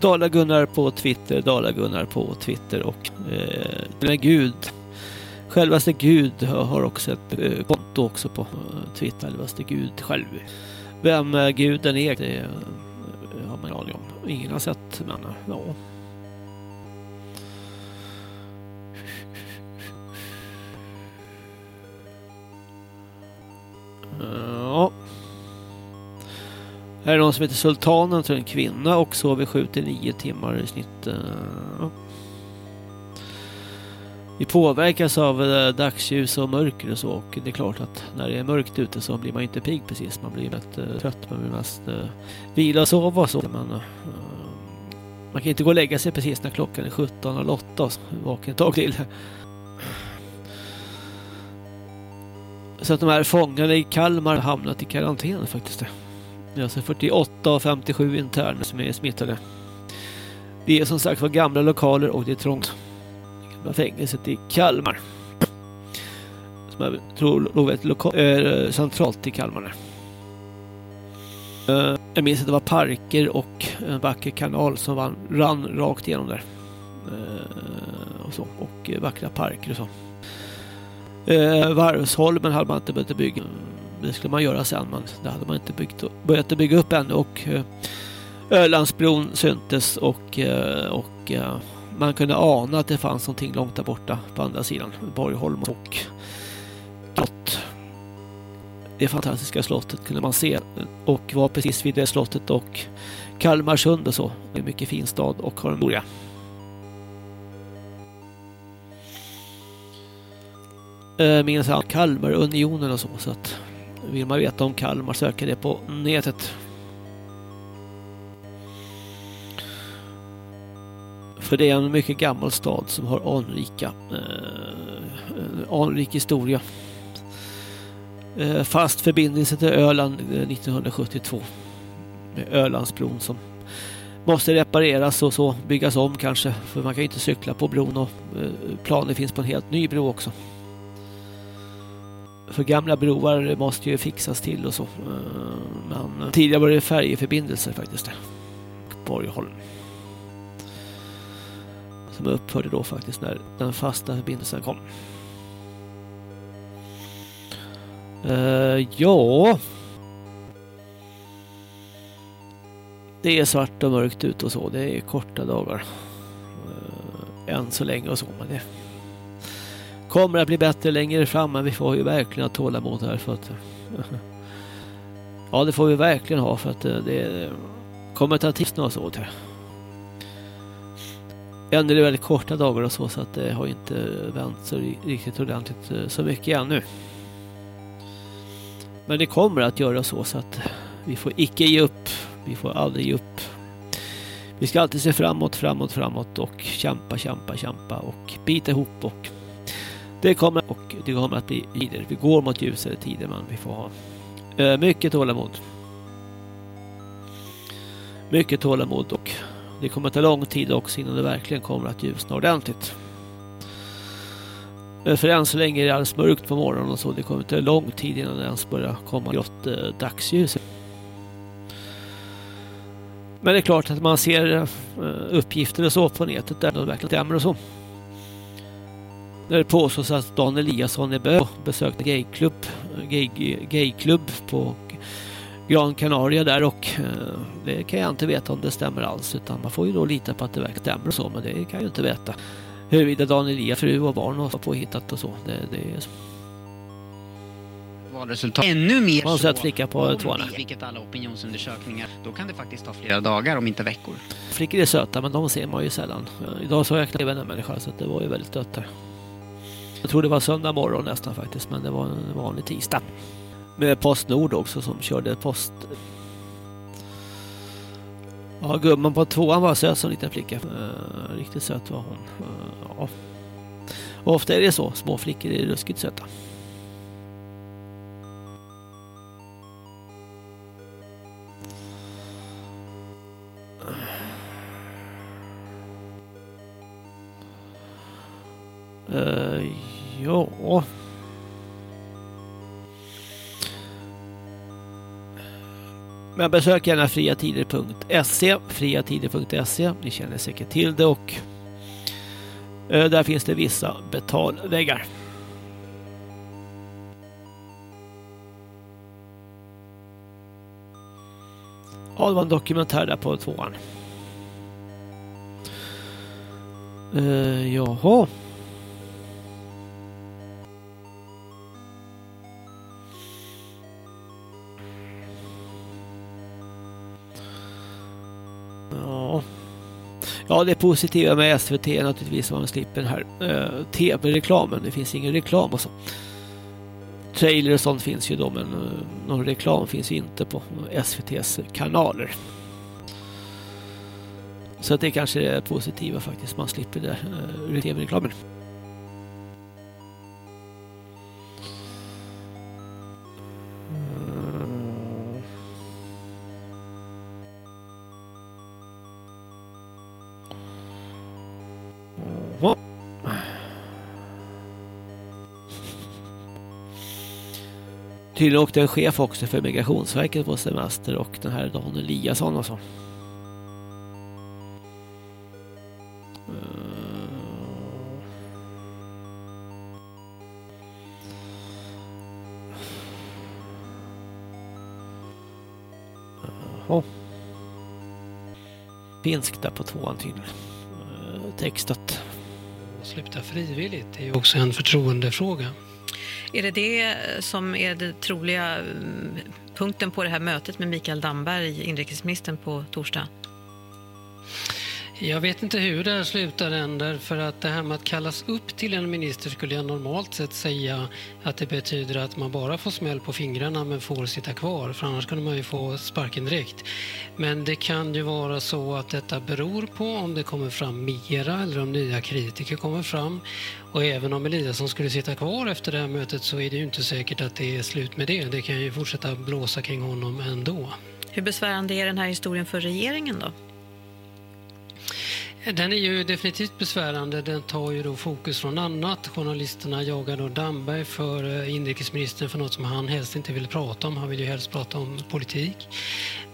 Dala Gunnar på Twitter, Dala Gunnar på Twitter och eh, Gud Självaste Gud har också ett eh, konto också på eh, Twitter, självaste Gud själv. Vem eh, guden är, det eh, har man aning om. Ingen har sett, men eh, ja. Ja. Här är någon som heter Sultanen, tror en kvinna och sover 7-9 timmar i snitt. Eh, ja. Vi påverkas av eh, dagsljus och mörker och så och det är klart att när det är mörkt ute så blir man inte pigg precis. Man blir rätt uh, eh, trött, man blir mest uh, vila och sova och så. Man, uh, man kan inte gå och lägga sig precis när klockan är 17.08 och vaken ett tag till. Så att de här fångarna i Kalmar har hamnat i karantän faktiskt. Det är alltså 48 av 57 interner som är smittade. Det är som sagt var gamla lokaler och det är trångt. Gamla fängelset i Kalmar. Som jag tror låg väldigt eh, centralt i Kalmar. Eh, jag minns att det var parker och en vacker kanal som vann, rann rakt igenom där. Eh, och så. Och vackra parker och så. Varvsholmen hade man inte behövt bygga. Det skulle man göra sen men det hade man inte byggt, börjat bygga upp ännu och eh, Ölandsbron syntes och, eh, och eh, man kunde ana att det fanns någonting långt där borta på andra sidan Borgholm och slott. Det fantastiska slottet kunde man se och var precis vid det slottet och Kalmarsund och så. Det är en mycket fin stad och har en historia. minns han Kalmarunionen och så. Så att vill man veta om Kalmar söker det på nätet. För det är en mycket gammal stad som har anrika, eh, eh anrik historia. Eh, fast förbindelse till Öland eh, 1972. Med Ölandsbron som måste repareras och så byggas om kanske. För man kan inte cykla på bron och eh, planer finns på en helt ny bro också. För gamla broar måste ju fixas till och så. Eh, men tidigare var det färjeförbindelser faktiskt. Borgholm. Som upphörde då faktiskt när den fasta förbindelsen kom. Uh, ja. Det är svart och mörkt ut och så. Det är korta dagar. Uh, än så länge och så. Men det kommer att bli bättre längre fram men vi får ju verkligen ha tålamod här för att ja det får vi verkligen ha för att eh, det kommer att ta tid några så här. Ännu är det väldigt korta dagar och så så att det har inte vänt så riktigt ordentligt eh, så mycket ännu. Men det kommer att göra så så att vi får icke ge upp. Vi får aldrig ge upp. Vi ska alltid se framåt, framåt, framåt och kämpa, kämpa, kämpa och bita ihop och det kommer, och det kommer att bli tider. Vi går mot ljusare tider men vi får ha eh, mycket tålamod. Mycket tålamod och det kommer att ta lång tid också innan det verkligen kommer att ljusna ordentligt. Eh, för än så länge är det alldeles mörkt på morgonen och så. Det kommer att ta lång tid innan det ens börjar komma grått eh, dagsljus. Men det är klart att man ser uppgifter och så på nätet där det verkligen stämmer och så. Där det påstås att Dan Eliasson är bö besökte gayklubb, gay, gayklubb på Gran Canaria där och eh, det kan jag inte veta om det stämmer alls utan man får ju då lita på att det verkligen stämmer och så men det kan jag ju inte veta. Huruvida Dan Elias fru och barn har påhittat och så. Det, det är så. Valresultat ännu mer Man har sett flicka på tvåan. Vilket alla opinionsundersökningar. Då kan det faktiskt ta flera dagar om inte veckor. Flickor är söta men de ser man ju sällan. Idag så räknar jag en människa så det var ju väldigt dött där. Jag tror det var söndag morgon nästan faktiskt, men det var en vanlig tisdag. Med Postnord också som körde post... Ja, gumman på tvåan var söt som liten flicka. Eh, riktigt söt var hon. Eh, ja. Och ofta är det så, små flickor är ruskigt söta. Uh, ja. Men besök gärna friatider.se friatider.se Ni känner säkert till det och uh, där finns det vissa betalväggar. Ja, det var en dokumentär där på tvåan. Uh, jaha. Ja. Ja, det positiva med SVT är naturligtvis att man slipper den här uh, tv-reklamen. Det finns ingen reklam och så. Trailer och sånt finns ju då, men uh, någon reklam finns ju inte på SVTs kanaler. Så att det kanske är positiva faktiskt. Man slipper det uh, tv-reklamen. Tydligen åkte en chef också för Migrationsverket på semester och den här Dan Eliasson och så. Eh. Jaha. Finsk där på tvåan tydligen. Eh, textat. Sluta frivilligt det är ju också en förtroendefråga. Är det det eh, som är det troliga mm, punkten på det här mötet med Mikael Damberg, inrikesministern, på torsdag? Jag vet inte hur det här slutar än, därför att det här med att kallas upp till en minister skulle jag normalt sett säga att det betyder att man bara får smäll på fingrarna men får sitta kvar, för annars kunde man ju få sparken direkt. Men det kan ju vara så att detta beror på om det kommer fram mera eller om nya kritiker kommer fram. Och även om Eliasson skulle sitta kvar efter det här mötet så är det ju inte säkert att det är slut med det. Det kan ju fortsätta blåsa kring honom ändå. Hur besvärande är den här historien för regeringen då? Den är ju definitivt besvärande. Den tar ju då fokus från annat. Journalisterna jagar då Damberg för eh, inrikesministern för något som han helst inte vill prata om. Han vill ju helst prata om politik.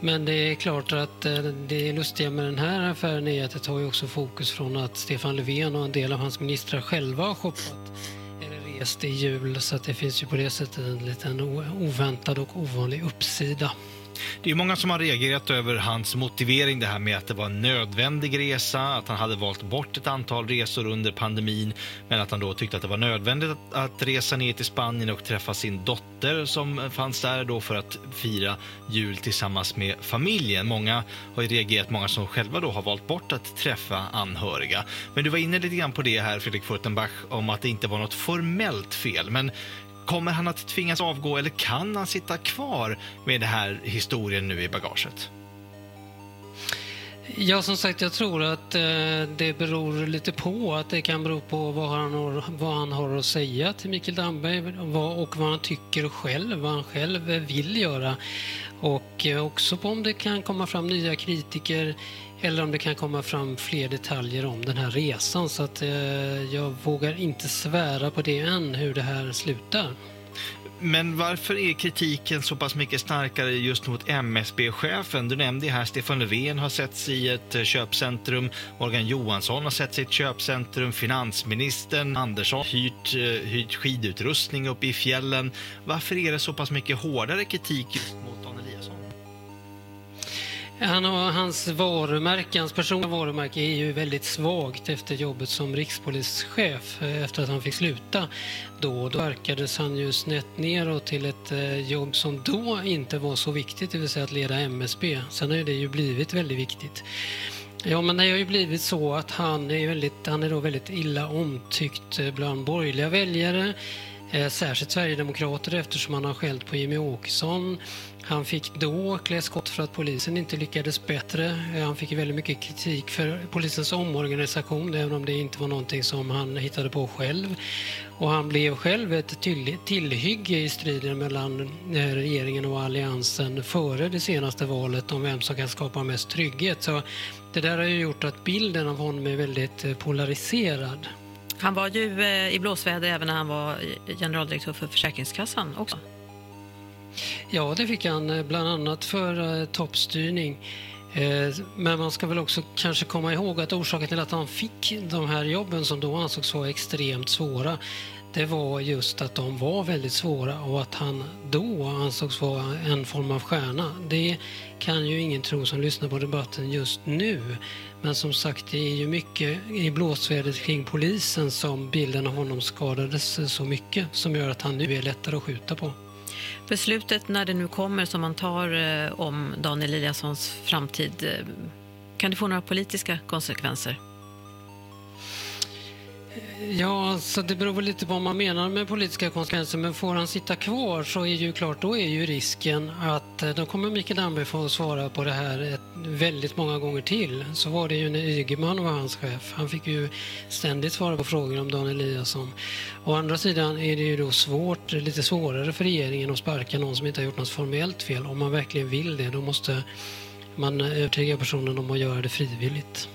Men det är klart att eh, det lustiga med den här affären är att det tar ju också fokus från att Stefan Löfven och en del av hans ministrar själva har shoppat eller rest i jul. Så att det finns ju på det sättet en liten oväntad och ovanlig uppsida. Det är många som har reagerat över hans motivering, det här med att det var en nödvändig resa, att han hade valt bort ett antal resor under pandemin, men att han då tyckte att det var nödvändigt att, att resa ner till Spanien och träffa sin dotter som fanns där då för att fira jul tillsammans med familjen. Många har ju reagerat, många som själva då har valt bort att träffa anhöriga. Men du var inne lite grann på det här, Fredrik Furtenbach, om att det inte var något formellt fel. Men Kommer han att tvingas avgå eller kan han sitta kvar med den här historien nu i bagaget? Ja, som sagt, jag tror att eh, det beror lite på. Att det kan bero på vad han har, vad han har att säga till Mikael Damberg vad, och vad han tycker själv, vad han själv vill göra. Och eh, också på om det kan komma fram nya kritiker eller om det kan komma fram fler detaljer om den här resan. Så att eh, jag vågar inte svära på det än, hur det här slutar. Men varför är kritiken så pass mycket starkare just mot MSB-chefen? Du nämnde här Stefan Löfven har setts i ett eh, köpcentrum, Morgan Johansson har setts i ett köpcentrum, finansministern Andersson hyrt, eh, hyrt skidutrustning uppe i fjällen. Varför är det så pass mycket hårdare kritik just mot han och hans varumärke, hans personliga varumärke är ju väldigt svagt efter jobbet som rikspolischef eh, efter att han fick sluta. Då, då verkades han ju snett neråt till ett eh, jobb som då inte var så viktigt, det vill säga att leda MSB. Sen har ju det ju blivit väldigt viktigt. Ja, men det har ju blivit så att han är, väldigt, han är då väldigt illa omtyckt eh, bland borgerliga väljare. Eh, särskilt Sverigedemokrater eftersom han har skällt på Jimmy Åkesson. Han fick då klä skott för att polisen inte lyckades bättre. Eh, han fick väldigt mycket kritik för polisens omorganisation, även om det inte var någonting som han hittade på själv. Och han blev själv ett tillhygge i striden mellan eh, regeringen och alliansen före det senaste valet om vem som kan skapa mest trygghet. Så det där har ju gjort att bilden av honom är väldigt polariserad. Han var ju eh, i blåsväder även när han var generaldirektör för Försäkringskassan också. Ja, det fick han eh, bland annat för eh, toppstyrning. Men man ska väl också kanske komma ihåg att orsaken till att han fick de här jobben som då ansågs vara extremt svåra det var just att de var väldigt svåra och att han då ansågs vara en form av stjärna. Det kan ju ingen tro som lyssnar på debatten just nu. Men som sagt, det är ju mycket i blåsvädret kring polisen som bilden av honom skadades så mycket som gör att han nu är lättare att skjuta på. Beslutet när det nu kommer som man tar eh, om Daniel Eliassons framtid, eh, kan det få några politiska konsekvenser? Ja, så det beror väl lite på vad man menar med politiska konsekvenser. Men får han sitta kvar så är ju klart, då är ju risken att eh, då kommer Mikael Damberg få svara på det här ett, väldigt många gånger till. Så var det ju när Ygeman var hans chef. Han fick ju ständigt svara på frågor om Dan Eliasson. Å andra sidan är det ju då svårt, lite svårare för regeringen att sparka någon som inte har gjort något formellt fel. Om man verkligen vill det, då måste man övertyga personen om att göra det frivilligt.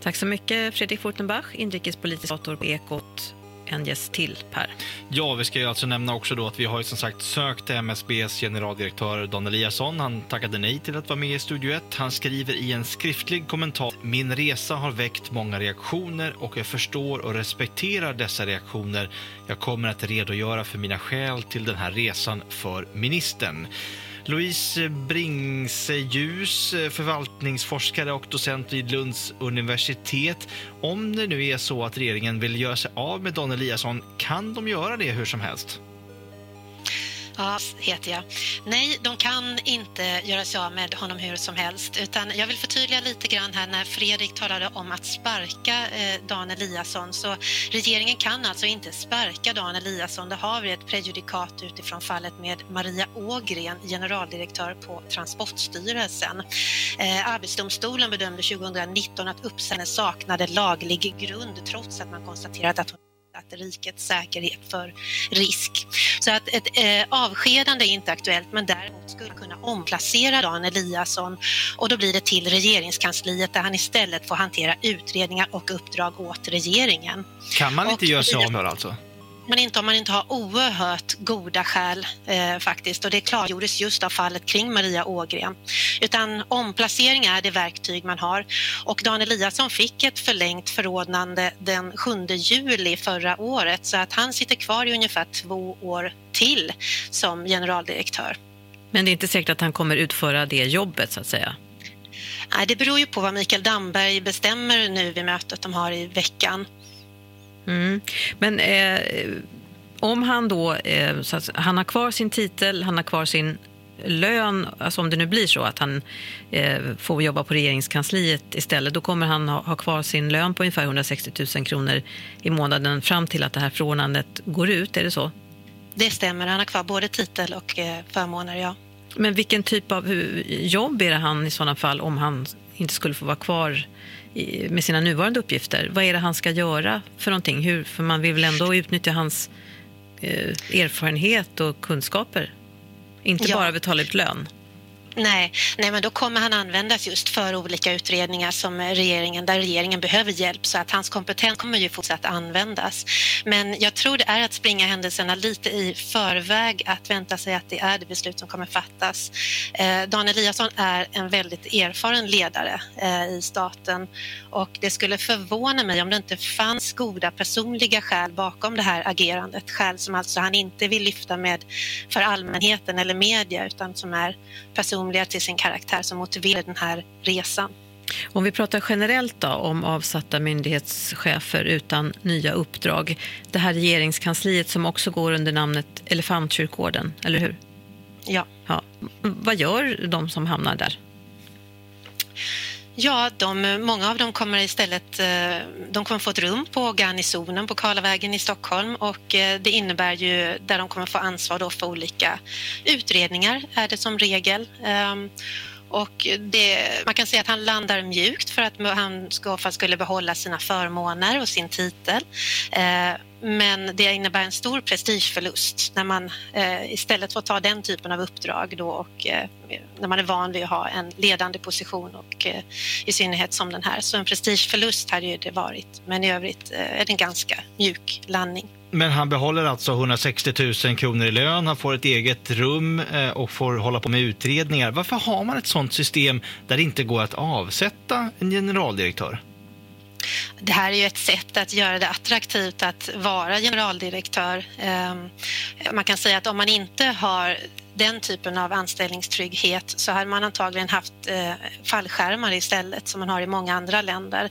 Tack så mycket Fredrik Fortenbach, inrikespolitisk dator på Ekot. En gäst till, Per. Ja, vi ska ju alltså nämna också då att vi har ju som sagt sökt MSBs generaldirektör Dan Eliasson. Han tackade nej till att vara med i Studio 1. Han skriver i en skriftlig kommentar. Min resa har väckt många reaktioner och jag förstår och respekterar dessa reaktioner. Jag kommer att redogöra för mina skäl till den här resan för ministern. Louise Bringsejus, förvaltningsforskare och docent vid Lunds universitet. Om det nu är så att regeringen vill göra sig av med Dan Eliasson, kan de göra det hur som helst? Ja, heter jag. Nej, de kan inte göra sig av med honom hur som helst. Utan jag vill förtydliga lite grann här när Fredrik talade om att sparka eh, Dan Eliasson. Så regeringen kan alltså inte sparka Dan Eliasson. Det har vi ett prejudikat utifrån fallet med Maria Ågren, generaldirektör på Transportstyrelsen. Eh, Arbetsdomstolen bedömde 2019 att uppsägningen saknade laglig grund trots att man konstaterat att hon att rikets säkerhet för risk. Så att ett eh, avskedande är inte aktuellt men däremot skulle kunna omplacera Dan Eliasson och då blir det till regeringskansliet där han istället får hantera utredningar och uppdrag åt regeringen. Kan man inte och, göra sig av med alltså? Men inte om man inte har oerhört goda skäl eh, faktiskt och det klargjordes just av fallet kring Maria Ågren. Utan omplacering är det verktyg man har och Dan Eliasson fick ett förlängt förordnande den 7 juli förra året så att han sitter kvar i ungefär två år till som generaldirektör. Men det är inte säkert att han kommer utföra det jobbet så att säga? Nej, det beror ju på vad Mikael Damberg bestämmer nu vid mötet de har i veckan. Mm. Men eh, om han då, eh, så att han har kvar sin titel, han har kvar sin lön, alltså om det nu blir så att han eh, får jobba på regeringskansliet istället, då kommer han ha, ha, kvar sin lön på ungefär 160 000 kronor i månaden fram till att det här förordnandet går ut, är det så? Det stämmer, han har kvar både titel och eh, förmåner, ja. Men vilken typ av jobb är det han i sådana fall om han inte skulle få vara kvar med sina nuvarande uppgifter. Vad är det han ska göra för någonting? Hur, för man vill väl ändå utnyttja hans eh, erfarenhet och kunskaper. Inte ja. bara betala ut lön. Nej, nej, men då kommer han användas just för olika utredningar som regeringen, där regeringen behöver hjälp så att hans kompetens kommer ju fortsatt användas. Men jag tror det är att springa händelserna lite i förväg att vänta sig att det är det beslut som kommer fattas. Eh, Dan Eliasson är en väldigt erfaren ledare eh, i staten och det skulle förvåna mig om det inte fanns goda personliga skäl bakom det här agerandet. Skäl som alltså han inte vill lyfta med för allmänheten eller media utan som är personliga personliga till sin karaktär som motiverar den här resan. Om vi pratar generellt då, om avsatta myndighetschefer utan nya uppdrag. Det här regeringskansliet som också går under namnet Elefantkyrkogården, eller hur? Ja. ja. Vad gör de som hamnar där? Ja, de, många av dem kommer istället eh, de kommer få ett rum på Garnisonen på Karlavägen i Stockholm och eh, det innebär ju där de kommer få ansvar då för olika utredningar är det som regel. Ehm, och det, man kan säga att han landar mjukt för att han skulle behålla sina förmåner och sin titel. Eh, men det innebär en stor prestigeförlust när man eh, istället får ta den typen av uppdrag då och eh, när man är van vid att ha en ledande position och eh, i synnerhet som den här. Så en prestigeförlust hade ju det varit, men i övrigt eh, är det en ganska mjuk landning. Men han behåller alltså 160 000 kronor i lön, han får ett eget rum eh, och får hålla på med utredningar. Varför har man ett sånt system där det inte går att avsätta en generaldirektör? Det här är ju ett sätt att göra det attraktivt att vara generaldirektör. Ehm, man kan säga att om man inte har den typen av anställningstrygghet så hade man antagligen haft eh, fallskärmar istället som man har i många andra länder.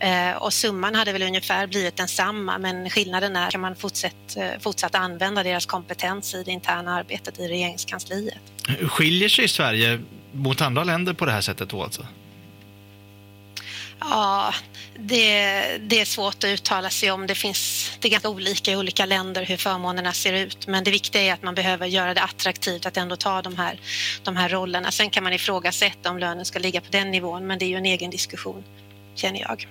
Eh, Och summan hade väl ungefär blivit densamma men skillnaden är att man fortsatt, eh, fortsatt använda deras kompetens i det interna arbetet i regeringskansliet. Skiljer sig Sverige mot andra länder på det här sättet då alltså? Ja, det, det är svårt att uttala sig om. Det, finns, det är ganska olika i olika länder hur förmånerna ser ut. Men det viktiga är att man behöver göra det attraktivt att ändå ta de här, de här rollerna. Sen kan man ifrågasätta om lönen ska ligga på den nivån, men det är ju en egen diskussion, känner jag.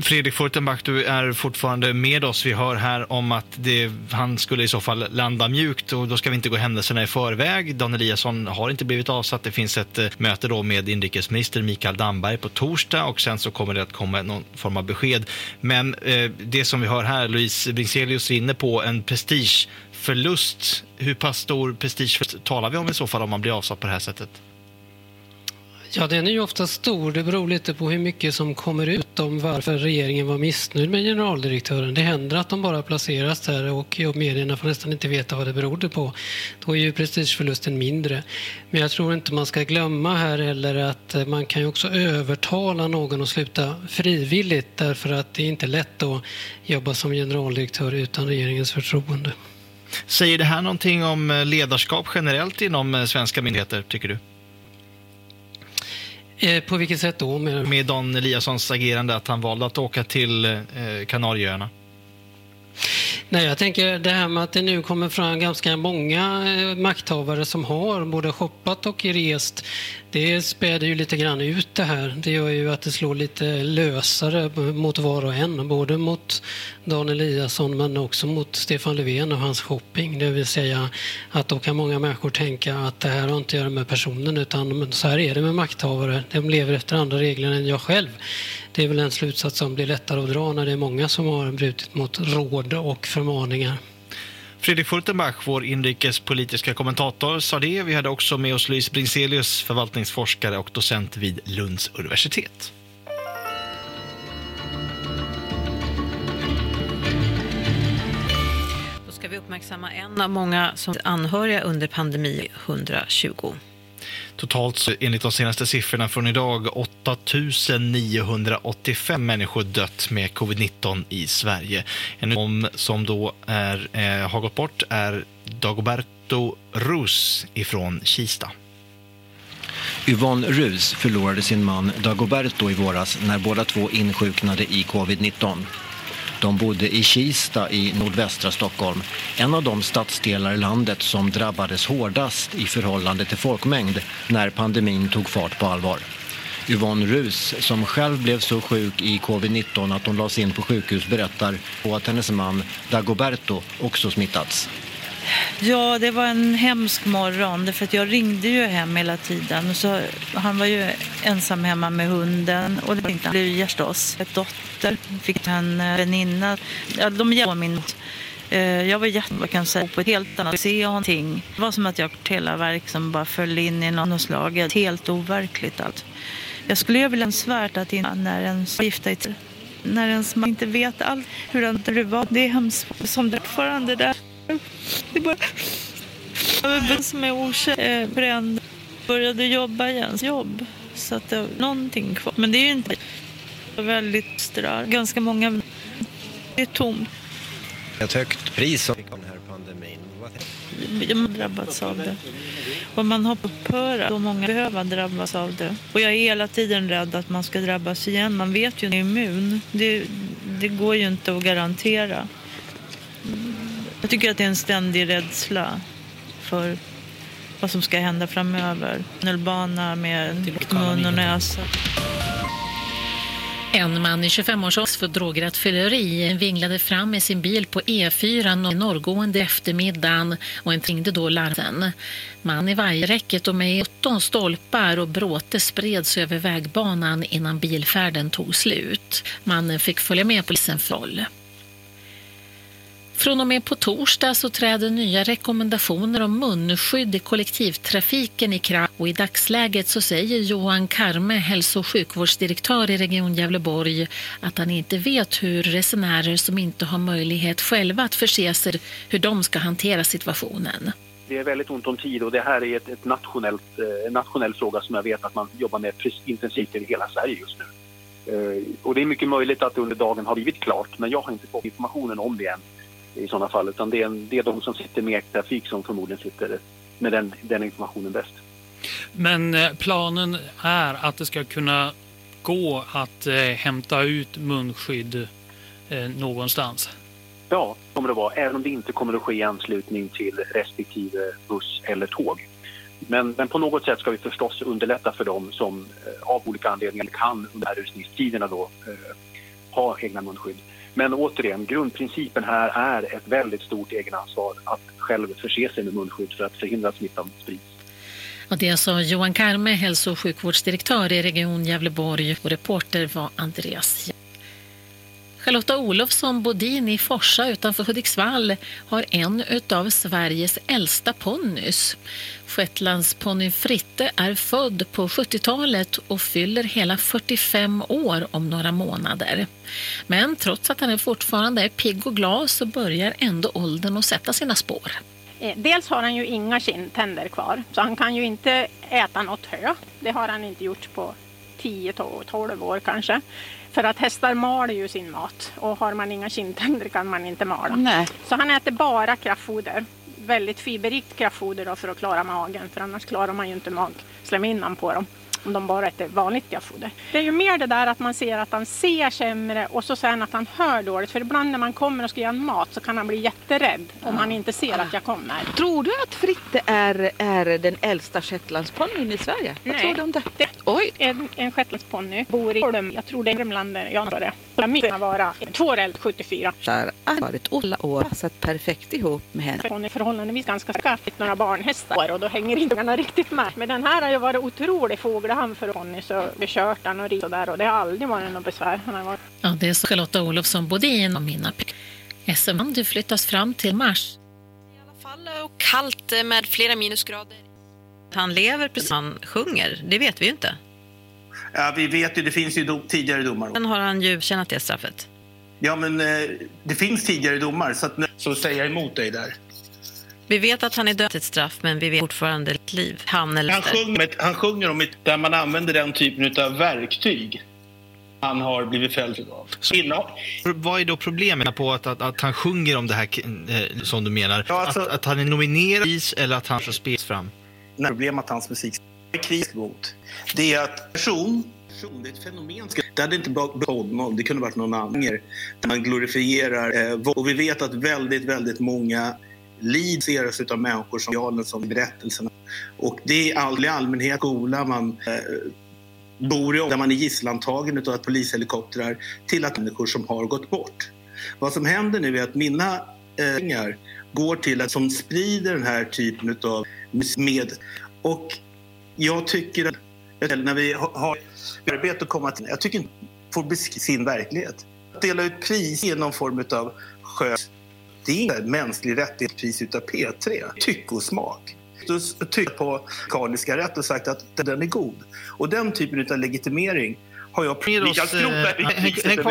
Fredrik Furtenbach, du är fortfarande med oss. Vi hör här om att det, han skulle i så fall landa mjukt och då ska vi inte gå händelserna i förväg. Dan Eliasson har inte blivit avsatt. Det finns ett eh, möte då med inrikesminister Mikael Damberg på torsdag och sen så kommer det att komma någon form av besked. Men eh, det som vi hör här, Louise Bringselius är inne på en prestigeförlust. Hur pass stor prestigeförlust talar vi om i så fall om man blir avsatt på det här sättet? Ja, den är ju ofta stor. Det beror lite på hur mycket som kommer ut om varför regeringen var missnöjd med generaldirektören. Det händer att de bara placeras där och medierna får nästan inte veta vad det berodde på. Då är ju prestigeförlusten mindre. Men jag tror inte man ska glömma här heller att eh, man kan ju också övertala någon att sluta frivilligt därför att det är inte lätt att jobba som generaldirektör utan regeringens förtroende. Säger det här någonting om eh, ledarskap generellt inom eh, svenska myndigheter, tycker du? Eh, på vilket sätt då? Med, med Dan Eliassons agerande att han valde att åka till eh, Kanarieöarna? Nej, jag tänker det här med att det nu kommer fram ganska många eh, makthavare som har både shoppat och rest. Det späder ju lite grann ut det här. Det gör ju att det slår lite lösare mot var och en. Både mot Dan Eliasson men också mot Stefan Löfven och hans shopping. Det vill säga att då kan många människor tänka att det här har inte att göra med personen utan så här är det med makthavare. De lever efter andra regler än jag själv. Det är väl en slutsats som blir lättare att dra när det är många som har brutit mot råd och förmaningar. Fredrik Furtenbach, vår inrikespolitiska kommentator, sa det. Vi hade också med oss Louise Bringselius, förvaltningsforskare och docent vid Lunds universitet. Då ska vi uppmärksamma en av många som anhöriga under pandemi 120. Totalt så, enligt de senaste siffrorna från idag 8 985 människor dött med covid-19 i Sverige. En av dem som då är, eh, har gått bort är Dagoberto Rus ifrån Kista. Yvonne Rus förlorade sin man Dagoberto i våras när båda två insjuknade i covid-19. De bodde i Kista i nordvästra Stockholm, en av de stadsdelar i landet som drabbades hårdast i förhållande till folkmängd när pandemin tog fart på allvar. Yvonne Rus, som själv blev så sjuk i covid-19 att hon lades in på sjukhus, berättar på att hennes man Dagoberto också smittats. Ja, det var en hemsk morgon. För att jag ringde ju hem hela tiden. Så han var ju ensam hemma med hunden. Och det blev inte förstås. Ett dotter fick en eh, väninna. Ja, de hjälpte min eh, jag var jätte, vad kan jag säga, på ett helt annat se någonting. Det var som att jag hela verk som bara föll in i någon slag. Helt overkligt allt. Jag skulle ju vilja svärt att innan när en gifta när ens man inte vet allt hur det var. Det är hemskt som det fortfarande där. Det är bara... Jag som är okänd, bränd. Började jobba igen. Jobb. Så att det var någonting kvar. Men det är ju inte väldigt strör. Ganska många. Det är tomt. Ett högt pris av den här pandemin. Jag har drabbats av det. Och man har upphöra. Så många behöver drabbas av det. Och jag är hela tiden rädd att man ska drabbas igen. Man vet ju att man är immun. Det, det går ju inte att garantera. Jag tycker att det är en ständig rädsla för vad som ska hända framöver. Nullbana med mun och näsa. En man i 25-årsåldern för drograttfylleri vinglade fram med sin bil på E4 norrgående eftermiddagen och en ringde då larmen. Man i vajerräcket och med 17 stolpar och bråte spreds över vägbanan innan bilfärden tog slut. Mannen fick följa med polisen för roll. Från och med på torsdag så träder nya rekommendationer om munskydd i kollektivtrafiken i kraft och i dagsläget så säger Johan Karme, hälso- och sjukvårdsdirektör i Region Gävleborg, att han inte vet hur resenärer som inte har möjlighet själva att förse sig hur de ska hantera situationen. Det är väldigt ont om tid och det här är ett, ett nationellt, eh, en nationell fråga som jag vet att man jobbar med intensivt i hela Sverige just nu. Eh, och det är mycket möjligt att det under dagen har blivit klart men jag har inte fått informationen om det än i sådana fall. Utan det är, det är de som sitter med trafik som förmodligen sitter med den, den informationen bäst. Men eh, planen är att det ska kunna gå att eh, hämta ut munskydd eh, någonstans? Ja, kommer det vara. Även om det inte kommer att ske i anslutning till respektive buss eller tåg. Men, men på något sätt ska vi förstås underlätta för dem som eh, av olika anledningar kan under rusningstiderna då eh, ha egna munskydd. Men återigen, grundprincipen här är ett väldigt stort egenansvar att själv förse sig med munskydd för att förhindra att smittan sprids. Och det sa alltså Johan Karme, hälso och sjukvårdsdirektör i Region Gävleborg och reporter var Andreas Charlotta Olofsson Bodin i Forsa utanför Hudiksvall har en av Sveriges äldsta ponnys. Shetlandsponny Fritte är född på 70-talet och fyller hela 45 år om några månader. Men trots att han fortfarande är pigg och glad så börjar ändå åldern att sätta sina spår. Eh, dels har han ju inga kindtänder kvar, så han kan ju inte äta något hö. Det har han inte gjort på 10-12 år kanske. För att hästar maler ju sin mat och har man inga kindtänder kan man inte mala. Nej. Så han äter bara kraftfoder. Väldigt fiberrikt kraftfoder då för att klara magen för annars klarar man ju inte magslemhinnan på dem om de bara äter vanligt kraftfoder. Det är ju mer det där att man ser att han ser sämre och så sen att han hör dåligt. För ibland när man kommer och ska ge honom mat så kan han bli jätterädd om han inte ser att jag kommer. Tror du att Fritte är, är den äldsta shetlandsponnyn i Sverige? Vad Nej. tror du om det? det Oj. En, en shetlandsponny bor i Holm. Jag tror det är Grönlanden. Jag tror det. Mycket vara två år äldre, 74. Där har varit alla år passat perfekt ihop med henne. Hon är förhållandevis ganska skaffigt några barnhästar och då hänger inte ungarna riktigt med. Men den här har ju varit otrolig fågelhamn för Conny så vi kört den och rit och där och det har aldrig varit något besvär. Han har varit... Ja, det är så Charlotta Olofsson Bodin och mina SM du flyttas fram till mars. och kallt med flera minusgrader. Han lever precis som han sjunger, det vet vi ju inte. Ja, vi vet ju, det finns ju do, tidigare domar. Sen har han ju tjänat det straffet. Ja, men eh, det finns tidigare domar, så, att, så säger jag emot dig där. Vi vet att han är dömd till ett straff, men vi vet fortfarande ett liv. Han eller han sjunger, ett, han sjunger om ett, där man använder den typen av verktyg han har blivit fälld av. Vad är då problemet på att, att, att han sjunger om det här eh, som du menar? Ja, alltså, att, att han är nominerad pris eller att han spelas fram? Nej, problemet att hans musik är kritisk mot det är att person person, det är ett fenomen. Det hade inte varit honom, det kunde varit någon annan. Man glorifierar eh, och vi vet att väldigt, väldigt många liv ses av människor som Jarlen som berättelserna. Och det är all, i allmänhet skola man eh, bor i, där man är gisslantagen av polishelikoptrar till att människor som har gått bort. Vad som händer nu är att mina eh, går till att som sprider den här typen av med och jag tycker att när vi har arbete att komma till, jag tycker inte får beskriva sin verklighet. Att dela ut pris i någon form av sköt det är en mänsklig rättighetspris utav P3. Tycke och smak. Tyckt på mekaniska rätt och sagt att den är god. Och den typen av legitimering har jag provat. Jag tror att vi häng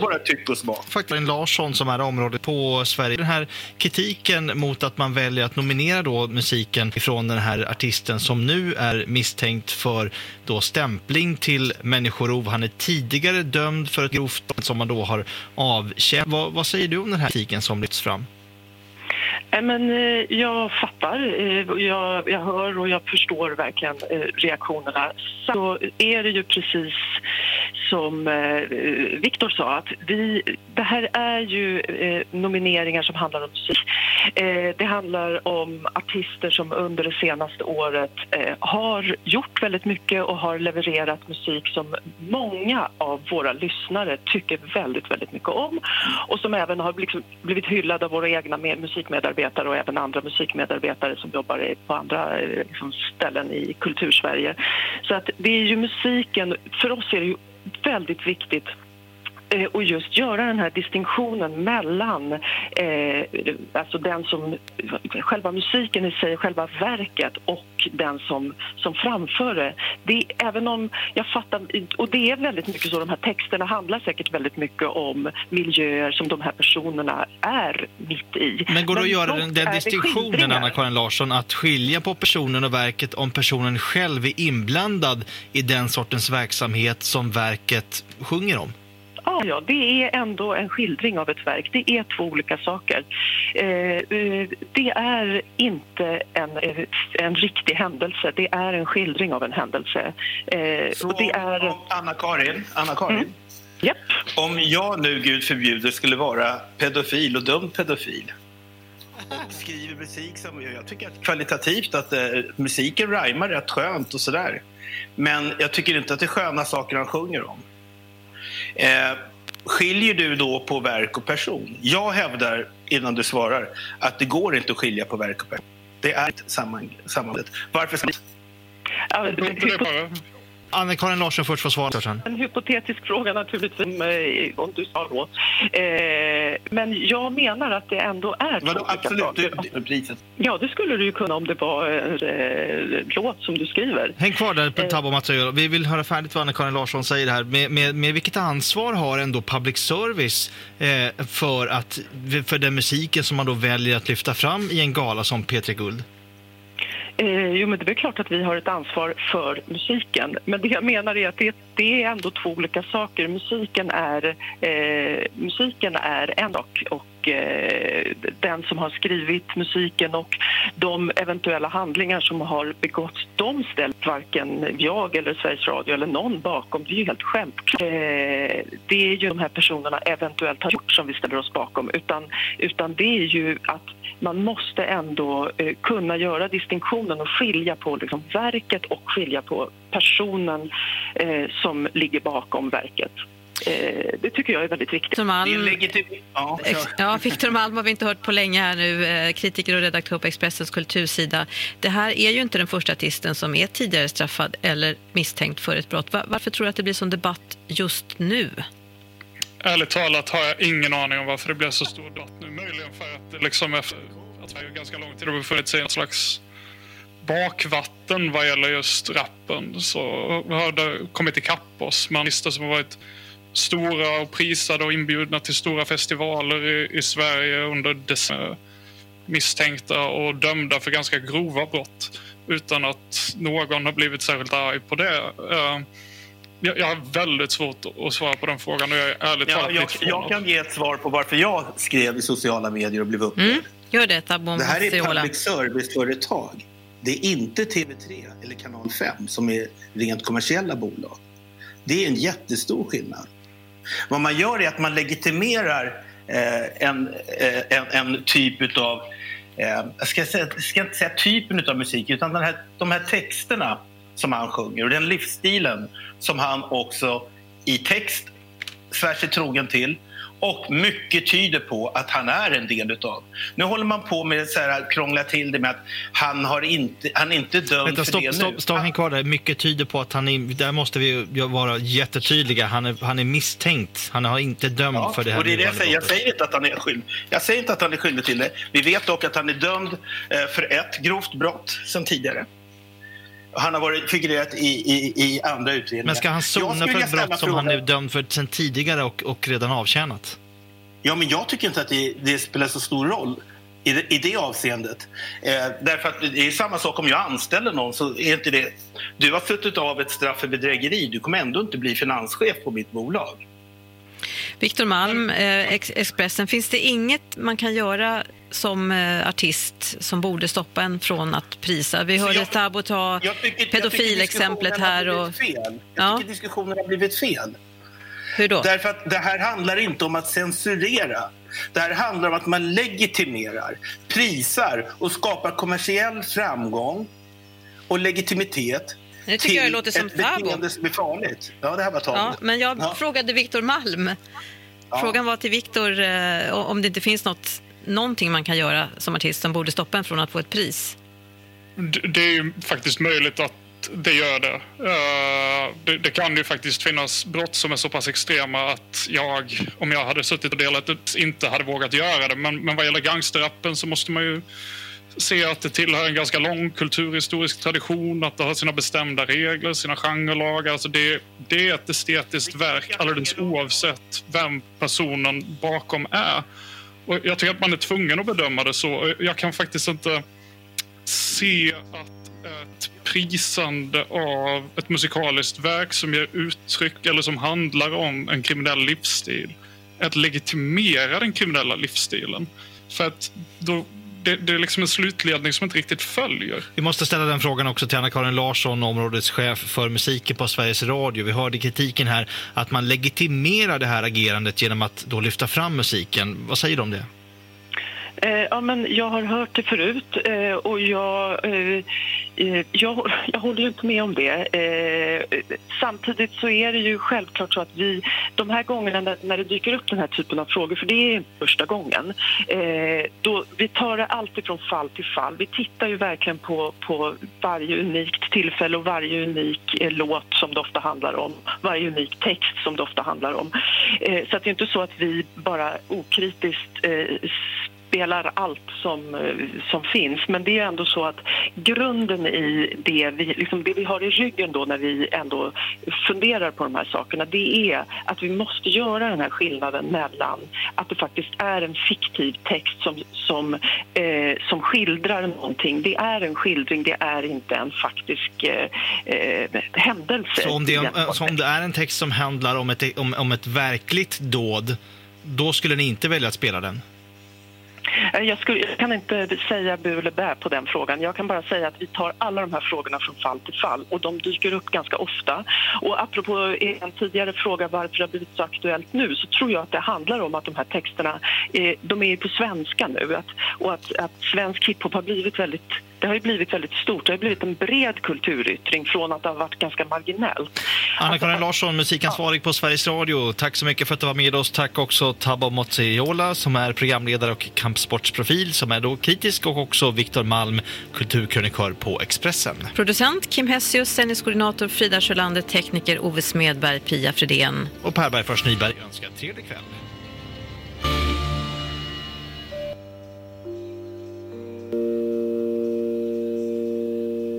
bara tycke och smak. Faktiskt Larsson som är området på Sverige. Den här kritiken mot att man väljer att nominera då musiken från den här artisten som nu är misstänkt för då stämpling till människorov. Han är tidigare dömd för ett grovt som man då har avkänt. Vad, vad säger du om den här kritiken som lyfts fram? Eh, men, eh, jag fattar, eh, jag, jag hör och jag förstår verkligen reaktionerna. Så är det ju precis som Viktor sa, att vi, det här är ju nomineringar som handlar om musik. Eh, det handlar om artister som under det senaste året eh, har gjort väldigt mycket och har levererat musik som många av våra lyssnare tycker väldigt, väldigt mycket om och som även har liksom blivit hyllade av våra egna musik musikmedarbetare och även andra musikmedarbetare som jobbar på andra eh, liksom, ställen i kultursverige. Så att det är ju musiken, för oss är det ju väldigt viktigt och just göra den här distinktionen mellan eh, alltså den som, själva musiken i sig, själva verket och den som, som framför det. det. Även om jag fattar, och det är väldigt mycket så, de här texterna handlar säkert väldigt mycket om miljöer som de här personerna är mitt i. Men går det att göra den, den distinktionen. Anna-Karin Larsson, att skilja på personen och verket om personen själv är inblandad i den sortens verksamhet som verket sjunger om? Ja, ja, det är ändå en skildring av ett verk. Det är två olika saker. Eh, eh, det är inte en, en riktig händelse, det är en skildring av en händelse. Eh, och det är... Om Anna-Karin, Anna-Karin. Mm. Japp. Om jag nu, gud förbjuder, skulle vara pedofil och dömd pedofil och skriver musik som jag tycker att kvalitativt att eh, musiken rhymar rätt skönt och sådär. Men jag tycker inte att det är sköna saker han sjunger om. Eh, skiljer du då på verk och person? Jag hävdar, innan du svarar, att det går inte att skilja på verk och person. Det är inte samman, sammanhanget. Varför? Ja, det- Anna-Karin Larsson först får svara. En hypotetisk fråga naturligtvis, eh, om du sa då. Eh, men jag menar att det ändå är två Vadå, olika absolut, saker. du, du, priset. Ja, det skulle du ju kunna om det var en eh, låt som du skriver. Häng kvar där på Tabbo Material. Vi vill höra färdigt vad Anna-Karin Larsson säger här. Med, med, med vilket ansvar har ändå public service eh, för, att, för den musiken som man då väljer att lyfta fram i en gala som P3 Guld? Eh, jo, men det är klart att vi har ett ansvar för musiken. Men det jag menar är att det, det är ändå två olika saker. Musiken är, eh, musiken är en sak och eh, den som har skrivit musiken och de eventuella handlingar som har begåtts, de ställs varken jag eller Sveriges Radio eller någon bakom. Det är ju helt självklart. Eh, det är ju de här personerna eventuellt har gjort som vi ställer oss bakom. Utan, utan det är ju att man måste ändå eh, kunna göra distinktionen och skilja på liksom, verket och skilja på personen eh, som ligger bakom verket. Eh, det tycker jag är väldigt viktigt. Malm, Ja, ja, Victor Malm har vi inte hört på länge här nu, eh, kritiker och redaktör på Expressens kultursida. Det här är ju inte den första artisten som är tidigare straffad eller misstänkt för ett brott. Va- Varför tror du att det blir sån debatt just nu? Ärligt talat har jag ingen aning om varför det blev så stor debatt nu. Möjligen för att det liksom är, att Sverige ganska lång tid har befunnit sig i en slags bakvatten vad gäller just rappen. Så har det kommit ikapp oss med artister som har varit stora och prisade och inbjudna till stora festivaler i, i Sverige under decennier. Misstänkta och dömda för ganska grova brott utan att någon har blivit särskilt arg på det. Eh, Jag, jag har väldigt svårt att svara på den frågan och jag är ärligt Ja, talat jag, lite jag kan ge ett svar på varför jag skrev i sociala medier och blev upprörd. Mm, gör det, Tabbo Det här är public service-företag. Det är inte TV3 eller Kanal 5 som är rent kommersiella bolag. Det är en jättestor skillnad. Vad man gör är att man legitimerar eh, en, eh, en, en typ av eh, jag, ska säga, ska inte säga typen av musik utan den här, de här texterna som han sjunger och den livsstilen som han också i text svär sig trogen till och mycket tyder på att han är en del utav. Nu håller man på med så här, krångla till det med att han, har inte, han är inte dömd Vänta, för stopp, det stopp, nu. stopp, häng kvar där. Mycket tyder på att han är, där måste vi vara jättetydliga. Han är, han är misstänkt. Han har inte dömd Ja, för det här och det är det jag säger. Jag säger inte att han är skyldig. Jag säger inte att han är skyldig till det. Vi vet dock att han är dömd eh, för ett grovt brott sedan tidigare. Han har varit figurerat i, i, i andra utredningar. Men ska han sona för ett brott som han är dömd för sedan tidigare och, och redan avtjänat? Ja, men jag tycker inte att det, det spelar så stor roll i det, i det avseendet. Eh, därför att det är samma sak om jag anställer någon så är inte det... Du har suttit av ett straff för bedrägeri. Du kommer ändå inte bli finanschef på mitt bolag. Victor Malm, eh, Ex- Expressen. Finns det inget man kan göra som eh, artist som borde stoppa en från att prisa? Vi hörde Tabo ta pedofilexemplet här. Och... Fel. Jag Ja. tycker diskussionen har blivit fel. Hur då? Därför att det här handlar inte om att censurera. Det här handlar om att man legitimerar, prisar och skapar kommersiell framgång och legitimitet Det tycker jag låter som Fabo. som är farligt. Ja, det här var Ja, men jag Ja. frågade Viktor Malm. Ja. Frågan var till Viktor eh, om det inte finns något, någonting man kan göra som artist som borde stoppa en från att få ett pris. Det är ju faktiskt möjligt att det gör det. Eh, det. Det kan ju faktiskt finnas brott som är så pass extrema att jag, om jag hade suttit och delat ut, inte hade vågat göra det. Men, men vad gäller gangsterrappen så måste man ju se att det tillhör en ganska lång kulturhistorisk tradition, att det har sina bestämda regler, sina genrelagar. Alltså det, det är ett estetiskt verk alldeles oavsett vem personen bakom är. Och jag tycker att man är tvungen att bedöma det så. Jag kan faktiskt inte se att ett prisande av ett musikaliskt verk som ger uttryck eller som handlar om en kriminell livsstil är att legitimera den kriminella livsstilen. För att då, det, det är liksom en slutledning som inte riktigt följer. Vi måste ställa den frågan också till Anna-Karin Larsson, områdeschef för musiken på Sveriges Radio. Vi hörde kritiken här att man legitimerar det här agerandet genom att då lyfta fram musiken. Vad säger du om det? Eh, ja, men jag har hört det förut eh, och jag, eh, eh, jag, jag håller ju inte med om det. Eh, samtidigt så är det ju självklart så att vi, de här gångerna när, när det dyker upp den här typen av frågor, för det är inte första gången, eh, då, vi tar det alltid från fall till fall. Vi tittar ju verkligen på, på varje unikt tillfälle och varje unik eh, låt som det ofta handlar om, varje unik text som det ofta handlar om. Eh, så att det är inte så att vi bara okritiskt eh, spelar allt som, eh, som finns. Men det är ändå så att grunden i det vi, liksom det vi har i ryggen då när vi ändå funderar på de här sakerna det är att vi måste göra den här skillnaden mellan att det faktiskt är en fiktiv text som, som, eh, som skildrar någonting. Det är en skildring, det är inte en faktisk eh, eh händelse. Så om, det, är- eh, så om det är en text som handlar om ett, om, om ett verkligt dåd, då skulle ni inte välja att spela den? Eh, jag, skulle, jag kan inte säga bu eller bä på den frågan. Jag kan bara säga att vi tar alla de här frågorna från fall till fall och de dyker upp ganska ofta. Och apropå en tidigare fråga varför det har blivit så aktuellt nu så tror jag att det handlar om att de här texterna är, de är ju på svenska nu att, och att, att svensk hiphop har blivit väldigt det har ju blivit väldigt stort. Det har blivit en bred kulturyttring från att det har varit ganska marginellt. Anna-Karin Larsson, musikansvarig på Sveriges Radio. Tack så mycket för att du var med oss. Tack också Tabba Moziola som är programledare och kampsportsprofil som är då kritisk och också Viktor Malm, kulturkrönikör på Expressen. Producent Kim Hessius, sändningskoordinator Frida Sjölander, tekniker Ove Smedberg, Pia Fredén. Och Per Bergfors Nyberg önskar trevlig kväll.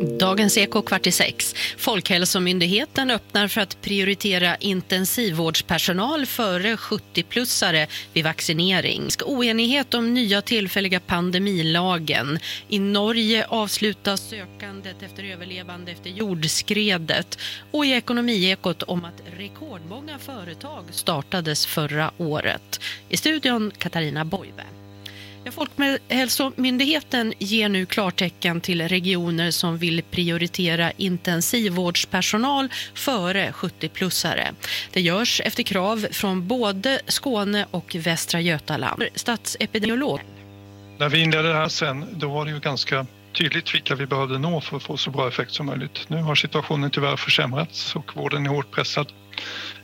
Dagens Eko kvart i sex. Folkhälsomyndigheten öppnar för att prioritera intensivvårdspersonal före 70-plussare vid vaccinering. Oenighet om nya tillfälliga pandemilagen. I Norge avslutas sökandet efter överlevande efter jordskredet. Och i Ekonomiekot om att rekordmånga företag startades förra året. I studion Katarina Boive. Folkhälsomyndigheten ger nu klartecken till regioner som vill prioritera intensivvårdspersonal före 70-plussare. Det görs efter krav från både Skåne och Västra Götaland. Statsepidemiolog När vi inledde det här sen, då var det ju ganska tydligt vilka vi behövde nå för att få så bra effekt som möjligt. Nu har situationen tyvärr försämrats och vården är hårt pressad.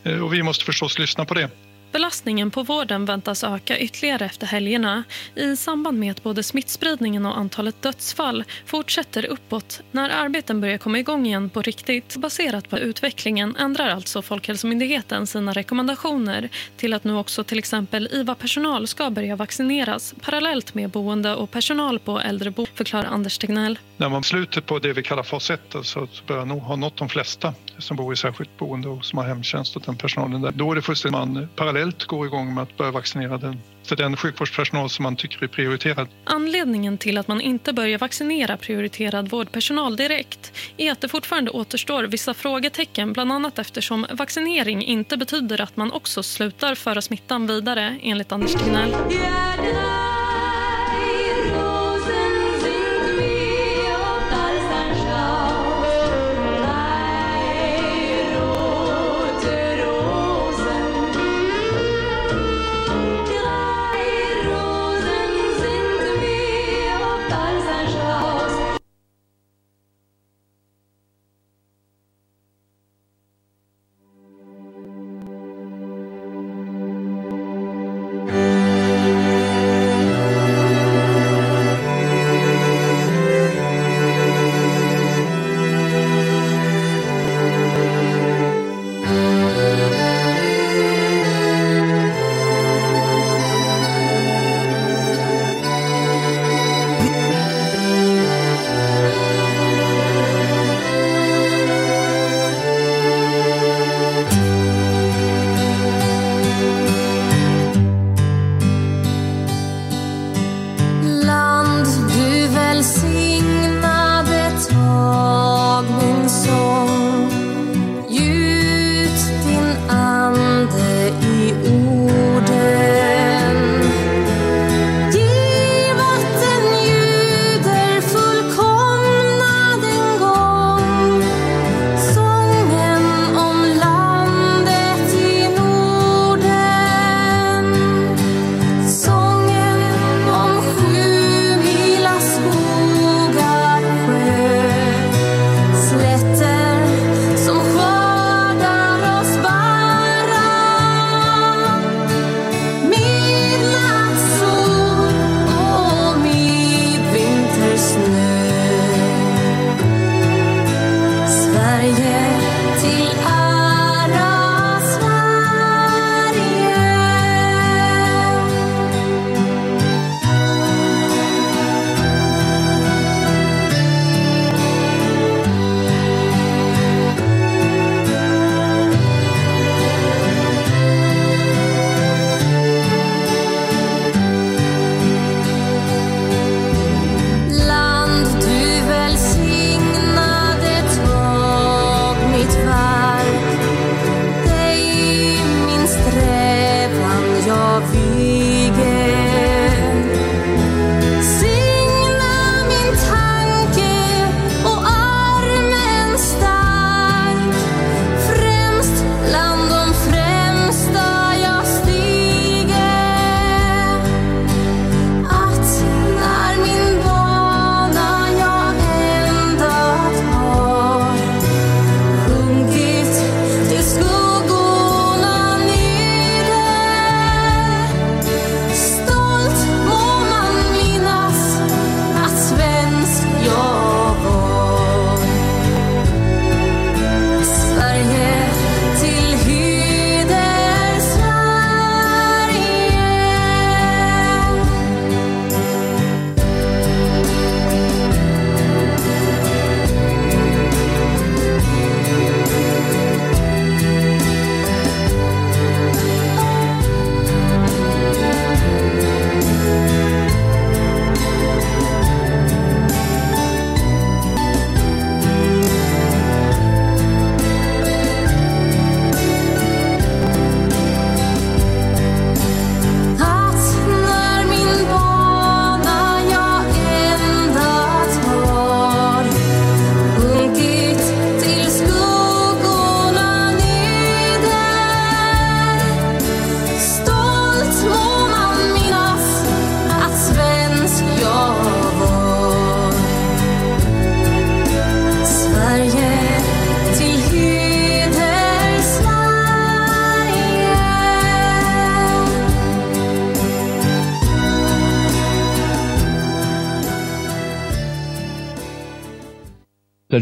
Eh, och vi måste förstås lyssna på det. Belastningen på vården väntas öka ytterligare efter helgerna i samband med att både smittspridningen och antalet dödsfall fortsätter uppåt. När arbeten börjar komma igång igen på riktigt baserat på utvecklingen ändrar alltså Folkhälsomyndigheten sina rekommendationer till att nu också till exempel IVA-personal ska börja vaccineras parallellt med boende och personal på äldreboenden. förklarar Anders Tegnell. När man slutet på det vi kallar fas 1, alltså, så börjar nog ha nått de flesta som bor i särskilt boende och som har hemtjänst och den personalen där. Då är det fullständigt man parallellt går igång med att börja vaccinera den, för den sjukvårdspersonal som man tycker är prioriterad. Anledningen till att man inte börjar vaccinera prioriterad vårdpersonal direkt är att det fortfarande återstår vissa frågetecken bland annat eftersom vaccinering inte betyder att man också slutar föra smittan vidare, enligt Anders Tegnell.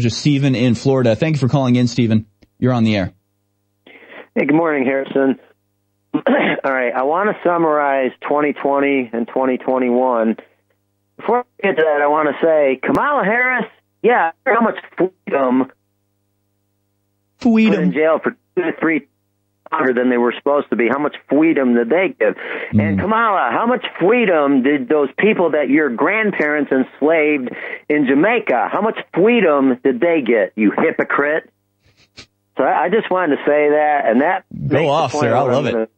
As Stephen in Florida. Thank you for calling in, Stephen. You're on the air. Hey, good morning, Harrison. All right, I want to summarize 2020 and 2021. Before I get to that, I want to say Kamala Harris, yeah, how much freedom freedom put in jail for two to three longer than they were supposed to be. How much freedom did they give? And Kamala, how much freedom did those people that your grandparents enslaved in Jamaica? How much freedom did they get? You hypocrite. So I I just wanted to say that, and that Go off, sir. I love it.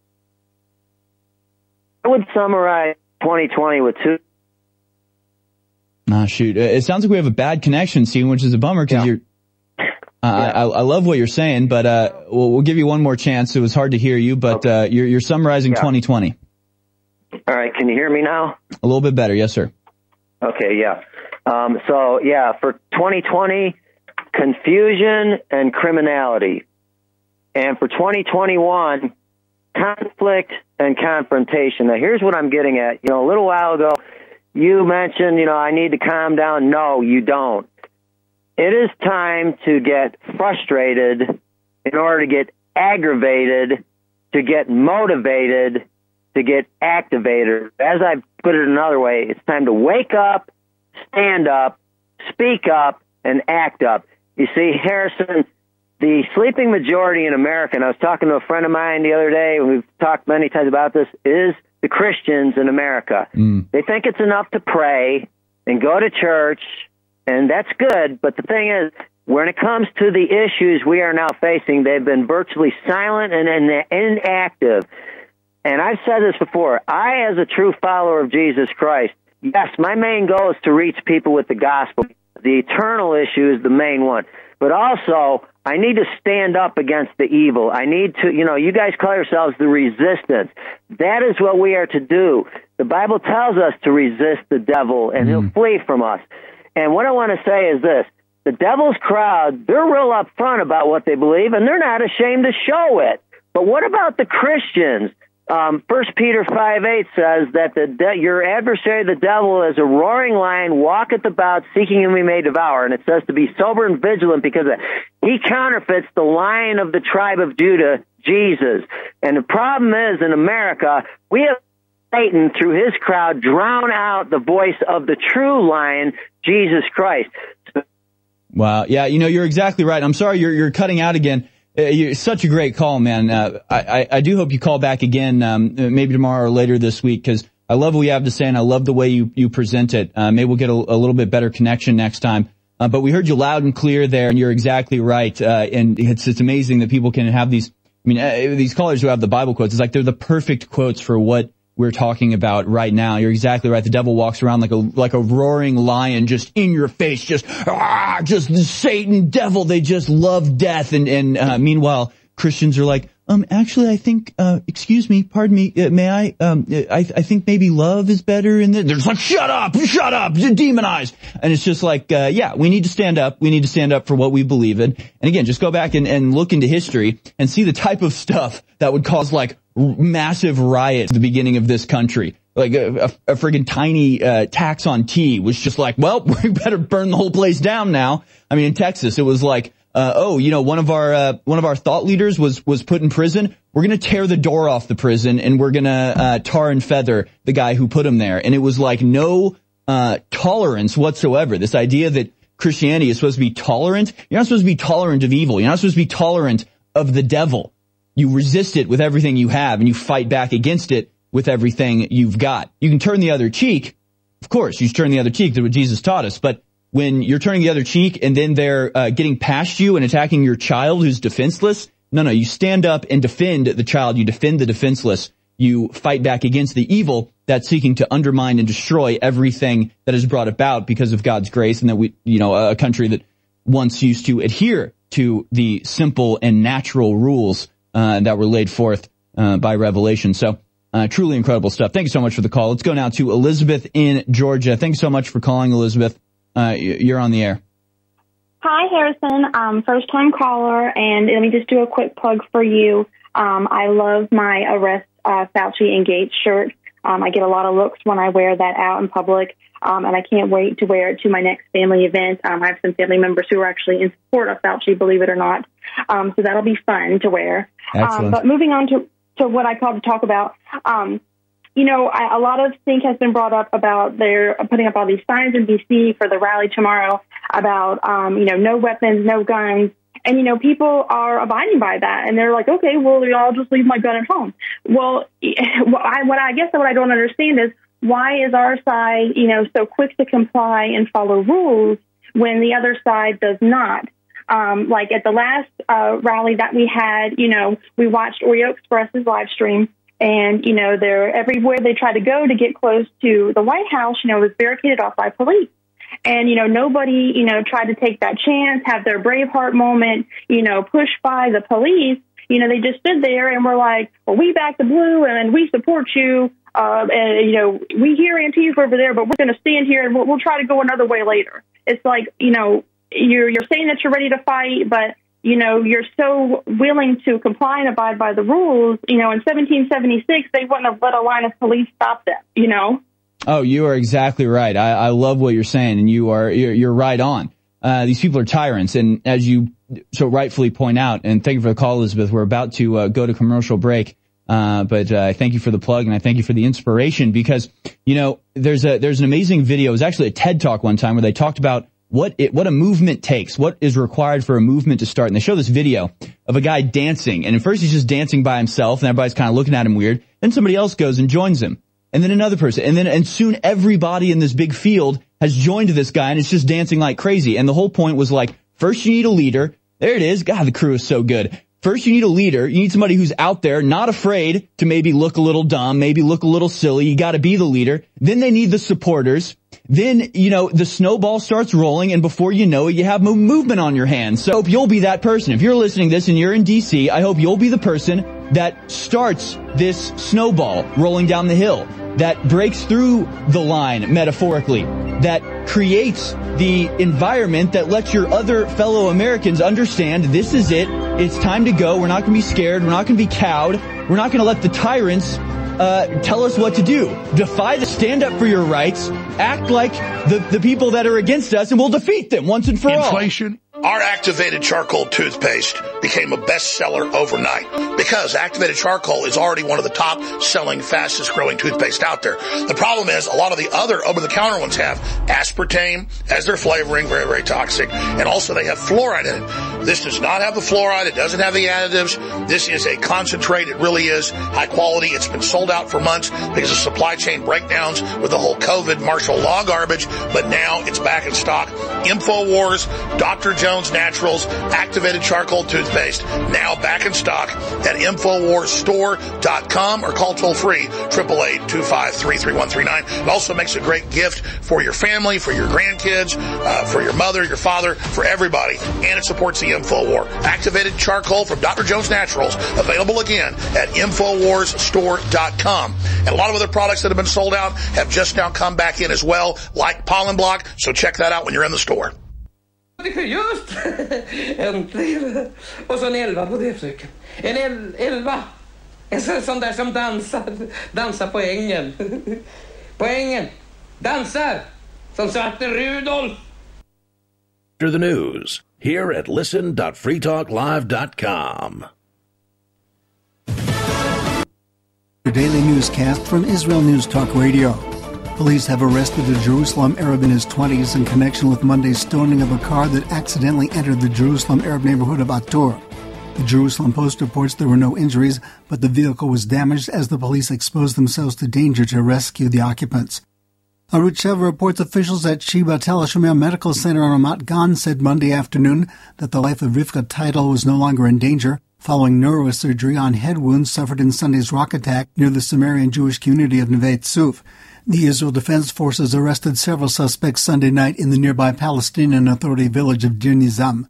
I would summarize 2020 with two. Ah, shoot. Uh, It sounds like we have a bad connection, Stephen, which is a bummer because you're. Uh, I, I love what you're saying, but uh, we'll, we'll give you one more chance. It was hard to hear you, but uh, you're, you're summarizing 2020. All right, can you hear me now? A little bit better, yes, sir. Okay, yeah. Um, so yeah, for 2020, confusion and criminality, and for 2021, conflict and confrontation. Now, here's what I'm getting at. You know, a little while ago, you mentioned, you know, I need to calm down. No, you don't. It is time to get frustrated in order to get aggravated, to get motivated, to get activated. As I put it another way, it's time to wake up, stand up, speak up, and act up. You see, Harrison, the sleeping majority in America, and I was talking to a friend of mine the other day, and we've talked many times about this, is the Christians in America. Mm. They think it's enough to pray and go to church, and that's good, but the thing is, when it comes to the issues we are now facing, they've been virtually silent and, inactive. And I've said this before. I, as a true follower of Jesus Christ, yes, my main goal is to reach people with the gospel. The eternal issue is the main one. But also, I need to stand up against the evil. I need to, you know, you guys call yourselves the resistance. That is what we are to do. The Bible tells us to resist the devil and he'll mm. flee from us. And what I want to say is this. The devil's crowd, they're real upfront about what they believe and they're not ashamed to show it. But what about the Christians? Um, 1 Peter 5 8 says that the de- your adversary, the devil, is a roaring lion, walketh about, seeking whom he may devour. And it says to be sober and vigilant because he counterfeits the lion of the tribe of Judah, Jesus. And the problem is in America, we have Satan, through his crowd, drown out the voice of the true lion, Jesus Christ. Wow. Yeah, you know, you're exactly right. I'm sorry you're, you're cutting out again. Uh, you're such a great call, man. Uh, I, I, do hope you call back again, um, uh, maybe tomorrow or later this week, because I love what you have to say and I love the way you, you present it. Uh, maybe we'll get a, a little bit better connection next time. Uh, but we heard you loud and clear there, and you're exactly right. Uh, and it's it's amazing that people can have these. I mean, these callers who have the Bible quotes. It's like they're the perfect quotes for what we're talking about right now. You're exactly right. The devil walks around like a like a roaring lion, just in your face, just ah, just the Satan devil. They just love death, and and uh, meanwhile Christians are like, um, actually, I think, uh, excuse me, pardon me, uh, may I, um, I I think maybe love is better, and they're just like, shut up, shut up, you demonized, and it's just like, uh, yeah, we need to stand up, we need to stand up for what we believe in, and again, just go back and and look into history and see the type of stuff that would cause like massive riot at the beginning of this country. Like a, a, a friggin' tiny uh, tax on tea was just like, well, we better burn the whole place down now. I mean, in Texas, it was like, uh, oh, you know, one of our uh, one of our thought leaders was was put in prison. We're gonna tear the door off the prison and we're gonna uh, tar and feather the guy who put him there. And it was like no uh, tolerance whatsoever. This idea that Christianity is supposed to be tolerant. You're not supposed to be tolerant of evil. You're not supposed to be tolerant of the devil. You resist it with everything you have and you fight back against it with everything you've got. You can turn the other cheek. Of course, you turn the other cheek. That's what Jesus taught us. But when you're turning the other cheek and then they're uh, getting past you and attacking your child who's defenseless, no, no, you stand up and defend the child. You defend the defenseless. You fight back against the evil that's seeking to undermine and destroy everything that is brought about because of God's grace and that we, you know, a country that once used to adhere to the simple and natural rules that were laid forth uh, by Revelation. So, uh, truly incredible stuff. Thank you so much for the call. Let's go now to Elizabeth in Georgia. Thanks so much for calling, Elizabeth. Uh, you're on the air. Hi, Harrison. Um, first time caller, and let me just do a quick plug for you. Um, I love my Arrest uh, Fauci and Gates shirt. Um, I get a lot of looks when I wear that out in public, um, and I can't wait to wear it to my next family event. Um, I have some family members who are actually in support of Fauci, believe it or not. Um, so that'll be fun to wear. Um, Excellent. but moving on to, to what I called to talk about, um, you know, I, a lot of think has been brought up about they're putting up all these signs in DC for the rally tomorrow about, um, you know, no weapons, no guns. And, you know, people are abiding by that. And they're like, okay, well, I'll just leave my gun at home. Well, what I, what I guess what I don't understand is why is our side, you know, so quick to comply and follow rules when the other side does not? Um, like at the last uh, rally that we had, you know, we watched Oreo Express's live stream, and you know, they're everywhere they try to go to get close to the White House, you know, was barricaded off by police. And you know, nobody, you know, tried to take that chance, have their Braveheart moment, you know, pushed by the police. You know, they just stood there and were like, "Well, we back the blue and we support you." Uh, and you know, we hear Antifa over there, but we're going to stand here and we'll, we'll try to go another way later. It's like, you know, you're you're saying that you're ready to fight, but you know you're so willing to comply and abide by the rules. You know, in 1776 they wouldn't have let a line of police stop them. You know. Oh, you are exactly right. I, I love what you're saying, and you are you're, you're right on. Uh, these people are tyrants, and as you so rightfully point out, and thank you for the call, Elizabeth. We're about to uh, go to commercial break, uh, but uh, I thank you for the plug, and I thank you for the inspiration because you know there's a there's an amazing video. It was actually a TED talk one time where they talked about what it, what a movement takes, what is required for a movement to start. And they show this video of a guy dancing, and at first he's just dancing by himself, and everybody's kind of looking at him weird. Then somebody else goes and joins him and then another person, and then and soon everybody in this big field has joined this guy, and it's just dancing like crazy. And the whole point was like, first you need a leader. There it is. God, the crew is so good. First you need a leader. You need somebody who's out there, not afraid to maybe look a little dumb, maybe look a little silly. You got to be the leader. Then they need the supporters. Then, you know, the snowball starts rolling and before you know it, you have movement on your hands. So I hope you'll be that person. If you're listening to this and you're in DC, I hope you'll be the person that starts this snowball rolling down the hill, that breaks through the line metaphorically, that creates the environment that lets your other fellow Americans understand this is it. It's time to go. We're not going to be scared. We're not going to be cowed. We're not going to let the tyrants uh, tell us what to do. Defy the stand up for your rights. Act like the, the people that are against us, and we'll defeat them once and for all. Inflation. Our activated charcoal toothpaste became a bestseller overnight because activated charcoal is already one of the top selling, fastest growing toothpaste out there. The problem is a lot of the other over the counter ones have aspartame as their flavoring, very, very toxic. And also they have fluoride in it. This does not have the fluoride. It doesn't have the additives. This is a concentrate. It really is high quality. It's been sold out for months because of supply chain breakdowns with the whole COVID martial law garbage. But now it's back in stock. InfoWars, Dr. Jones Naturals, activated charcoal toothpaste, now back in stock at InfoWarsStore.com or call toll free 888-253-3139. It also makes a great gift for your family, for your grandkids, uh, for your mother, your father, for everybody. And it supports the InfoWar. Activated charcoal from Dr. Jones Naturals, available again at InfoWarsStore.com. And a lot of other products that have been sold out have just now come back in as well, like Pollen Block. So check that out when you're in the store. Just! Äntligen! Och så en elva på det fröken. En el elva! En sån, sån där som dansar, dansar på ängen. På ängen! Dansar! Som Svarte Rudolf! After the news, here at listen.freetalklive.com. The daily newscast from Israel News Talk Radio. Police have arrested a Jerusalem Arab in his 20s in connection with Monday's stoning of a car that accidentally entered the Jerusalem Arab neighborhood of Atur. The Jerusalem Post reports there were no injuries, but the vehicle was damaged as the police exposed themselves to danger to rescue the occupants. Arut Sheva reports officials at Sheba Tel Hashomer Medical Center in Ramat Gan said Monday afternoon that the life of Rivka Title was no longer in danger following neurosurgery on head wounds suffered in Sunday's rock attack near the Sumerian Jewish community of Neve Tzuf. The Israel Defense Forces arrested several suspects Sunday night in the nearby Palestinian Authority village of Dir Nizam.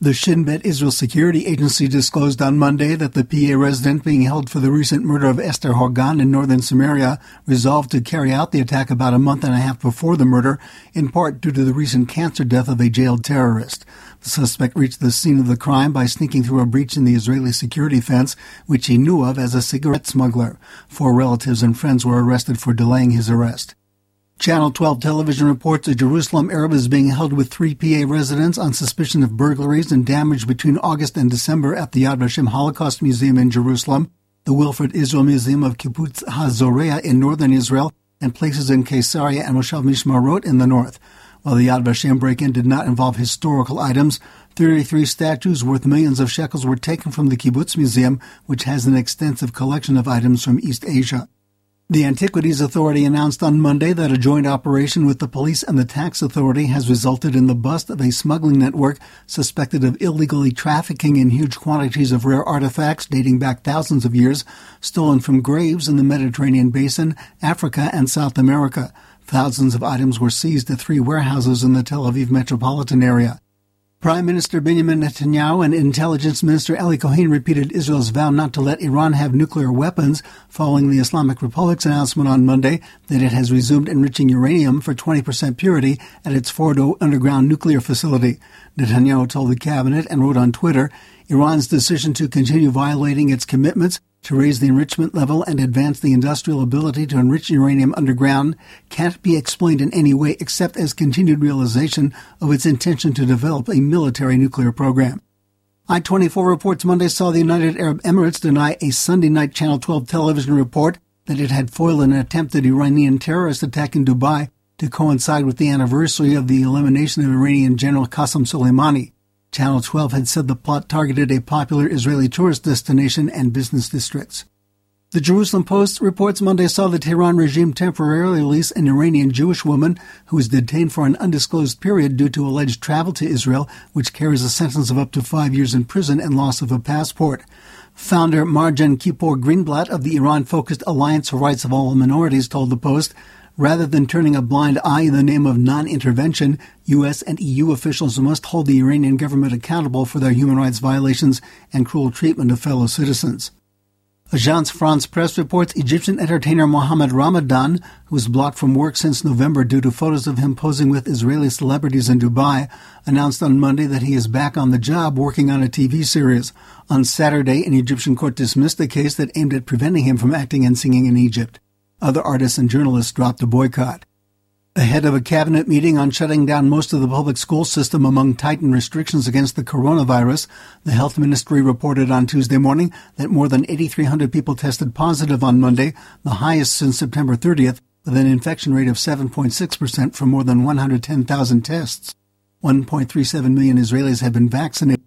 The Shin Bet Israel Security Agency disclosed on Monday that the PA resident being held for the recent murder of Esther Horgan in northern Samaria resolved to carry out the attack about a month and a half before the murder, in part due to the recent cancer death of a jailed terrorist. The suspect reached the scene of the crime by sneaking through a breach in the Israeli security fence, which he knew of as a cigarette smuggler. Four relatives and friends were arrested for delaying his arrest. Channel 12 television reports a Jerusalem Arab is being held with three PA residents on suspicion of burglaries and damage between August and December at the Yad Vashem Holocaust Museum in Jerusalem, the Wilfred Israel Museum of Kibbutz HaZorea in northern Israel, and places in Caesarea and Moshav Mishmarot in the north. While the Yad Vashem break-in did not involve historical items, 33 statues worth millions of shekels were taken from the Kibbutz Museum, which has an extensive collection of items from East Asia. The Antiquities Authority announced on Monday that a joint operation with the police and the tax authority has resulted in the bust of a smuggling network suspected of illegally trafficking in huge quantities of rare artifacts dating back thousands of years, stolen from graves in the Mediterranean basin, Africa, and South America. Thousands of items were seized at three warehouses in the Tel Aviv metropolitan area. Prime Minister Benjamin Netanyahu and Intelligence Minister Eli Cohen repeated Israel's vow not to let Iran have nuclear weapons following the Islamic Republic's announcement on Monday that it has resumed enriching uranium for 20% purity at its Fordo underground nuclear facility. Netanyahu told the cabinet and wrote on Twitter, Iran's decision to continue violating its commitments to raise the enrichment level and advance the industrial ability to enrich uranium underground can't be explained in any way except as continued realization of its intention to develop a military nuclear program. I-24 reports Monday saw the United Arab Emirates deny a Sunday night Channel 12 television report that it had foiled an attempted Iranian terrorist attack in Dubai to coincide with the anniversary of the elimination of Iranian General Qasem Soleimani. Channel 12 had said the plot targeted a popular Israeli tourist destination and business districts. The Jerusalem Post reports Monday saw the Tehran regime temporarily release an Iranian Jewish woman who was detained for an undisclosed period due to alleged travel to Israel, which carries a sentence of up to five years in prison and loss of a passport. Founder Marjan Kippur Greenblatt of the Iran-focused Alliance for Rights of All Minorities told the Post Rather than turning a blind eye in the name of non-intervention, U.S. and EU officials must hold the Iranian government accountable for their human rights violations and cruel treatment of fellow citizens. Agence France Presse reports Egyptian entertainer Mohammed Ramadan, who was blocked from work since November due to photos of him posing with Israeli celebrities in Dubai, announced on Monday that he is back on the job working on a TV series. On Saturday, an Egyptian court dismissed a case that aimed at preventing him from acting and singing in Egypt. Other artists and journalists dropped a boycott. Ahead of a cabinet meeting on shutting down most of the public school system among tightened restrictions against the coronavirus, the health ministry reported on Tuesday morning that more than 8,300 people tested positive on Monday, the highest since September 30th, with an infection rate of 7.6% for more than 110,000 tests. 1.37 million Israelis have been vaccinated.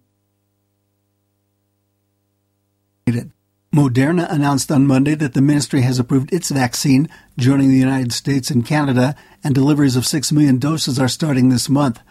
Moderna announced on Monday that the ministry has approved its vaccine, joining the United States and Canada, and deliveries of 6 million doses are starting this month.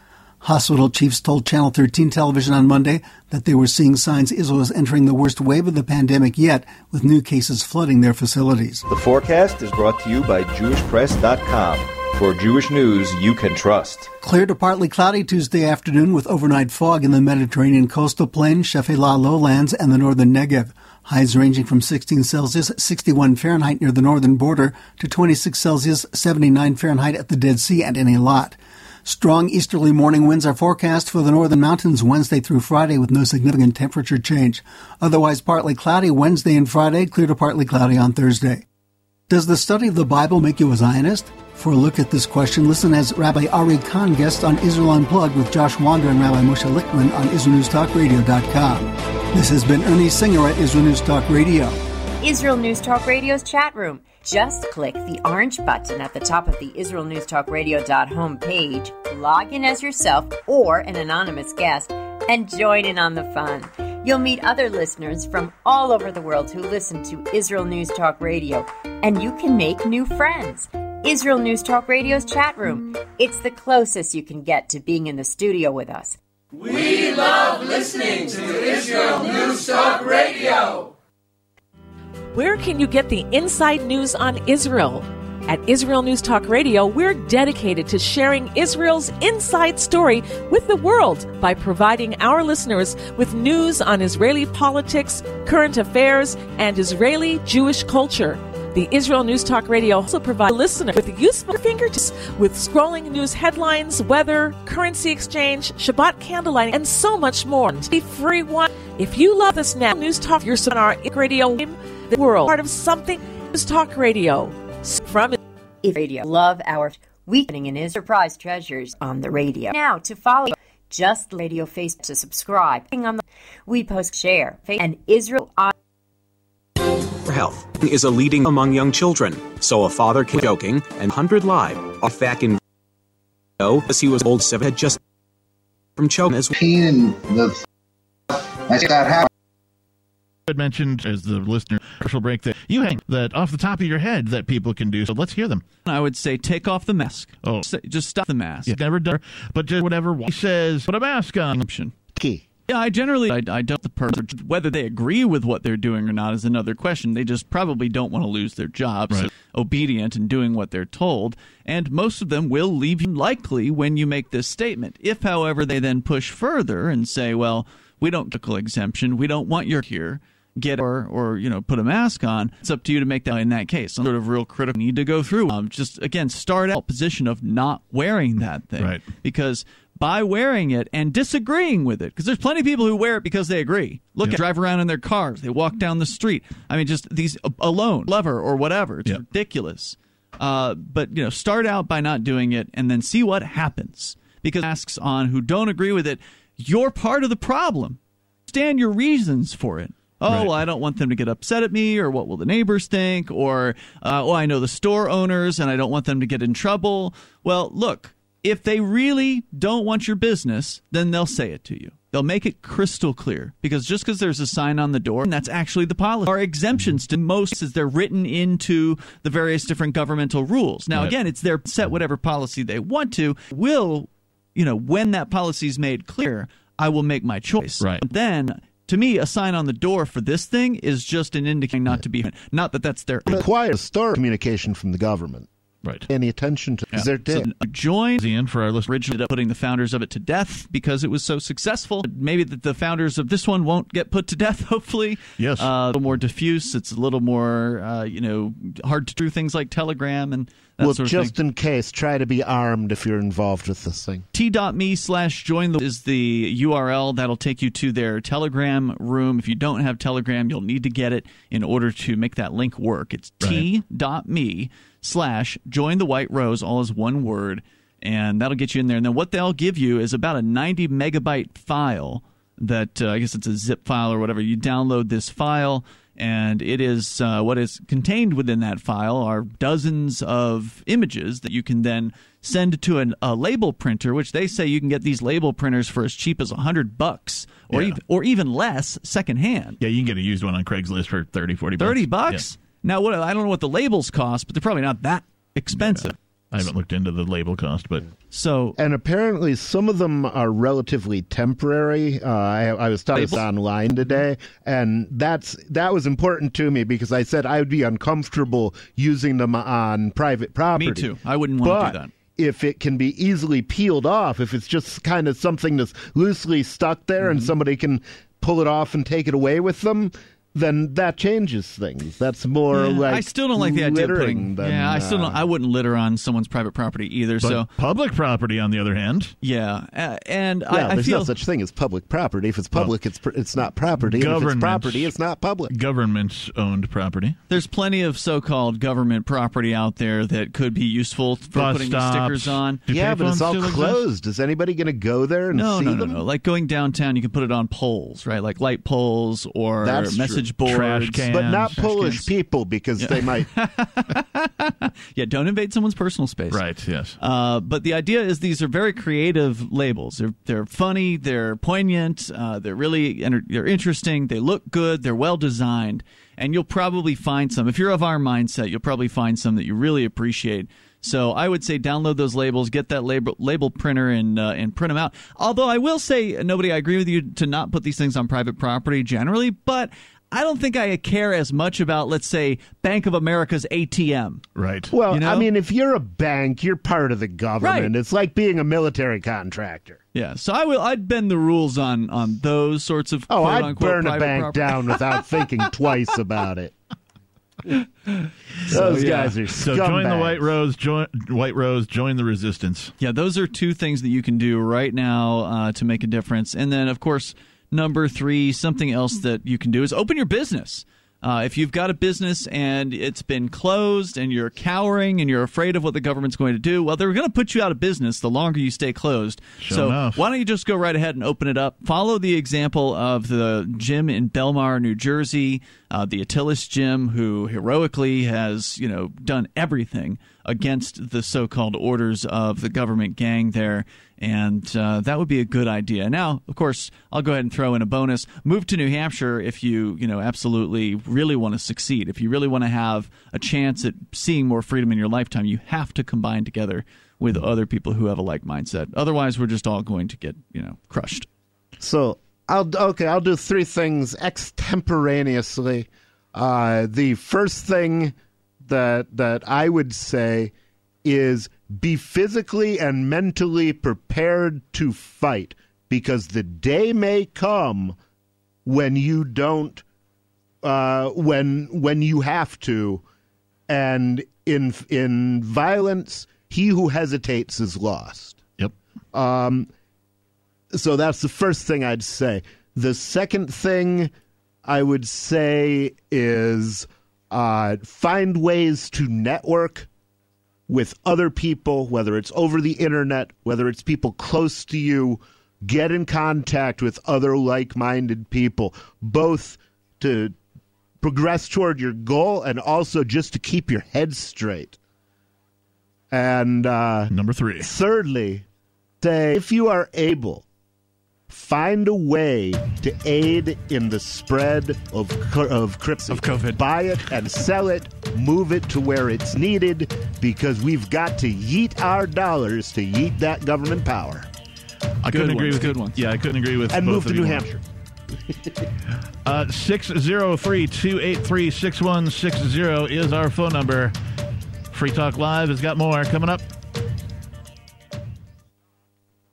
Hospital chiefs told Channel 13 television on Monday that they were seeing signs Israel is entering the worst wave of the pandemic yet, with new cases flooding their facilities. The forecast is brought to you by JewishPress.com. For Jewish news you can trust. Clear to partly cloudy Tuesday afternoon with overnight fog in the Mediterranean coastal plain, Shephelah lowlands, and the northern Negev. Highs ranging from 16 Celsius, 61 Fahrenheit near the northern border, to 26 Celsius, 79 Fahrenheit at the Dead Sea and in Eilat. Strong easterly morning winds are forecast for the northern mountains Wednesday through Friday with no significant temperature change. Otherwise partly cloudy Wednesday and Friday, clear to partly cloudy on Thursday. Does the study of the Bible make you a Zionist? For a look at this question, listen as Rabbi Ari Kahn guests on Israel Unplugged with Josh Wander and Rabbi Moshe Lichtman on IsraelNewsTalkRadio.com. This has been Ernie Singer at Israel News Talk Radio. Israel News Talk Radio's chat room. Just click the orange button at the top of the Israel News Talk Radio.home page, log in as yourself or an anonymous guest, and join in on the fun. You'll meet other listeners from all over the world who listen to Israel News Talk Radio, and you can make new friends. Israel News Talk Radio's chat room. It's the closest you can get to being in the studio with us. We love listening to Israel News Talk Radio. Where can you get the inside news on Israel? At Israel News Talk Radio, we're dedicated to sharing Israel's inside story with the world by providing our listeners with news on Israeli politics, current affairs, and Israeli Jewish culture. The Israel News Talk Radio also provides listeners with useful fingertips with scrolling news headlines, weather, currency exchange, Shabbat candlelight, and so much more. Be free one. If you love this now, News Talk, you're on our radio, the world, part of something. News Talk Radio from Radio. Love our weekending in Israel Prize Treasures on the radio. Now to follow just radio face to subscribe on the we post share and Israel uh, health is a leading among young children. So a father can joking and 100 live off back in as he was old seven had just from choking as the that's that how had mentioned as the listener commercial break that you hang that off the top of your head that people can do. So let's hear them. I would say take off the mask. Oh, just stop the mask. Yeah, never done, but just whatever he says, put a mask on. Key. Yeah, I generally I, I don't the person whether they agree with what they're doing or not is another question. They just probably don't want to lose their jobs, right. so obedient and doing what they're told, and most of them will leave you likely when you make this statement. If, however, they then push further and say, "Well, we don't medical exemption, we don't want your here." Get or or you know put a mask on. It's up to you to make that in that case. Some sort of real critical need to go through. Um, just again start out position of not wearing that thing, right? Because by wearing it and disagreeing with it because there's plenty of people who wear it because they agree look Yeah. at drive around in their cars they walk down the street i mean just these alone lover or whatever it's ridiculous uh, but you know start out by not doing it and then see what happens because asks on who don't agree with it you're part of the problem stand your reasons for it Oh, Right. well, I don't want them to get upset at me, or what will the neighbors think? Or, uh, oh, I know the store owners and I don't want them to get in trouble. Well, look, if they really don't want your business, then they'll say it to you. They'll make it crystal clear because just because there's a sign on the door, and that's actually the policy, are exemptions to most as they're written into the various different governmental rules. Now, Right. again, it's their set whatever policy they want to. Will you know when that policy is made clear? I will make my choice. Right. But then. To me, a sign on the door for this thing is just an indicating not to be. Not that that's their. require store communication from the government. Right. Any attention to is there So did. join Ian for our listeners. originally putting the founders of it to death because it was so successful. Maybe that the founders of this one won't get put to death. Hopefully, Yes. Uh, a little more diffuse. It's a little more, uh, you know, hard to do things like Telegram and that well, sort of just thing. in case, try to be armed if you're involved with this thing. T.me slash join the is the URL that'll take you to their Telegram room. If you don't have Telegram, you'll need to get it in order to make that link work. It's t.me slash join the white rose, all is one word, and that'll get you in there. And then what they'll give you is about a 90 megabyte file that uh, I guess it's a zip file or whatever. You download this file, and it is uh, what is contained within that file are dozens of images that you can then send to an, a label printer, which they say you can get these label printers for as cheap as a hundred bucks, or Yeah. even or even less secondhand. Yeah, you can get a used one on Craigslist for 30, 40 bucks. Thirty bucks. Now, what I don't know what the labels cost, but they're probably not that expensive. I haven't looked into the label cost, but So And apparently, some of them are relatively temporary. Uh, I, I was talking this Labels? online today, and that's that was important to me because I said I would be uncomfortable using them on private property. me too. I wouldn't want to But do that. if it can be easily peeled off, if it's just kind of something that's loosely stuck there Mm-hmm. and somebody can pull it off and take it away with them, then that changes things. That's more Yeah, like I still don't like the idea of littering putting. than, yeah, I still don't. uh, I wouldn't litter on someone's private property either. but so public property, on the other hand, yeah, uh, and Yeah, I, I there's feel no such thing as public property. If it's public, it's pr- it's not property. And if it's Government- property, it's not public. government-owned property. there's plenty of so-called government property out there that could be useful for Bus putting stops. stickers on. Yeah, but it's all still exist? closed. Is anybody going to go there and No, see no, no, them? no. Like going downtown, you can put it on poles, right? Like light poles or That's message true. boards. Trash cans. but not Trash Polish cans. people because they might. Yeah, don't invade someone's personal space. Right. Yes. Uh, but the idea is these are very creative labels. They're they're funny, they're poignant, uh, they're really enter- they're interesting. They look good, they're well designed, and you'll probably find some. If you're of our mindset, you'll probably find some that you really appreciate. So I would say download those labels, get that label label printer, and uh, and print them out. Although I will say, nobody, I agree with you to not put these things on private property generally, but I don't think I care as much about, let's say, Bank of America's ATM. Right. Well, You know? I mean, if you're a bank, you're part of the government. Right. It's like being a military contractor. Yeah, so I will. I'd bend the rules on on those sorts of. Oh, I'd burn a bank property. down without thinking twice about it. So, Those yeah. guys are So join the. White Rose. Join White Rose. Join the resistance. Yeah, those are two things that you can do right now uh, to make a difference. And then, of course, number three, something else that you can do is open your business. Uh, if you've got a business and it's been closed and you're cowering and you're afraid of what the government's going to do, well, they're going to put you out of business the longer you stay closed. Sure so enough. why don't you just go right ahead and open it up? Follow the example of the gym in Belmar, New Jersey, uh, the Attilis gym, who heroically has you know done everything against the so-called orders of the government gang there. And uh, that would be a good idea. Now, of course, I'll go ahead and throw in a bonus. Move to New Hampshire if you, you know, absolutely really want to succeed. If you really want to have a chance at seeing more freedom in your lifetime, you have to combine together with other people who have a like mindset. Otherwise, we're just all going to get, you know, crushed. So I'll okay. I'll do three things extemporaneously. Uh, the first thing that that I would say is be physically and mentally prepared to fight because the day may come when you don't uh, when when you have to and in in violence he who hesitates is lost Yep. um so that's the first thing I'd say. The second thing I would say is uh, find ways to network with other people, whether it's over the internet, whether it's people close to you. Get in contact with other like minded people, both to progress toward your goal and also just to keep your head straight. And uh, number three, thirdly, say if you are able, find a way to aid in the spread of co- of crypto. Of COVID. Buy it and sell it. Move it to where it's needed because we've got to yeet our dollars to yeet that government power. I Good couldn't agree with good ones. Yeah, I couldn't agree with And both move to of New you. Hampshire. Uh, 603-283-6160 is our phone number. Free Talk Live has got more coming up.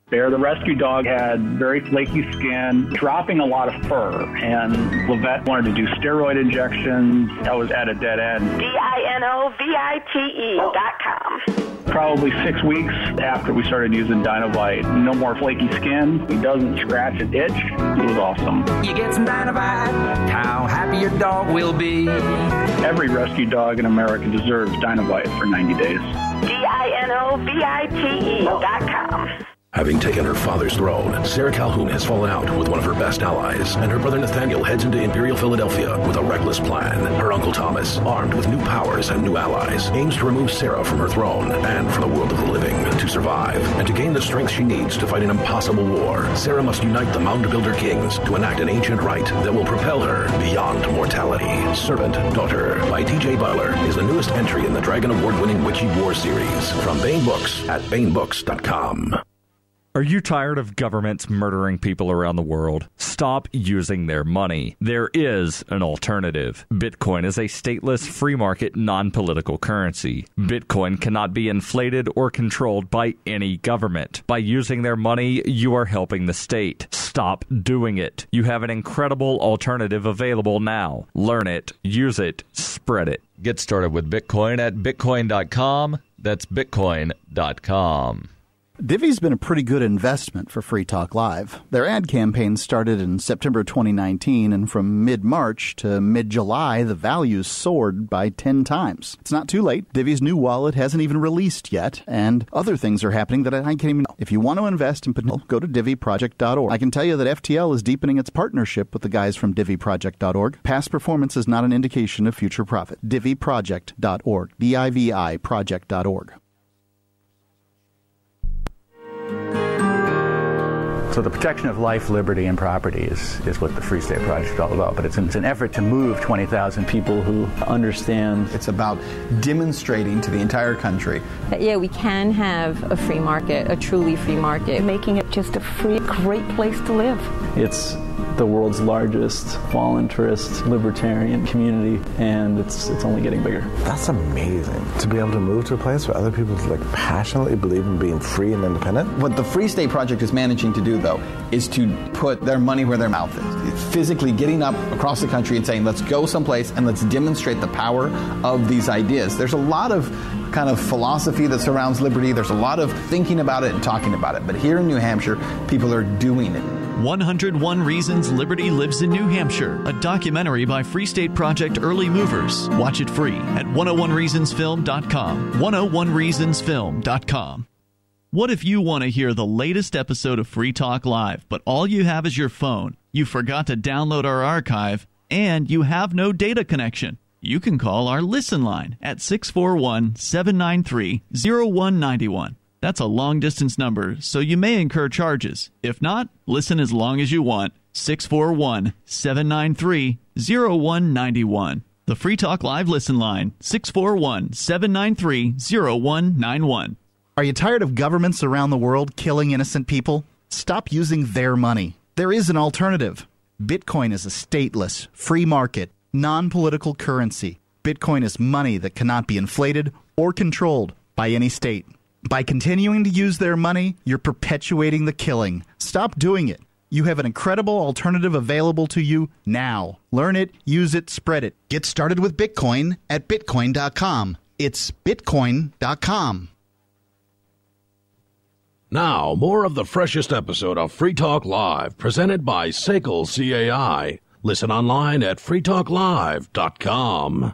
Bear, the rescue dog, had very flaky skin, dropping a lot of fur, and Levette wanted to do steroid injections. I was at a dead end. D-I-N-O-V-I-T-E dot com. Probably six weeks after we started using Dinovite, no more flaky skin. He doesn't scratch and itch. It was awesome. You get some Dinovite, how happy your dog will be. Every rescue dog in America deserves Dinovite for 90 days. D-I-N-O-V-I-T-E dot com. Having taken her father's throne, Sarah Calhoun has fallen out with one of her best allies, and her brother Nathaniel heads into Imperial Philadelphia with a reckless plan. Her uncle Thomas, armed with new powers and new allies, aims to remove Sarah from her throne and from the world of the living. To survive and to gain the strength she needs to fight an impossible war, Sarah must unite the Mound Builder Kings to enact an ancient rite that will propel her beyond mortality. Servant Daughter by TJ Butler is the newest entry in the Dragon Award-winning Witchy War series from Bain Books at BaneBooks.com. Are you tired of governments murdering people around the world? Stop using their money. There is an alternative. Bitcoin is a stateless, free market, non political currency. Bitcoin cannot be inflated or controlled by any government. By using their money, you are helping the state. Stop doing it. You have an incredible alternative available now. Learn it, use it, spread it. Get started with Bitcoin at Bitcoin.com. That's Bitcoin.com. Divi's been a pretty good investment for Free Talk Live. Their ad campaign started in September 2019, and from mid March to mid July, the values soared by 10 times. It's not too late. Divi's new wallet hasn't even released yet, and other things are happening that I can't even know. If you want to invest in potential, go to diviproject.org. I can tell you that FTL is deepening its partnership with the guys from diviproject.org. Past performance is not an indication of future profit. diviproject.org. D I V I project.org. So the protection of life, liberty, and property is, is what the Free State Project is all about. But it's an, it's an effort to move 20,000 people who understand. It's about demonstrating to the entire country that, yeah, we can have a free market, a truly free market. Making it just a free, great place to live. It's the world's largest voluntarist libertarian community, and it's it's only getting bigger. That's amazing to be able to move to a place where other people like passionately believe in being free and independent. What the Free State Project is managing to do, though, is to put their money where their mouth is. Physically getting up across the country and saying, let's go someplace and let's demonstrate the power of these ideas. There's a lot of kind of philosophy that surrounds liberty. There's a lot of thinking about it and talking about it. But here in New Hampshire, people are doing it. 101 Reasons Liberty Lives in New Hampshire, a documentary by Free State Project Early Movers. Watch it free at 101reasonsfilm.com. 101reasonsfilm.com. What if you want to hear the latest episode of Free Talk Live, but all you have is your phone? You forgot to download our archive, and you have no data connection. You can call our listen line at 641 793 0191. That's a long distance number, so you may incur charges. If not, listen as long as you want. 641 793 0191. The Free Talk Live listen line 641 793 0191. Are you tired of governments around the world killing innocent people? Stop using their money. There is an alternative. Bitcoin is a stateless, free market, non political currency. Bitcoin is money that cannot be inflated or controlled by any state. By continuing to use their money, you're perpetuating the killing. Stop doing it. You have an incredible alternative available to you now. Learn it, use it, spread it. Get started with Bitcoin at Bitcoin.com. It's Bitcoin.com. Now, more of the freshest episode of Free Talk Live, presented by Sekel CAI. Listen online at freetalklive.com.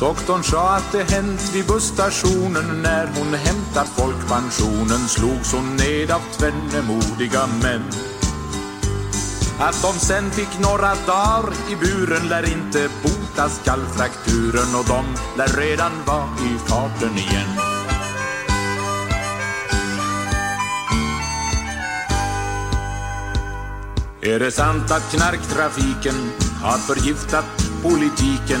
Doktorn sa att det hänt vid busstationen när hon hämtat folkpensionen slogs hon ned av tvenne modiga män. Att de sen fick några dagar i buren lär inte bota skallfrakturen och de lär redan vara i farten igen. Är det sant att knarktrafiken har förgiftat politiken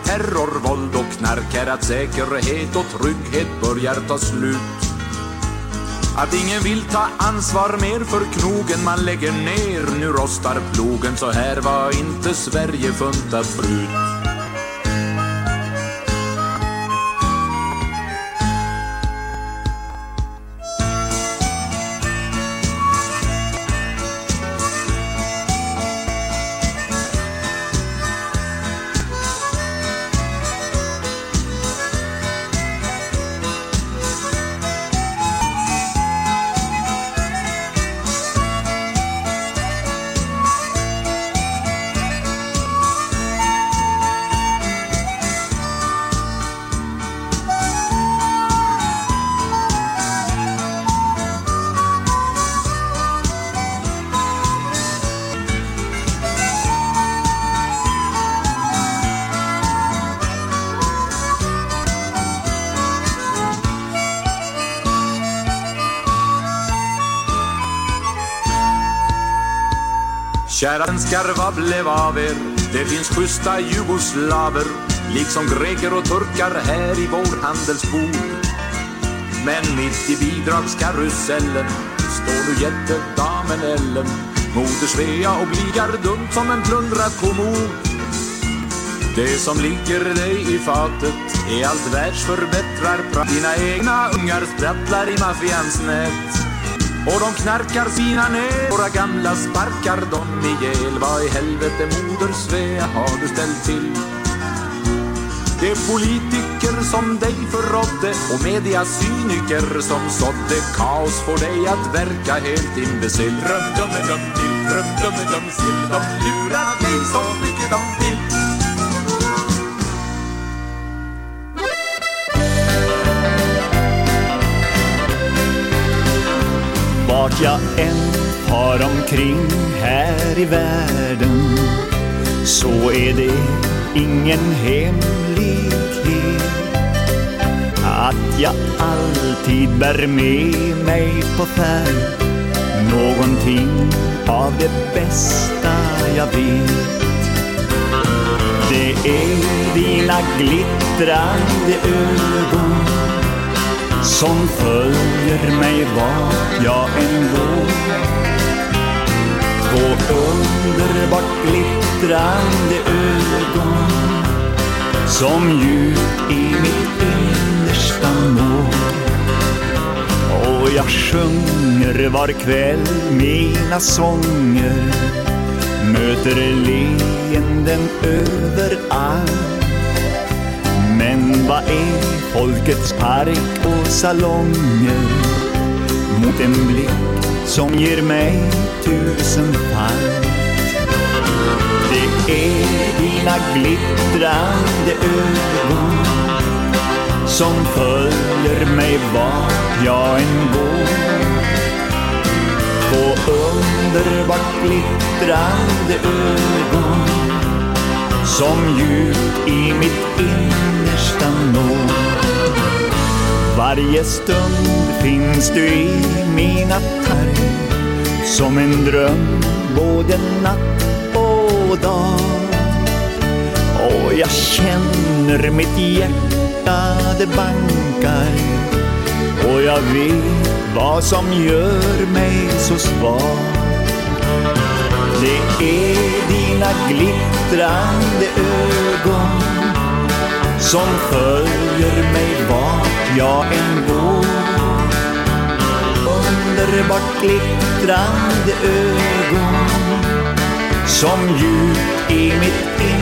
terror, våld och knark är att säkerhet och trygghet börjar ta slut. Att ingen vill ta ansvar mer för knogen man lägger ner Nu rostar plogen, så här var inte Sverige funtat förut Kära svenskar, vad blev av er? Det finns schyssta jugoslaver liksom greker och turkar här i vår handelsbod. Men mitt i bidragskarusellen står nu jättedamen Ellen Moder Svea och bligar dumt som en plundrad kommod. Det som ligger dig i fatet är allt världsförbättrar pra- Dina egna ungar sprattlar i maffians nät och de knarkar sina ner Våra gamla sparkar dem ihjäl Vad i helvete moder Svea har du ställt till? Det är politiker som dig förrådde och mediasyniker som sådde kaos får dig att verka helt imbecill. Dröm, dum, dum, till, dröm, dum, dum, sill De lurar dig så mycket de vill. Vart jag än far omkring här i världen så är det ingen hemlighet att jag alltid bär med mig på färd någonting av det bästa jag vet. Det är dina glittrande ögon som följer mig vart jag än går. Två underbart glittrande ögon som djupt i mitt innersta når. Och jag sjunger var kväll mina sånger möter leenden överallt men vad är folkets park och salonger mot en blick som ger mig tusenfalt? Det är dina glittrande ögon som följer mig vart jag än går. Två underbart glittrande ögon som djupt i mitt innersta når. Varje stund finns du i mina tarr som en dröm både natt och dag. Och jag känner mitt hjärta det bankar och jag vet vad som gör mig så svag. Det är dina glittrande ögon som följer mig vart jag än går. Underbart glittrande ögon som djupt i mitt inre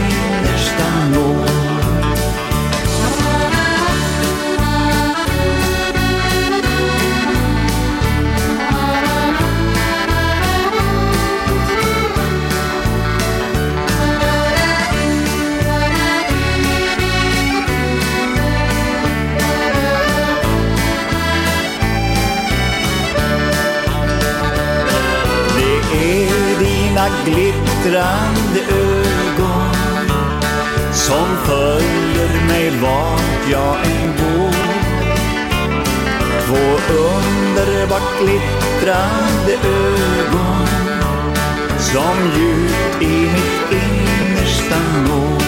glittrande ögon som följer mig vart jag än går. Två underbart glittrande ögon som djupt i mitt innersta når.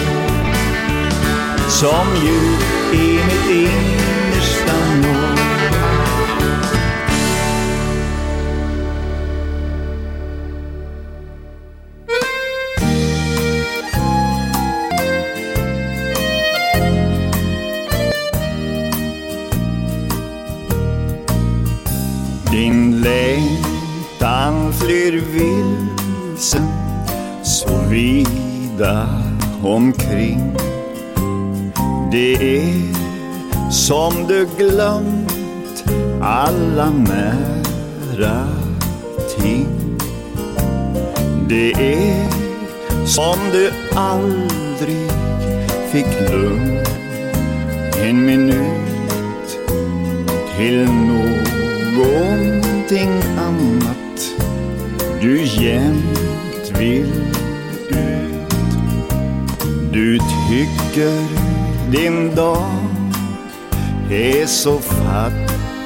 Som djupt i mitt innersta når. Som du glömt alla nära ting. Det är som du aldrig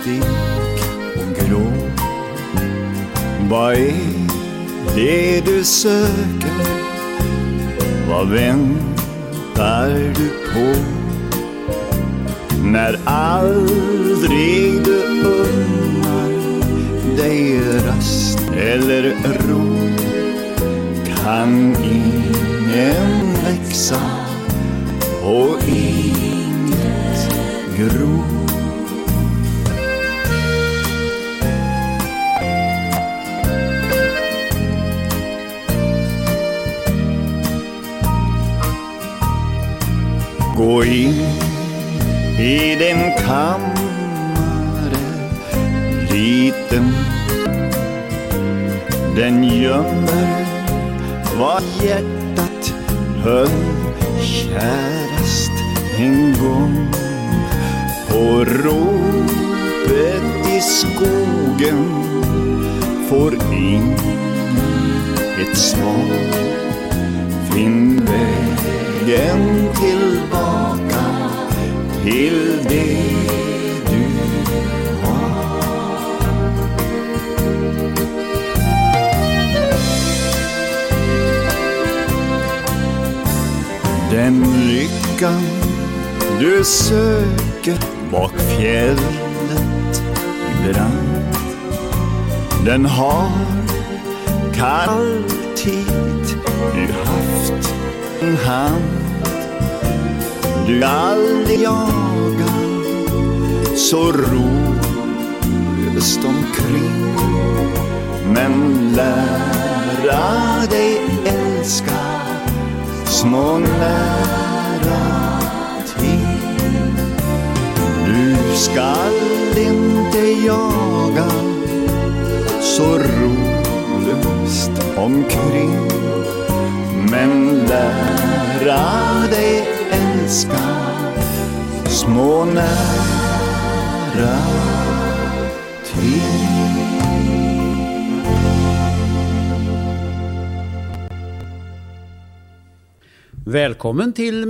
fattig och grå. Vad är det du söker? Vad väntar du på? När aldrig du unnar dig rast eller ro kan ingen växa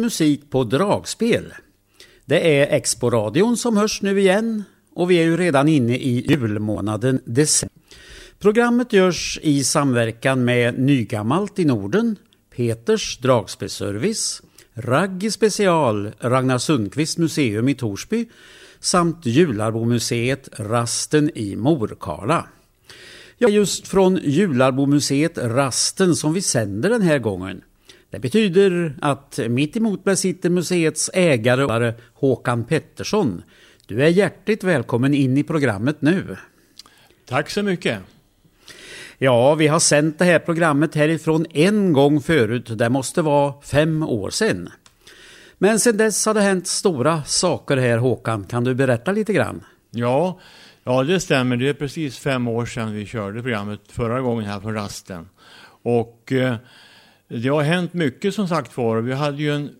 Musik på dragspel. Det är Expo-radion som hörs nu igen och vi är ju redan inne i julmånaden december. Programmet görs i samverkan med Nygammalt i Norden, Peters dragspelservice, Raggi special, Ragnar Sundqvist museum i Torsby samt Jularbomuseet Rasten i Morkala. Ja, just från Jularbomuseet Rasten som vi sänder den här gången. Det betyder att mitt emot mig sitter museets ägare Håkan Pettersson. Du är hjärtligt välkommen in i programmet nu. Tack så mycket. Ja, vi har sänt det här programmet härifrån en gång förut. Det måste vara fem år sedan. Men sedan dess har det hänt stora saker här Håkan. Kan du berätta lite grann? Ja, ja det stämmer. Det är precis fem år sedan vi körde programmet förra gången här från rasten. Och eh, det har hänt mycket som sagt var. Vi hade ju en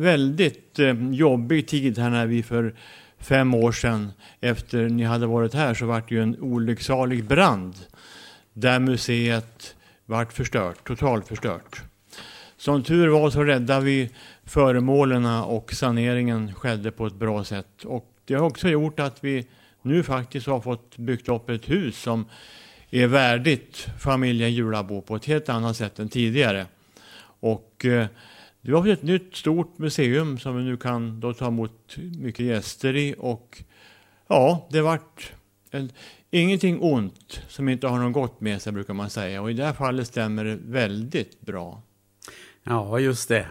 väldigt eh, jobbig tid här när vi för fem år sedan efter ni hade varit här så var det ju en olycksalig brand där museet vart förstört, totalförstört. som tur var så räddade vi föremålen och saneringen skedde på ett bra sätt. Och det har också gjort att vi nu faktiskt har fått byggt upp ett hus som är värdigt familjen Julabo på ett helt annat sätt än tidigare. Och eh, det var ett nytt stort museum som vi nu kan då ta emot mycket gäster i och ja, det vart en, ingenting ont som inte har något gott med sig brukar man säga och i det här fallet stämmer det väldigt bra. Ja, just det.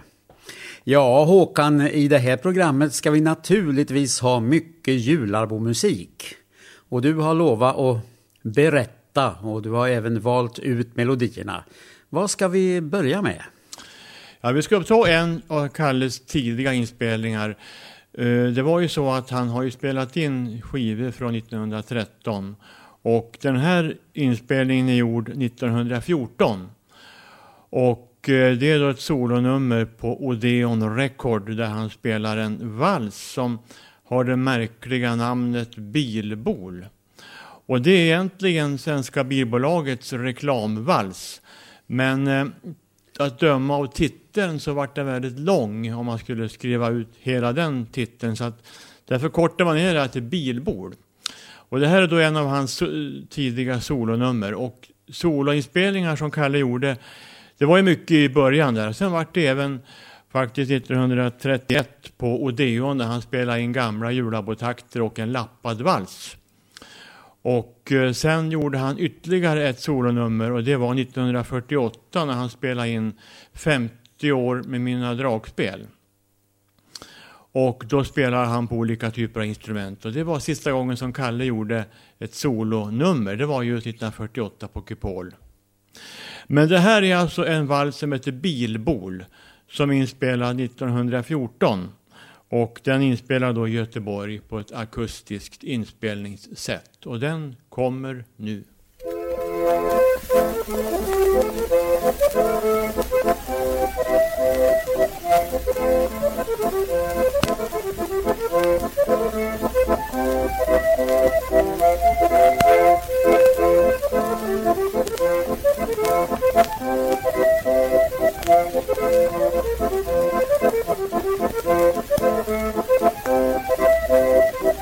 Ja, Håkan, i det här programmet ska vi naturligtvis ha mycket jularbomusik. Och du har lovat att berätta och du har även valt ut melodierna. Vad ska vi börja med? Ja, vi ska ta en av Kalles tidiga inspelningar. Eh, det var ju så att han har ju spelat in skivor från 1913 och den här inspelningen är gjord 1914. Och eh, det är då ett solonummer på Odeon Record där han spelar en vals som har det märkliga namnet Bilbol. Och det är egentligen Svenska Bilbolagets reklamvals. Men eh, att döma av titeln så vart den väldigt lång om man skulle skriva ut hela den titeln. Så att därför kortar man ner det till Bilbord. Och det här är då en av hans eh, tidiga solonummer. Och soloinspelningar som Kalle gjorde, det var ju mycket i början där. Sen vart det även faktiskt 1931 på Odeon när han spelade in gamla julabotakter och en lappad vals. Och eh, sen gjorde han ytterligare ett solonummer och det var 1948 när han spelade in 50 år med mina dragspel. Och då spelar han på olika typer av instrument. Och det var sista gången som Kalle gjorde ett solonummer. Det var just 1948 på Kupol. Men det här är alltså en vals som heter Bilbol som är inspelad 1914. Och den inspelar då Göteborg på ett akustiskt inspelningssätt. Och den kommer nu.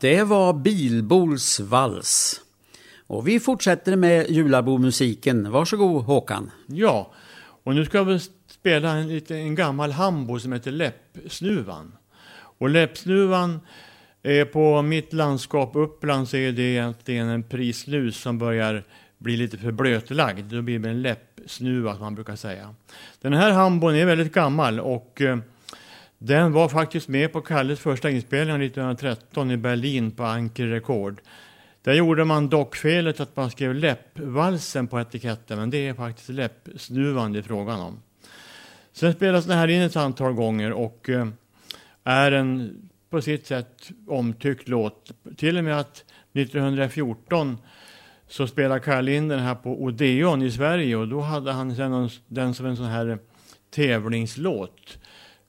det var Bilbols vals. Och vi fortsätter med Jularbomusiken. Varsågod Håkan. Ja, och nu ska vi spela en, lite, en gammal hambo som heter Läppsnuvan. Och Läppsnuvan är på mitt landskap Uppland så är det egentligen en prislus som börjar bli lite för blötlagd. Då blir det en läppsnuva som man brukar säga. Den här hambon är väldigt gammal och eh, den var faktiskt med på Kalles första inspelning 1913 i Berlin på Anker Rekord. Där gjorde man dock felet att man skrev läppvalsen på etiketten, men det är faktiskt läppsnuvan det är frågan om. Sen spelas den här in ett antal gånger och eh, är en på sitt sätt omtyckt låt. Till och med att 1914 så spelade Kalle in den här på Odeon i Sverige och då hade han den som en sån här tävlingslåt.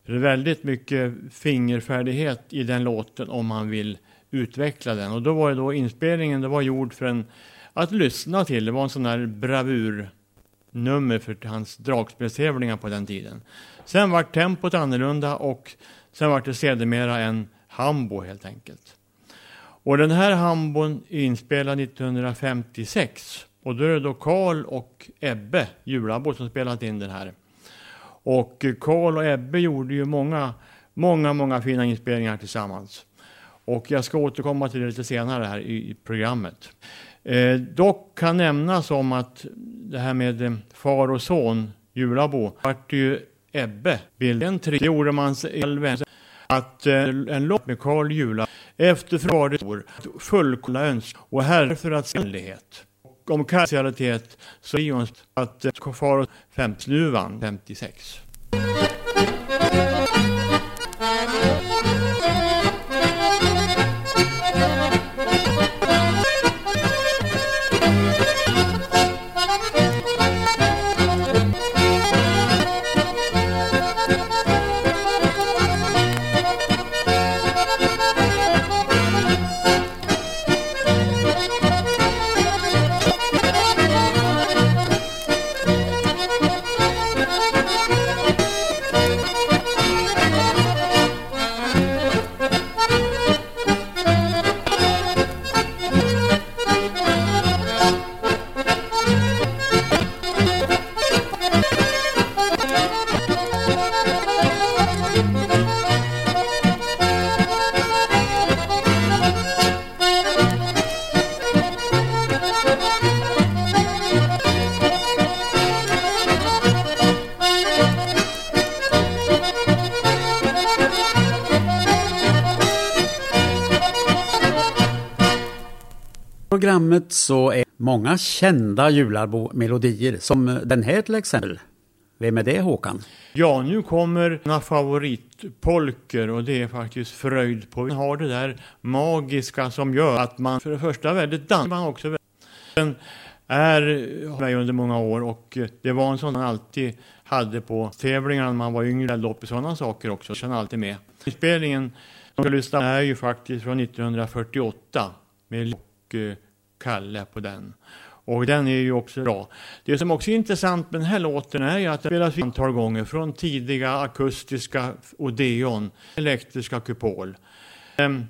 Det är väldigt mycket fingerfärdighet i den låten om man vill utveckla den. Och då var det då inspelningen, det var gjord för en, att lyssna till. Det var en sån där bravurnummer för hans dragspelstävlingar på den tiden. Sen var tempot annorlunda och sen var det sedermera en hambo helt enkelt. Och den här hambon är inspelad 1956 och då är det då Karl och Ebbe Julabo som spelat in den här. Och Karl och Ebbe gjorde ju många, många, många fina inspelningar tillsammans. Och jag ska återkomma till det lite senare här i, programmet. Eh, dock kan nämnas om att det här med eh, far och son, Julabo, vart ju Ebbe bilden. Det gjorde man själv att eh, en låt med Karl Jula efter för fullkomliga önskningar och här för att sällighet. Om kausalitet så är ju att eh, far 50 snuvan 56. Programmet så är många kända Jularbo-melodier, som den här till exempel. Vem är det Håkan? Ja, nu kommer mina favoritpolker och det är faktiskt Fröjd på. Den har det där magiska som gör att man för det första väldigt dansar man också den är med under många år och det var en sån man alltid hade på tävlingarna när man var yngre, lopp i sådana saker också, känner alltid med. Inspelningen som jag lyssnar är ju faktiskt från 1948 med och Kalle på den. Och den är ju också bra. Det som också är intressant med den här låten är ju att den spelas ett antal gånger från tidiga akustiska Odeon, elektriska kupol. Um,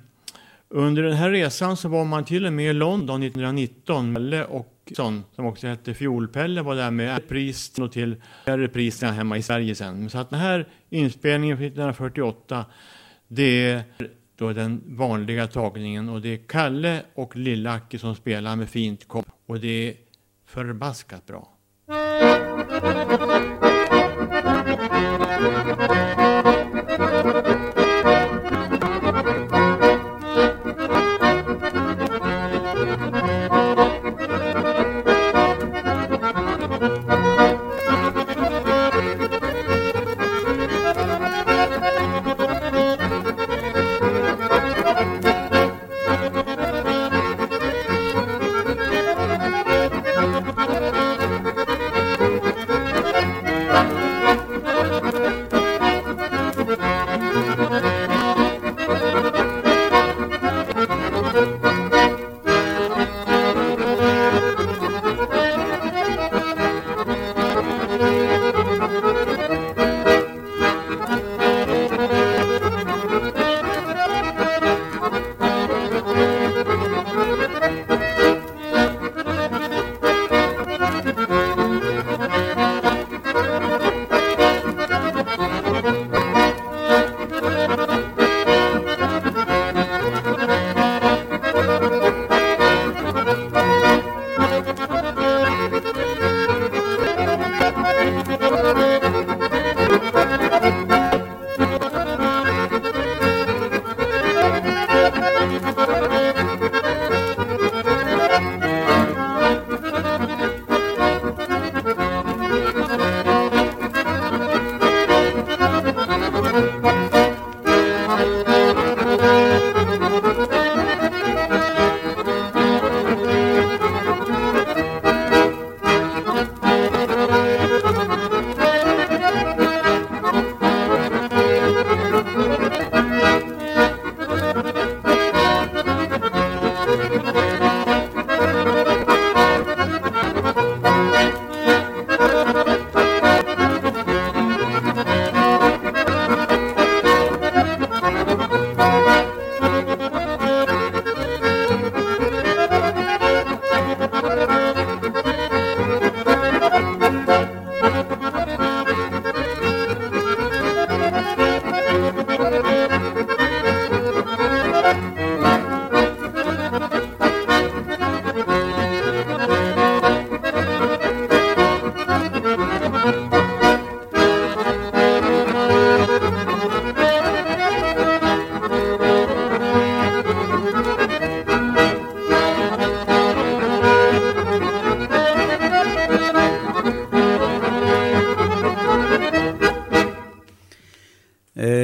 under den här resan så var man till och med i London 1919. Pelle och sån, som också hette Fjolpelle, var där med reprisen och till repriserna hemma i Sverige sen. Så att den här inspelningen från 1948 det är då den vanliga tagningen och det är Kalle och Lillacke som spelar med fint kom och det är förbaskat bra.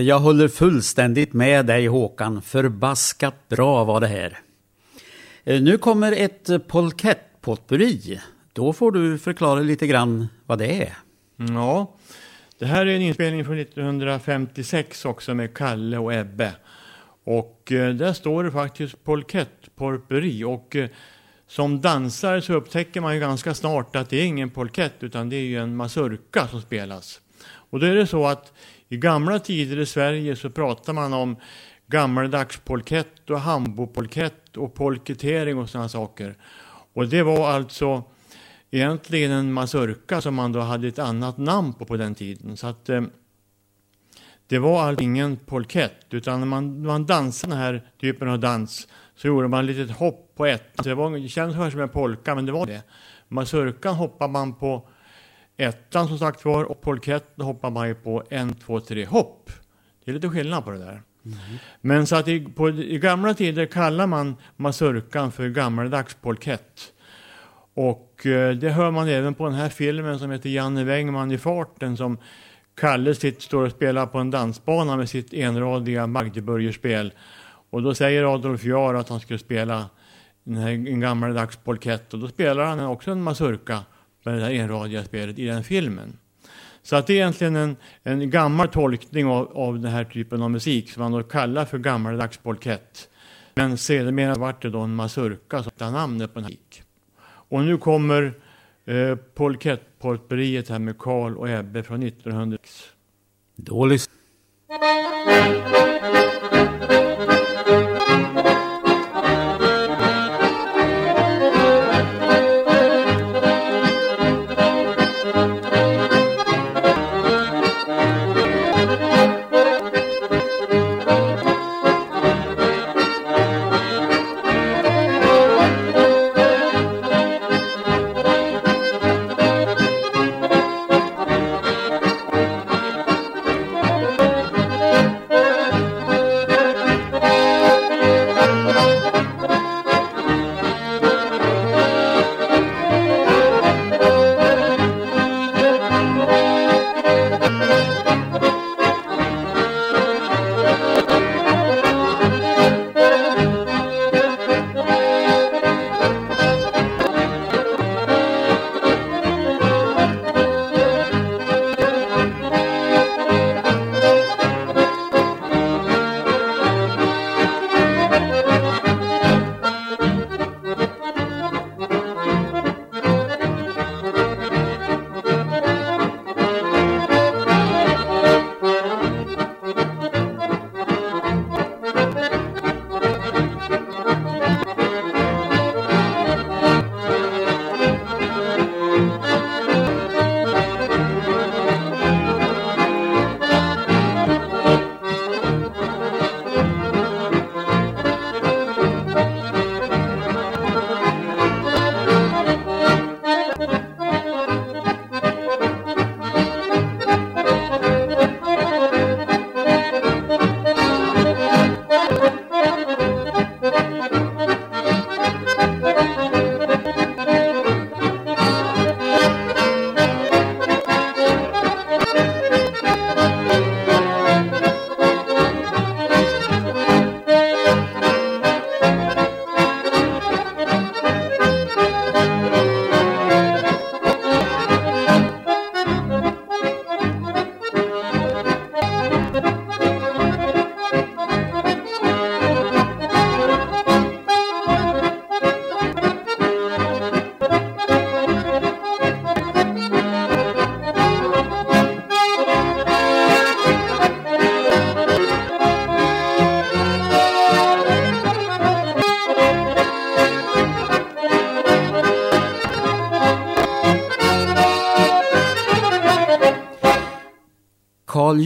Jag håller fullständigt med dig Håkan. Förbaskat bra var det här. Eh, nu kommer ett polkettpotpurri. Då får du förklara lite grann vad det är. Ja, det här är en inspelning från 1956 också med Kalle och Ebbe. Och eh, där står det faktiskt polkettporperi och eh, som dansare så upptäcker man ju ganska snart att det är ingen polkett utan det är ju en mazurka som spelas. Och då är det så att i gamla tider i Sverige så pratade man om gammaldags polkett och hambopolkett och polkettering och sådana saker. Och det var alltså egentligen en mazurka som man då hade ett annat namn på på den tiden. Så att eh, det var alltså ingen polkett utan när man, när man dansade den här typen av dans så gjorde man ett litet hopp på ett. Så det, var, det känns ungefär som en polka men det var det. Mazurkan hoppade man på ettan som sagt var och polketten hoppar man ju på en, två, tre hopp. Det är lite skillnad på det där. Men så att i, på, i gamla tider kallar man mazurkan för gammaldags polkett. Och eh, det hör man även på den här filmen som heter Janne Wängman i farten som Kalle sitt, står och spelar på en dansbana med sitt enradiga Magdeburgerspel. Och då säger Adolf Jahr att han skulle spela här, en gammaldags polkett och då spelar han också en mazurka med det här enradiga spelet i den filmen. Så att det är egentligen en, en gammal tolkning av, av den här typen av musik som man då kallar för gammaldags polkett. Men sedermera vart det då en mazurka som tar namnet på den här musik. Och nu kommer eh, polkettportberiet här med Karl och Ebbe från 1900. Då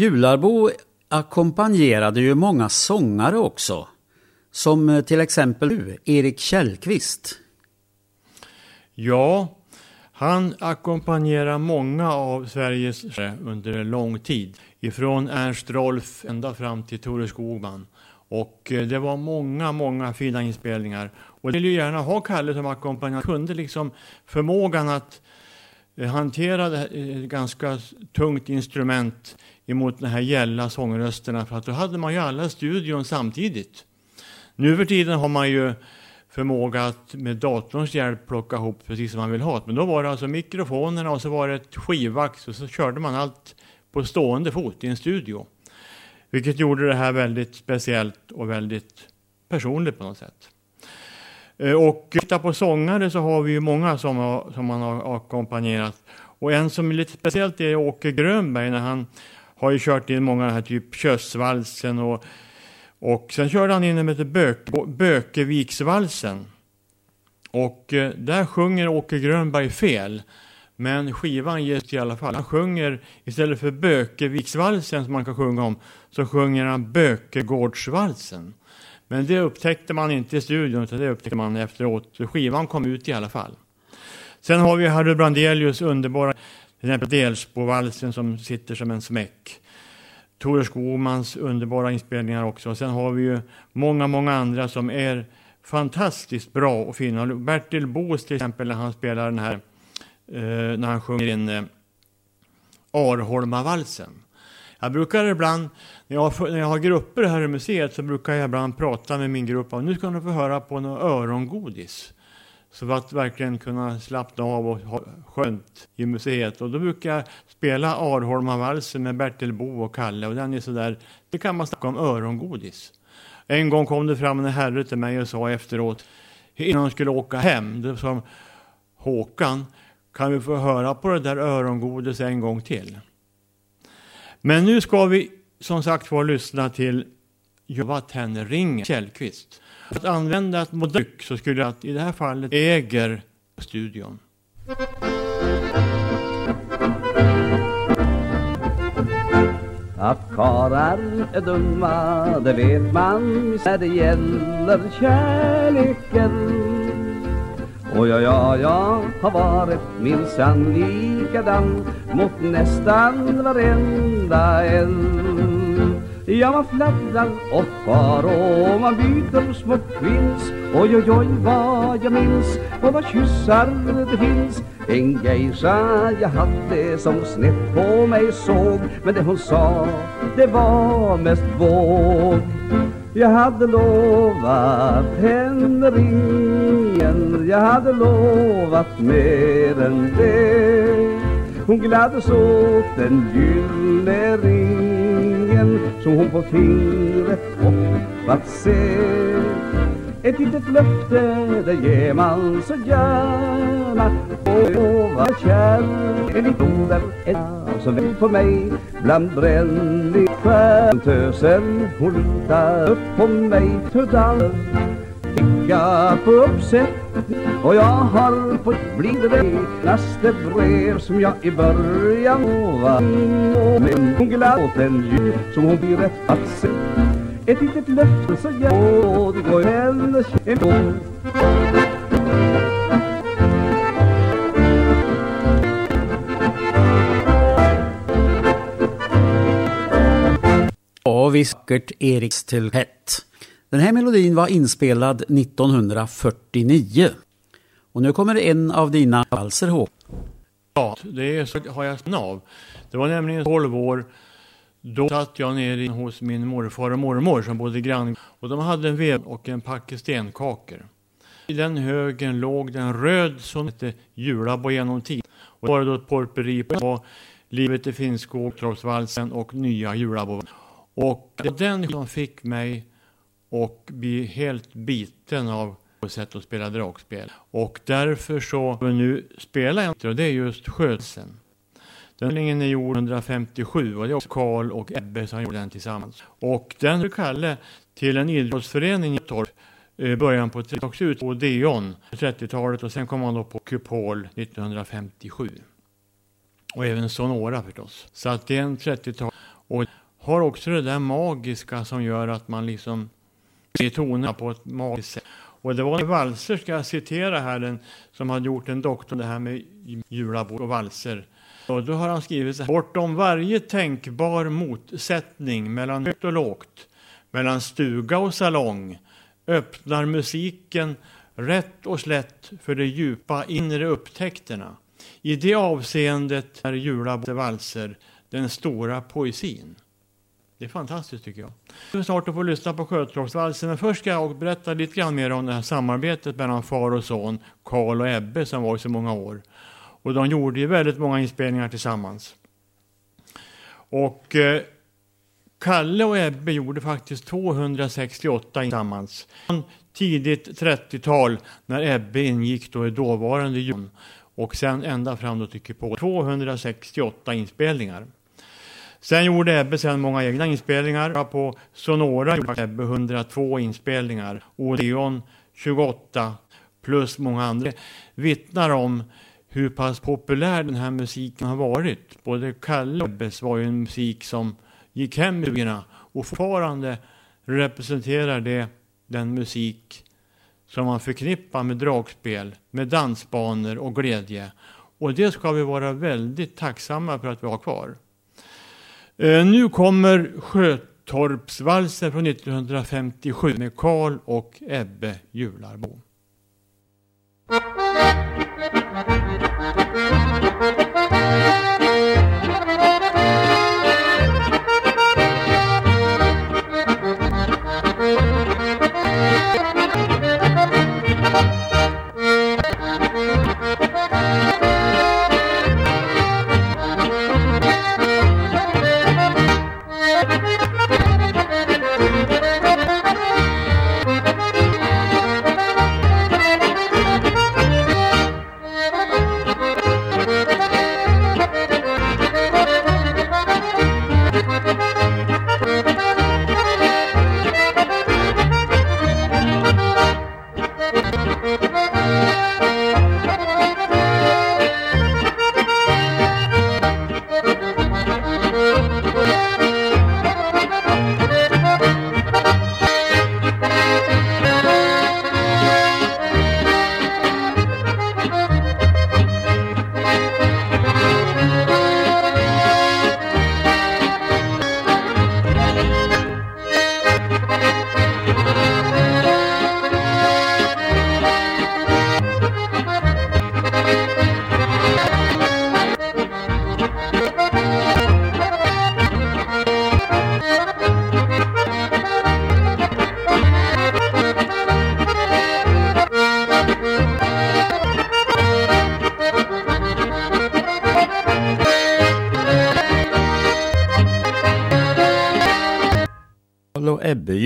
Jularbo ackompanjerade ju många sångare också. Som eh, till exempel du, Erik Källqvist. Ja, han ackompanjerar många av Sveriges under en lång tid. Ifrån Ernst Rolf ända fram till Tore Skogman. Och eh, det var många, många fina inspelningar. Och jag vill ju gärna ha Kalle som ackompanjör. kunde liksom förmågan att eh, hantera ett ganska tungt instrument emot de här gälla sångrösterna. För att då hade man ju alla studion samtidigt. Nu för tiden har man ju förmåga att med datorns hjälp plocka ihop precis som man vill ha Men då var det alltså mikrofonerna och så var det ett skivax och så körde man allt på stående fot i en studio. Vilket gjorde det här väldigt speciellt och väldigt personligt på något sätt. Eh, och titta på sångare så har vi ju många som, har, som man har ackompanjerat. Och en som är lite speciellt är Åke Grönberg när han har ju kört in många här typ Kössvalsen och och sen körde han in en heter Bök, Bökeviksvalsen. Och eh, där sjunger Åke Grönberg fel. Men skivan ges i alla fall. Han sjunger, istället för Bökeviksvalsen som man kan sjunga om, så sjunger han Bökegårdsvalsen. Men det upptäckte man inte i studion, utan det upptäckte man efteråt. Så skivan kom ut i alla fall. Sen har vi Harry Brandelius underbara, till exempel Delsbovalsen som sitter som en smäck. Tore Skogmans underbara inspelningar också. Och sen har vi ju många, många andra som är fantastiskt bra och fina. Bertil Boos till exempel när han spelar den här, eh, när han sjunger in eh, Arholmavalsen. Jag brukar ibland, när jag, när jag har grupper här i museet, så brukar jag ibland prata med min grupp om nu ska ni få höra på något örongodis. Så att verkligen kunna slappna av och ha skönt i museet. Och då brukar jag spela Arholmavalsen med Bertil Bo och Kalle. Och den är sådär, det kan man snacka om örongodis. En gång kom det fram en herre till mig och sa efteråt, innan de skulle åka hem, det som Håkan, kan vi få höra på det där örongodis en gång till? Men nu ska vi som sagt få lyssna till Jova Tenring Källqvist. Att använda ett modryck så skulle jag i det här fallet äger studion. Att karar är dumma, det vet man när det gäller kärleken. Och ja, ja, jag har varit minsann likadan mot nästan varenda en. Ja, man fladdrar och far och man byter små kvinns Oj, oj, oj, vad jag minns och vad kyssar det finns. En geisha jag hade som snett på mig såg Men det hon sa, det var mest våg. Jag hade lovat henne ringen Jag hade lovat mer än det. Hon gladdes åt den gyllene ringen som hon på fingret hoppat se. Ett litet löfte, det ger man så gärna Och En liten under en som väl på mig Bland brännlig stjärntösen Hon litar upp på mig Tuddan Skicka på uppsätt och jag har fått bli det enklaste brev som jag i början lovade Men hon glad åt en jul som hon blir rätt att se. Ett litet löfte så jag och det går hennes en Ja, visst Eriks till hett. Den här melodin var inspelad 1949. Och nu kommer en av dina valser ihåg. Ja, det är så har jag av. Det var nämligen 12 år. Då satt jag nere hos min morfar och mormor som bodde grann. Och de hade en ved och en packe stenkakor. I den högen låg den röd som hette Julabo genom tid. Och då var det då ett porperi på Livet i Finnskog, Trollsvalsen och Nya Julabo. Och den som fick mig och bli helt biten av sätt att spela dragspel. Och därför så vi nu spela en och det är just skötseln. Den är gjord 157 och det är också Karl och Ebbe som gjorde den tillsammans. Och den är Kalle till en idrottsförening i Torp i eh, början på 30 också ut på Deon 30-talet och sen kom han då på Kupol 1957. Och även Sonora förstås. Så att det är en 30-tal Och har också det där magiska som gör att man liksom i tonerna på ett magiskt sätt. Och det var en valser, ska jag citera här, den, som hade gjort en doktor det här med julabord och valser. Och då har han skrivit så här. Bortom varje tänkbar motsättning mellan högt och lågt, mellan stuga och salong, öppnar musiken rätt och slätt för de djupa inre upptäckterna. I det avseendet är julabord och valser den stora poesin. Det är fantastiskt tycker jag. Vi är snart att få lyssna på Skötlocksvalsen, men först ska jag berätta lite grann mer om det här samarbetet mellan far och son, Karl och Ebbe, som var i så många år. Och de gjorde ju väldigt många inspelningar tillsammans. Och eh, Kalle och Ebbe gjorde faktiskt 268 tillsammans. Tidigt 30-tal när Ebbe ingick då i dåvarande Jon och sen ända fram då tycker på 268 inspelningar. Sen gjorde Ebbe sen många egna inspelningar. På Sonora gjorde Ebbe 102 inspelningar. Odeon 28 plus många andra. Vittnar om hur pass populär den här musiken har varit. Både Kalle och Ebbes var ju en musik som gick hem i stugorna och fortfarande representerar det den musik som man förknippar med dragspel, med dansbanor och glädje. Och det ska vi vara väldigt tacksamma för att vi har kvar. Eh, nu kommer Sjötorpsvalsen från 1957 med Karl och Ebbe Jularbo.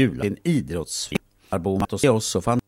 Och en idrottsfilm. Arbomat och se oss så fan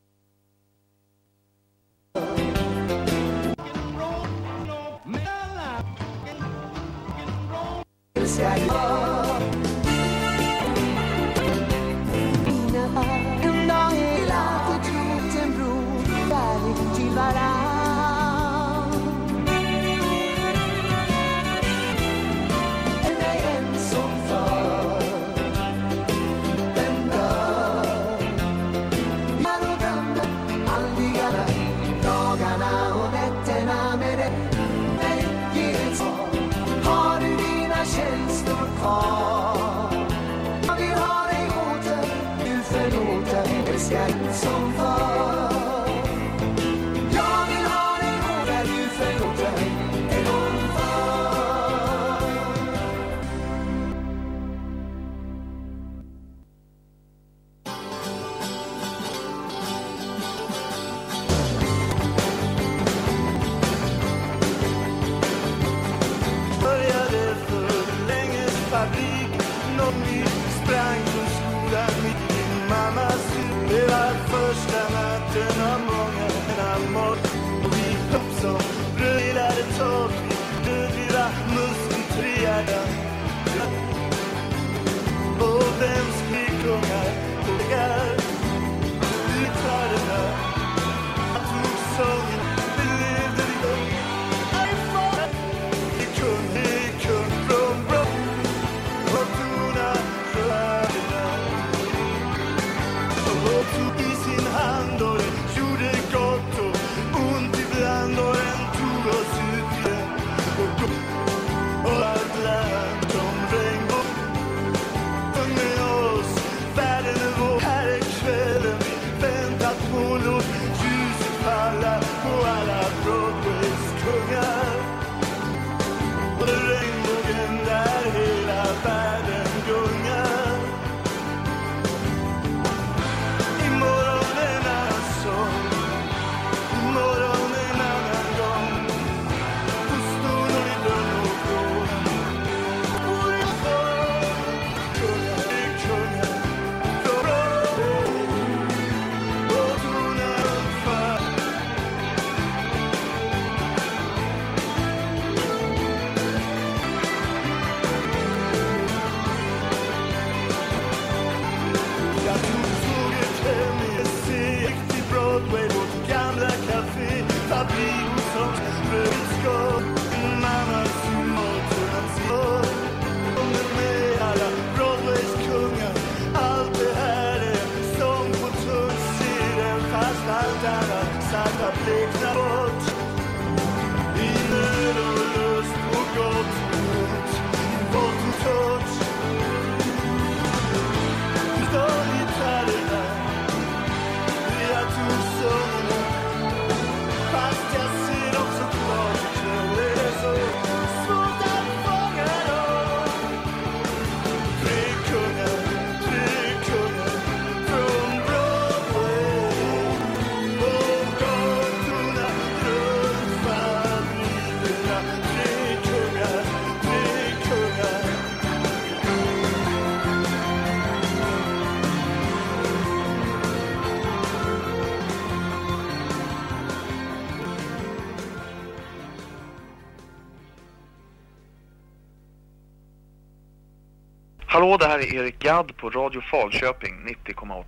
Hallå, det här är Erik Gadd på Radio Falköping 90,8.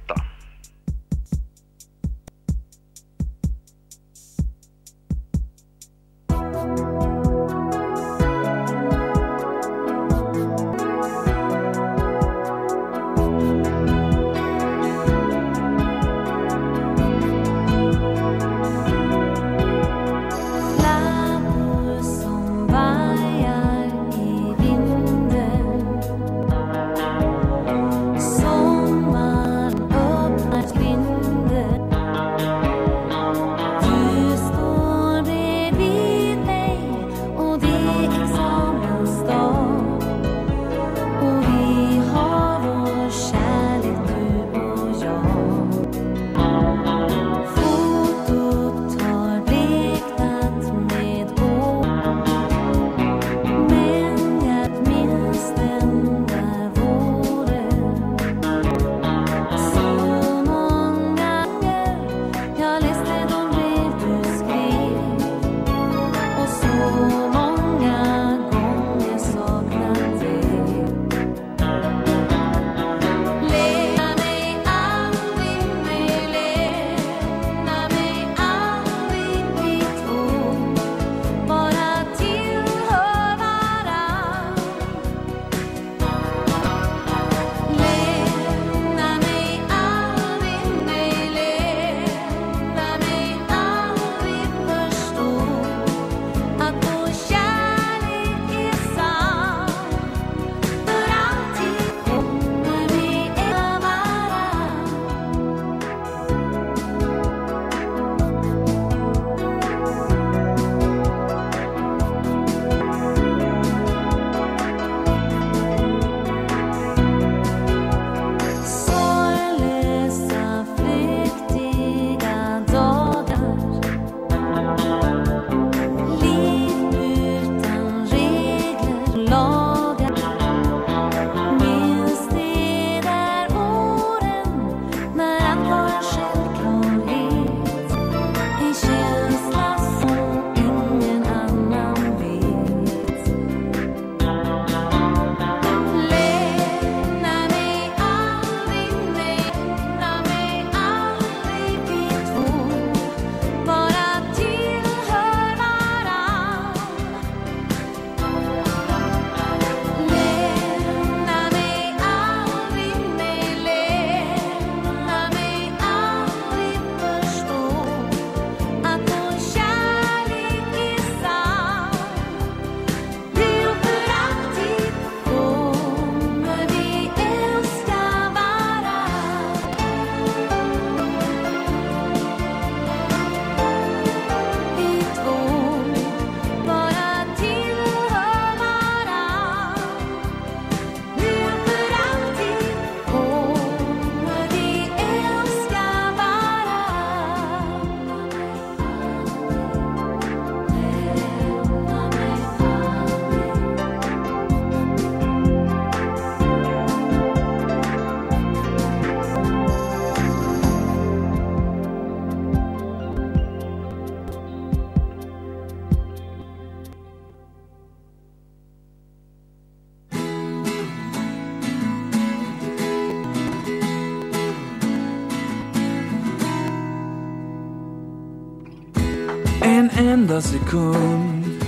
Varenda sekund.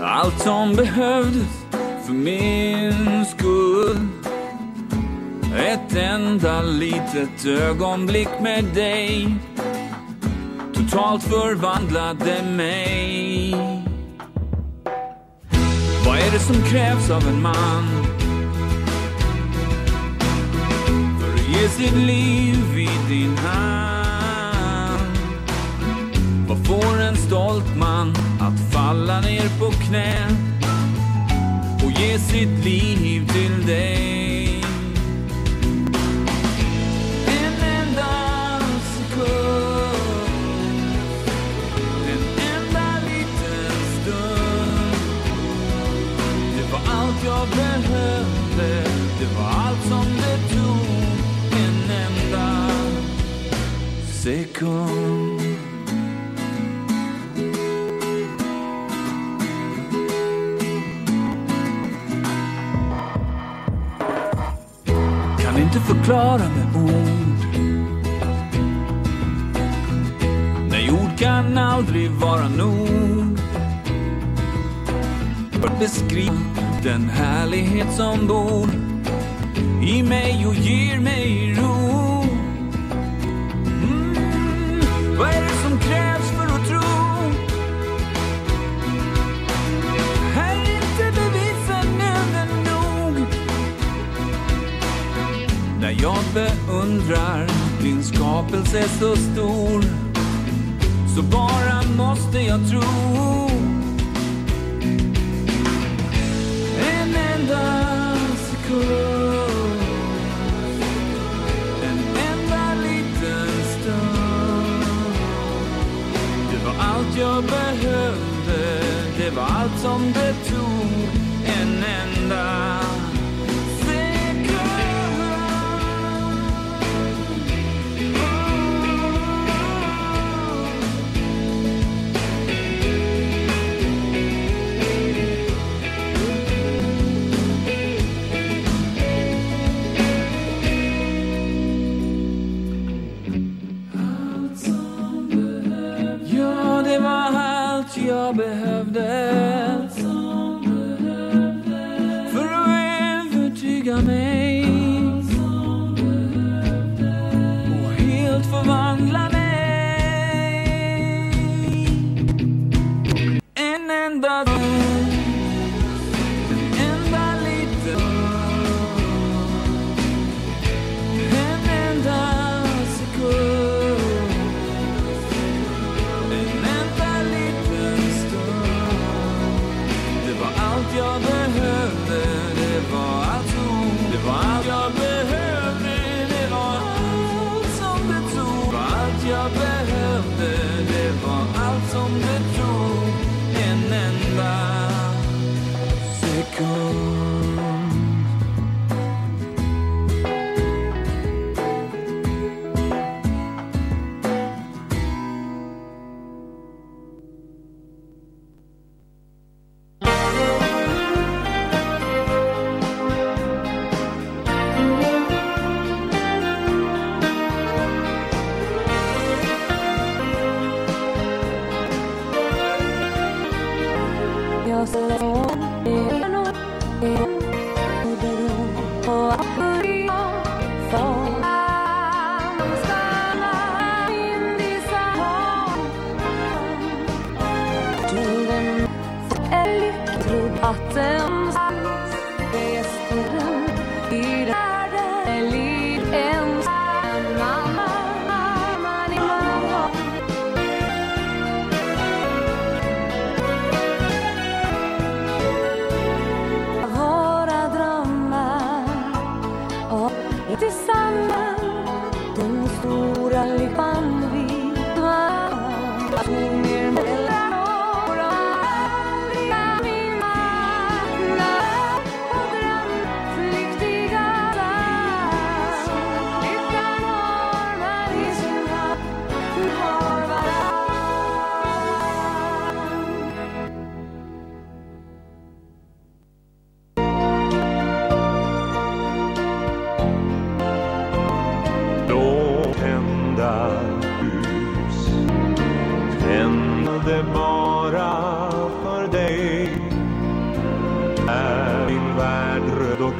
Allt som behövdes för min skull. Ett enda litet ögonblick med dig totalt förvandlade mig. Vad är det som krävs av en man för att ge sitt liv i din hand? Får en stolt man att falla ner på knä och ge sitt liv till dig? En enda sekund, en enda liten stund. Det var allt jag behövde, det var allt som det tog. En enda sekund. Förklara med ord Nej, ord kan aldrig vara nog. För att beskriva den härlighet som bor i mig och ger mig skapelse så stor så bara måste jag tro. En enda sekund En enda liten stund. Det var allt jag behövde Det var allt som det tog.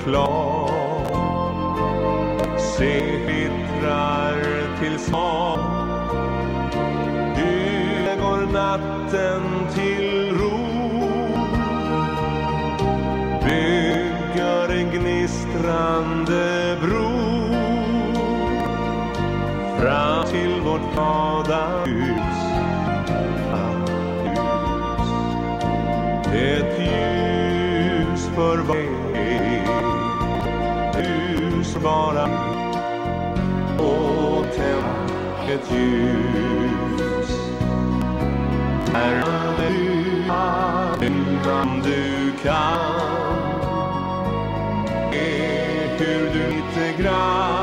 Klar Se vittrar till svar Du går natten till ro. Bygger en gnistrande bro. Fram till vårt glada bara Och tänd ett ljus. Här du innan du kan är hur du lite grann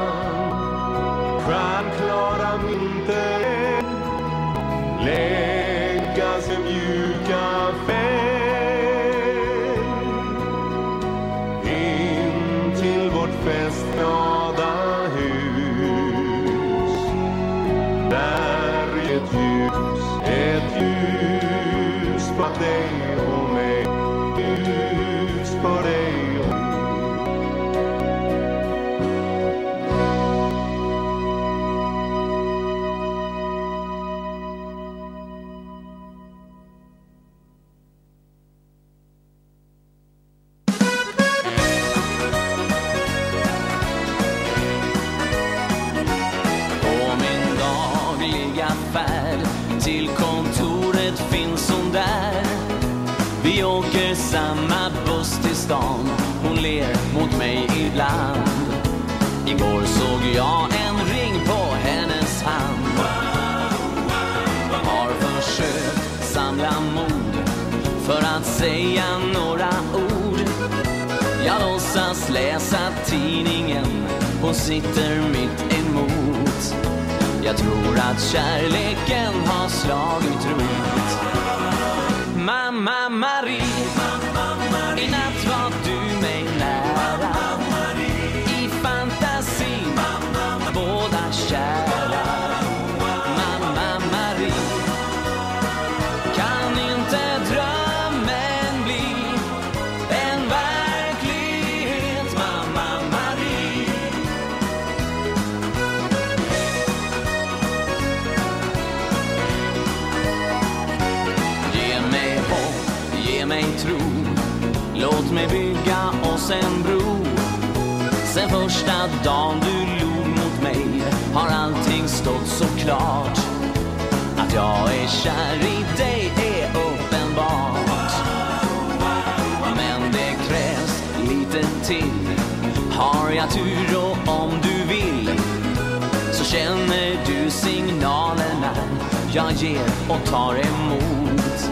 ibland. Igår såg jag en ring på hennes hand. Har försökt samla mod för att säga några ord. Jag låtsas läsa tidningen, hon sitter mitt emot. Jag tror att kärleken har slagit rot. Mamma Marie, första dagen du log mot mig Har allting stått så klart Att jag är kär i dig är uppenbart Men det krävs lite till Har jag tur och om du vill så känner du signalerna jag ger och tar emot.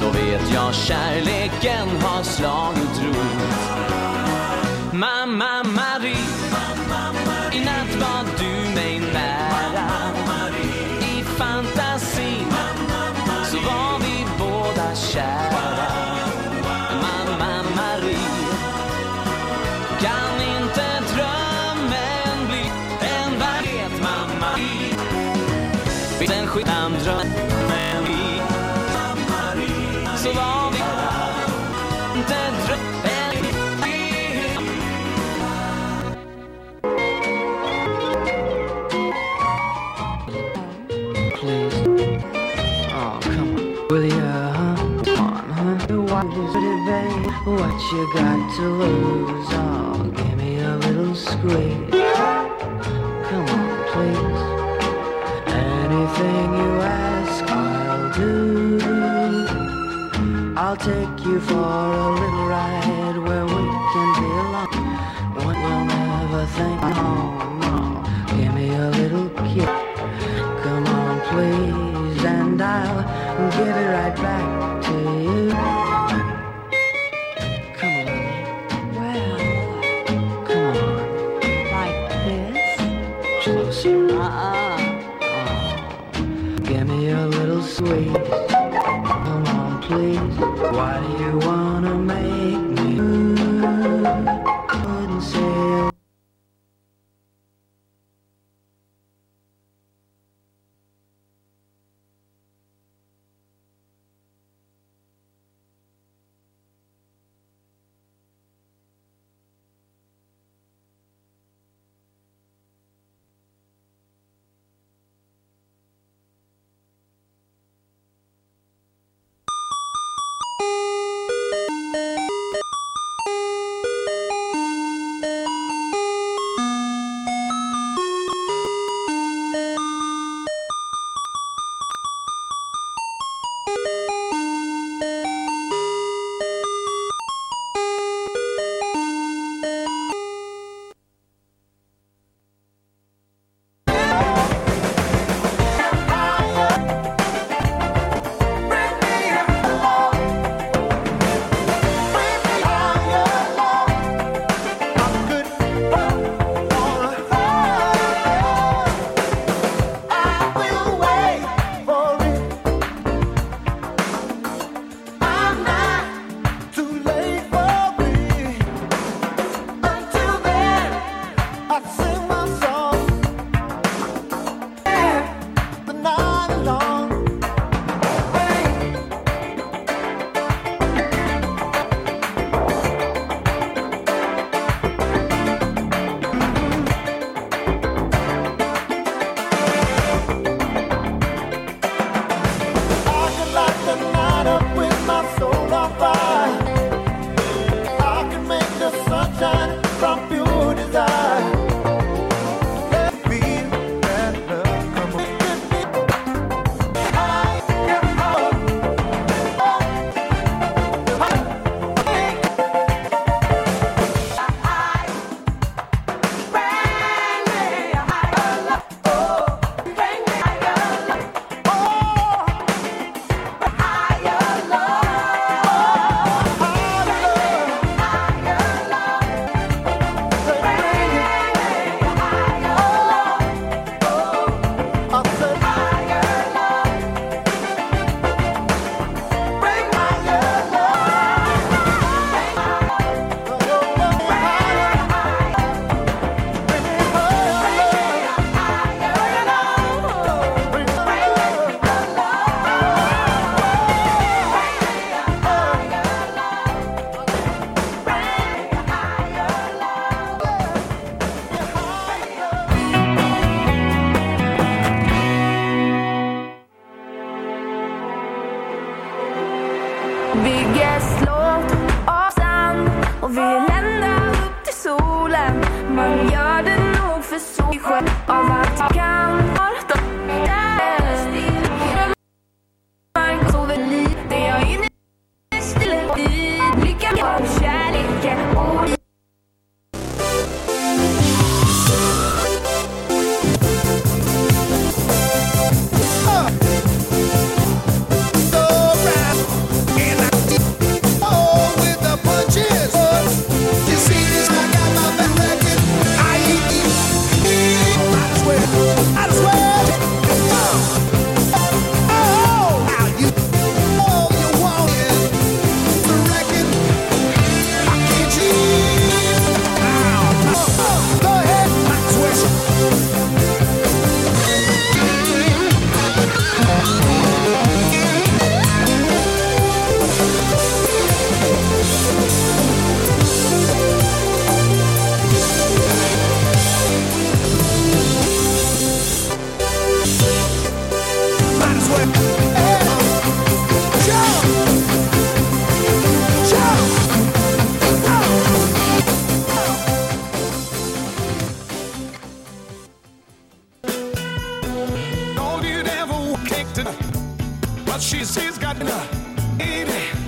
Då vet jag kärleken har slagit rot. Mamma Marie, i natt var What you got to lose? Oh, give me a little squeeze. Come on, please. Anything you ask, I'll do. I'll take you for a little ride where we can be alone. One will never think, no, no. Give me a little kiss. Come on, please, and I'll give it right back she's got to eat it.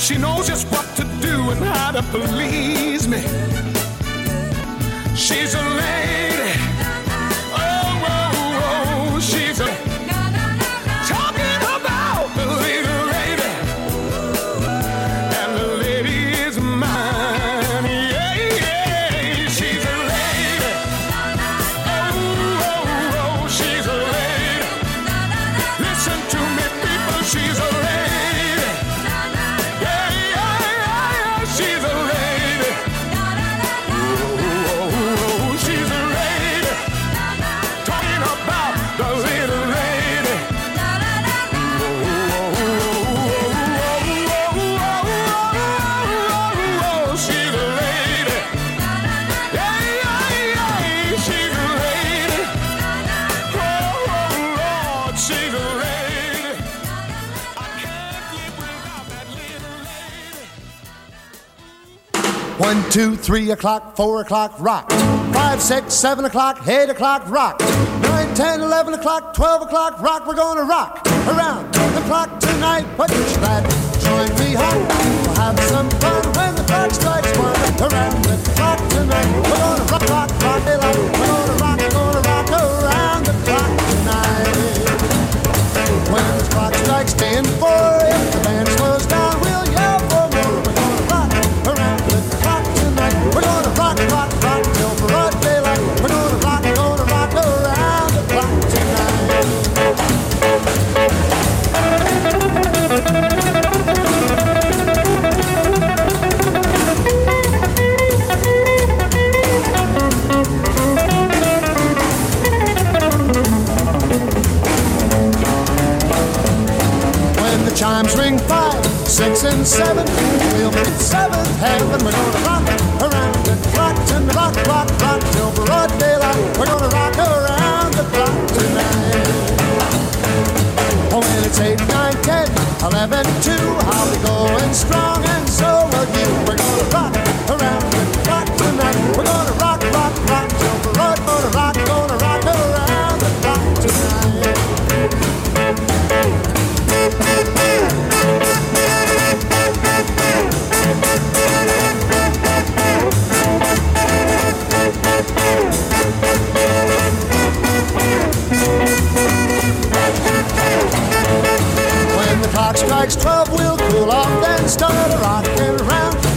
She knows just what to do and how to please me. She's a lady. Two, three o'clock, four o'clock, rock. Five, six, seven o'clock, eight o'clock, rock. Nine, ten, eleven o'clock, twelve o'clock, rock. We're gonna rock around the clock tonight. But you glad? Join me hot. We'll have some fun when the clock strikes one. Around the clock tonight. We're gonna rock, rock, rock, daylight. We're gonna rock, gonna rock around the clock tonight. When the clock strikes ten, four, Six and seven, we'll be seventh heaven. We're gonna rock around the clock tonight. Rock, rock, rock till broad daylight. We're gonna rock around the clock tonight. Oh, when it's eight, nine, ten, eleven, two, I'll be going strong, and so will you. 12 we'll cool off, then start a rockin' round.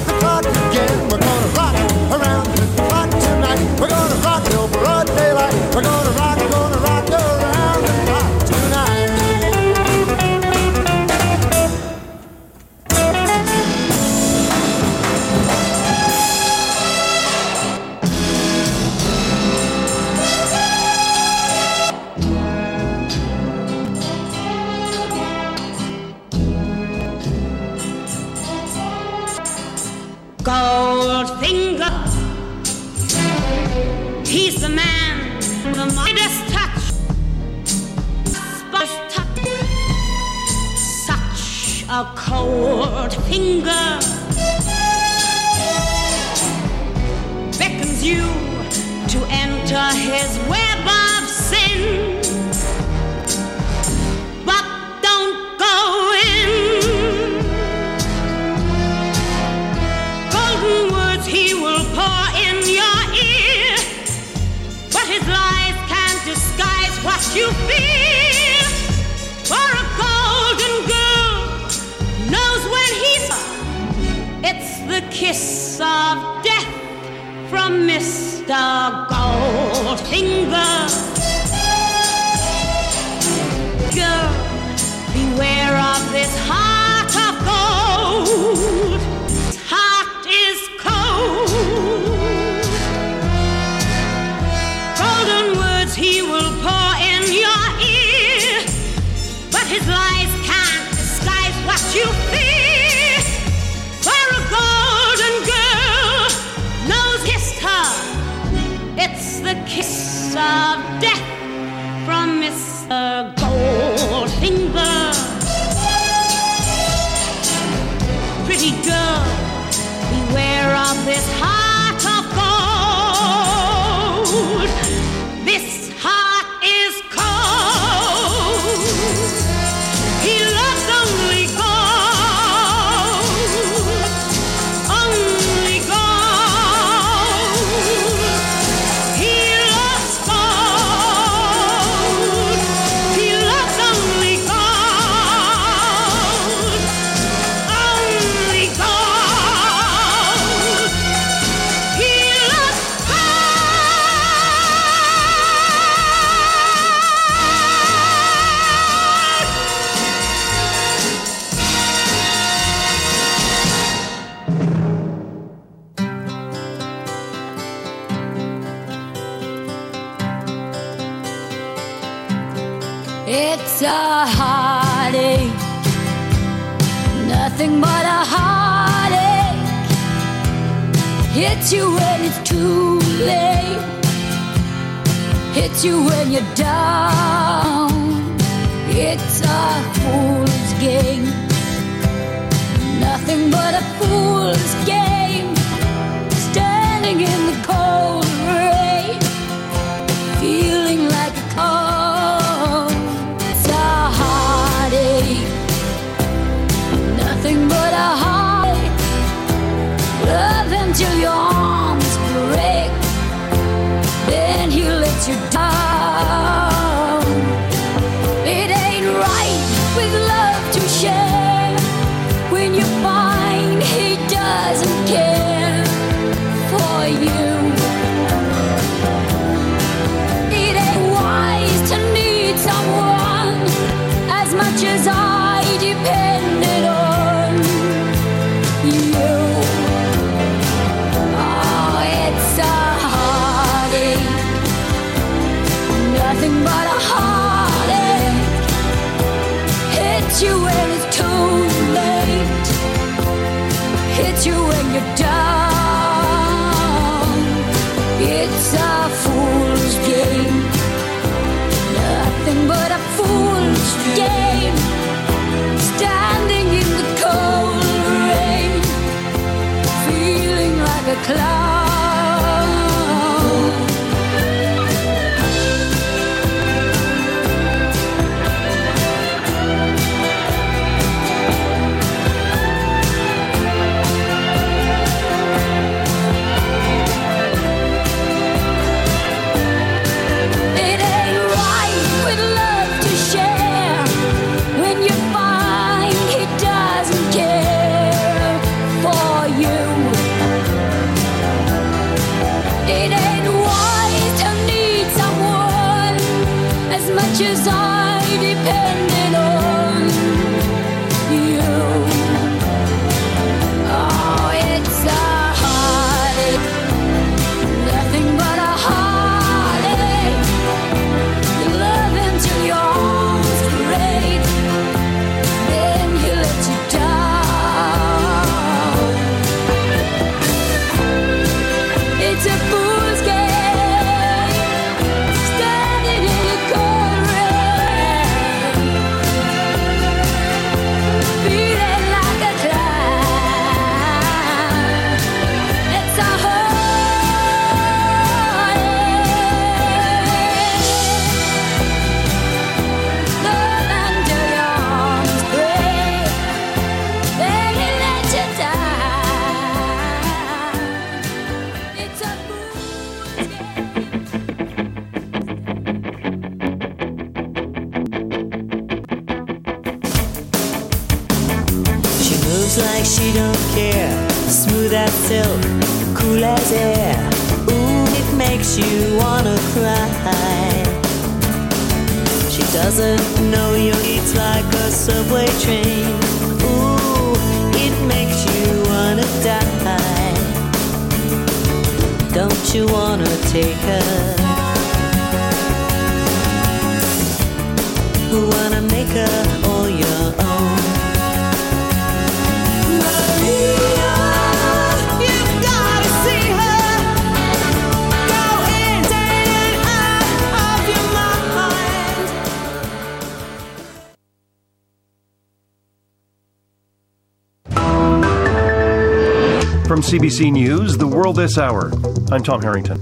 CBC News, The World This Hour, I'm Tom Harrington.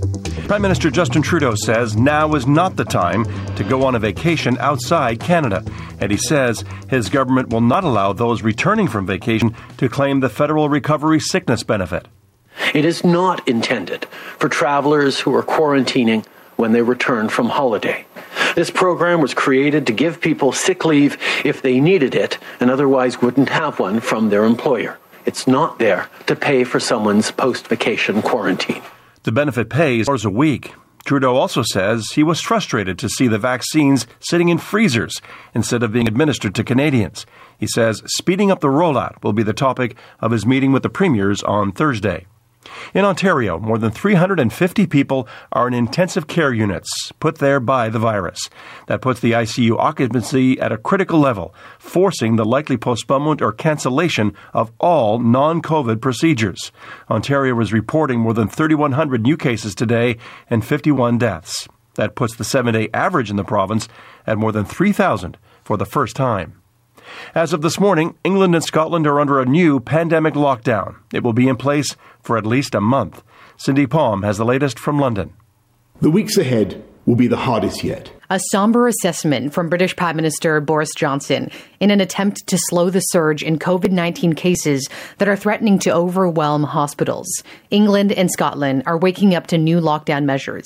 Prime Minister Justin Trudeau says now is not the time to go on a vacation outside Canada. And he says his government will not allow those returning from vacation to claim the federal recovery sickness benefit. It is not intended for travelers who are quarantining when they return from holiday. This program was created to give people sick leave if they needed it and otherwise wouldn't have one from their employer. It's not there to pay for someone's post vacation quarantine. The benefit pays hours a week. Trudeau also says he was frustrated to see the vaccines sitting in freezers instead of being administered to Canadians. He says speeding up the rollout will be the topic of his meeting with the premiers on Thursday. In Ontario, more than 350 people are in intensive care units put there by the virus. That puts the ICU occupancy at a critical level, forcing the likely postponement or cancellation of all non COVID procedures. Ontario is reporting more than 3,100 new cases today and 51 deaths. That puts the seven day average in the province at more than 3,000 for the first time. As of this morning, England and Scotland are under a new pandemic lockdown. It will be in place for at least a month. Cindy Palm has the latest from London. The weeks ahead will be the hardest yet. A somber assessment from British Prime Minister Boris Johnson in an attempt to slow the surge in COVID 19 cases that are threatening to overwhelm hospitals. England and Scotland are waking up to new lockdown measures.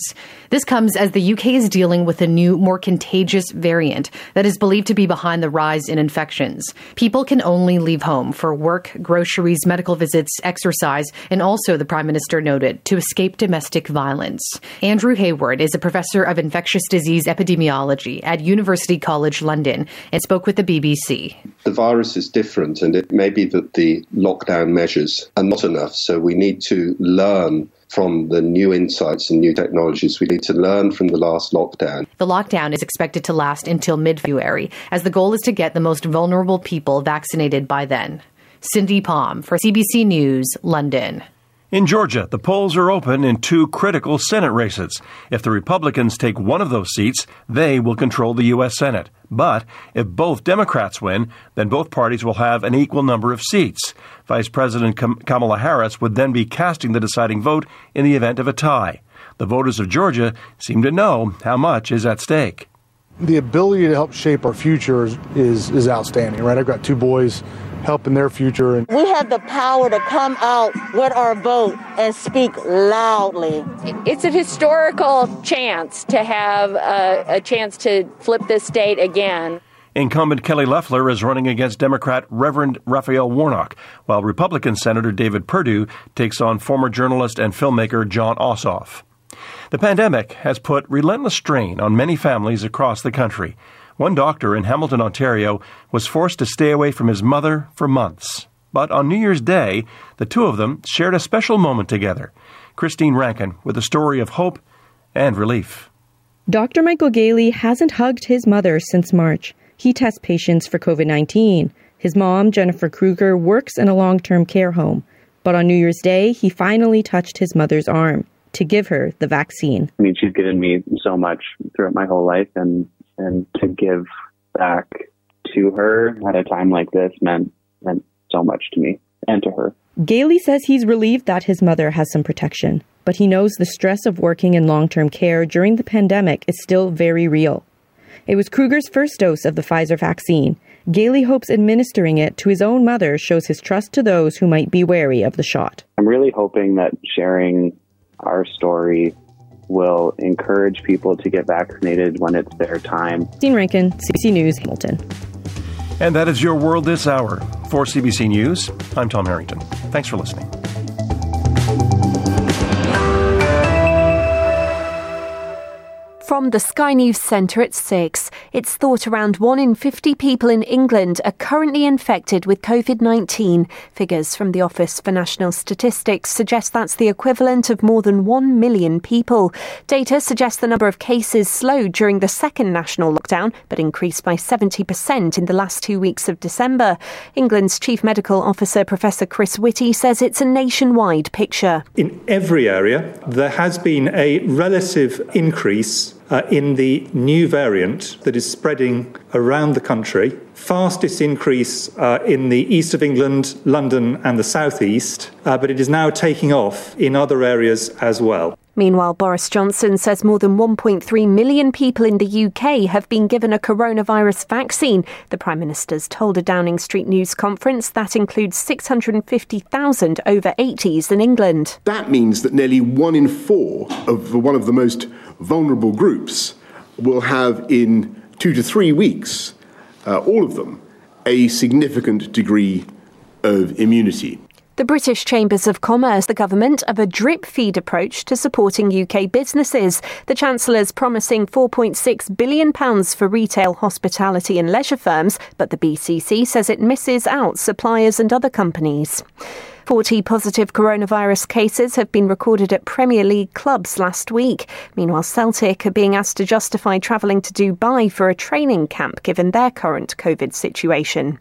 This comes as the UK is dealing with a new, more contagious variant that is believed to be behind the rise in infections. People can only leave home for work, groceries, medical visits, exercise, and also, the Prime Minister noted, to escape domestic violence. Andrew Hayward is a professor of infectious disease epidemiology at University College London and spoke with the BBC. The virus is different, and it may be that the lockdown measures are not enough. So we need to learn from the new insights and new technologies. We need to learn from the last lockdown. The lockdown is expected to last until mid February, as the goal is to get the most vulnerable people vaccinated by then. Cindy Palm for CBC News, London. In Georgia, the polls are open in two critical Senate races. If the Republicans take one of those seats, they will control the U.S. Senate. But if both Democrats win, then both parties will have an equal number of seats. Vice President Kamala Harris would then be casting the deciding vote in the event of a tie. The voters of Georgia seem to know how much is at stake. the ability to help shape our future is, is, is outstanding, right? I've got two boys helping their future and We have the power to come out with our vote and speak loudly. It's a historical chance to have a, a chance to flip this state again. Incumbent Kelly Loeffler is running against Democrat Reverend Raphael Warnock, while Republican Senator David Perdue takes on former journalist and filmmaker John Ossoff. The pandemic has put relentless strain on many families across the country. One doctor in Hamilton, Ontario, was forced to stay away from his mother for months. But on New Year's Day, the two of them shared a special moment together. Christine Rankin with a story of hope and relief. Dr. Michael Gailey hasn't hugged his mother since March. He tests patients for COVID 19. His mom, Jennifer Kruger, works in a long term care home. But on New Year's Day, he finally touched his mother's arm to give her the vaccine. I mean, she's given me so much throughout my whole life, and and to give back to her at a time like this meant meant so much to me and to her. Gailey says he's relieved that his mother has some protection, but he knows the stress of working in long term care during the pandemic is still very real. It was Kruger's first dose of the Pfizer vaccine. Gailey hopes administering it to his own mother shows his trust to those who might be wary of the shot. I'm really hoping that sharing our story will encourage people to get vaccinated when it's their time. Dean Rankin, CBC News, Hamilton. And that is your world this hour. For CBC News, I'm Tom Harrington. Thanks for listening. From the Sky News Centre at 6, it's thought around 1 in 50 people in England are currently infected with COVID 19. Figures from the Office for National Statistics suggest that's the equivalent of more than 1 million people. Data suggests the number of cases slowed during the second national lockdown, but increased by 70% in the last two weeks of December. England's Chief Medical Officer, Professor Chris Whitty, says it's a nationwide picture. In every area, there has been a relative increase uh, in the new variant that is spreading around the country. Fastest increase uh, in the east of England, London, and the southeast, uh, but it is now taking off in other areas as well. Meanwhile, Boris Johnson says more than 1.3 million people in the UK have been given a coronavirus vaccine. The Prime Minister's told a Downing Street News conference that includes 650,000 over 80s in England. That means that nearly one in four of one of the most vulnerable groups will have in two to three weeks, uh, all of them, a significant degree of immunity. The British Chambers of Commerce, the government, of a drip feed approach to supporting UK businesses. The Chancellor's promising £4.6 billion for retail, hospitality and leisure firms, but the BCC says it misses out suppliers and other companies. 40 positive coronavirus cases have been recorded at Premier League clubs last week. Meanwhile, Celtic are being asked to justify travelling to Dubai for a training camp given their current COVID situation.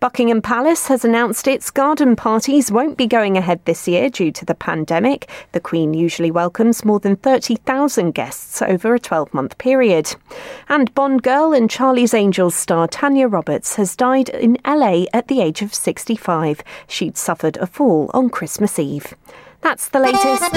Buckingham Palace has announced its garden parties won't be going ahead this year due to the pandemic. The Queen usually welcomes more than 30,000 guests over a 12 month period. And Bond girl and Charlie's Angels star Tanya Roberts has died in LA at the age of 65. She'd suffered a fall on Christmas Eve. That's the latest.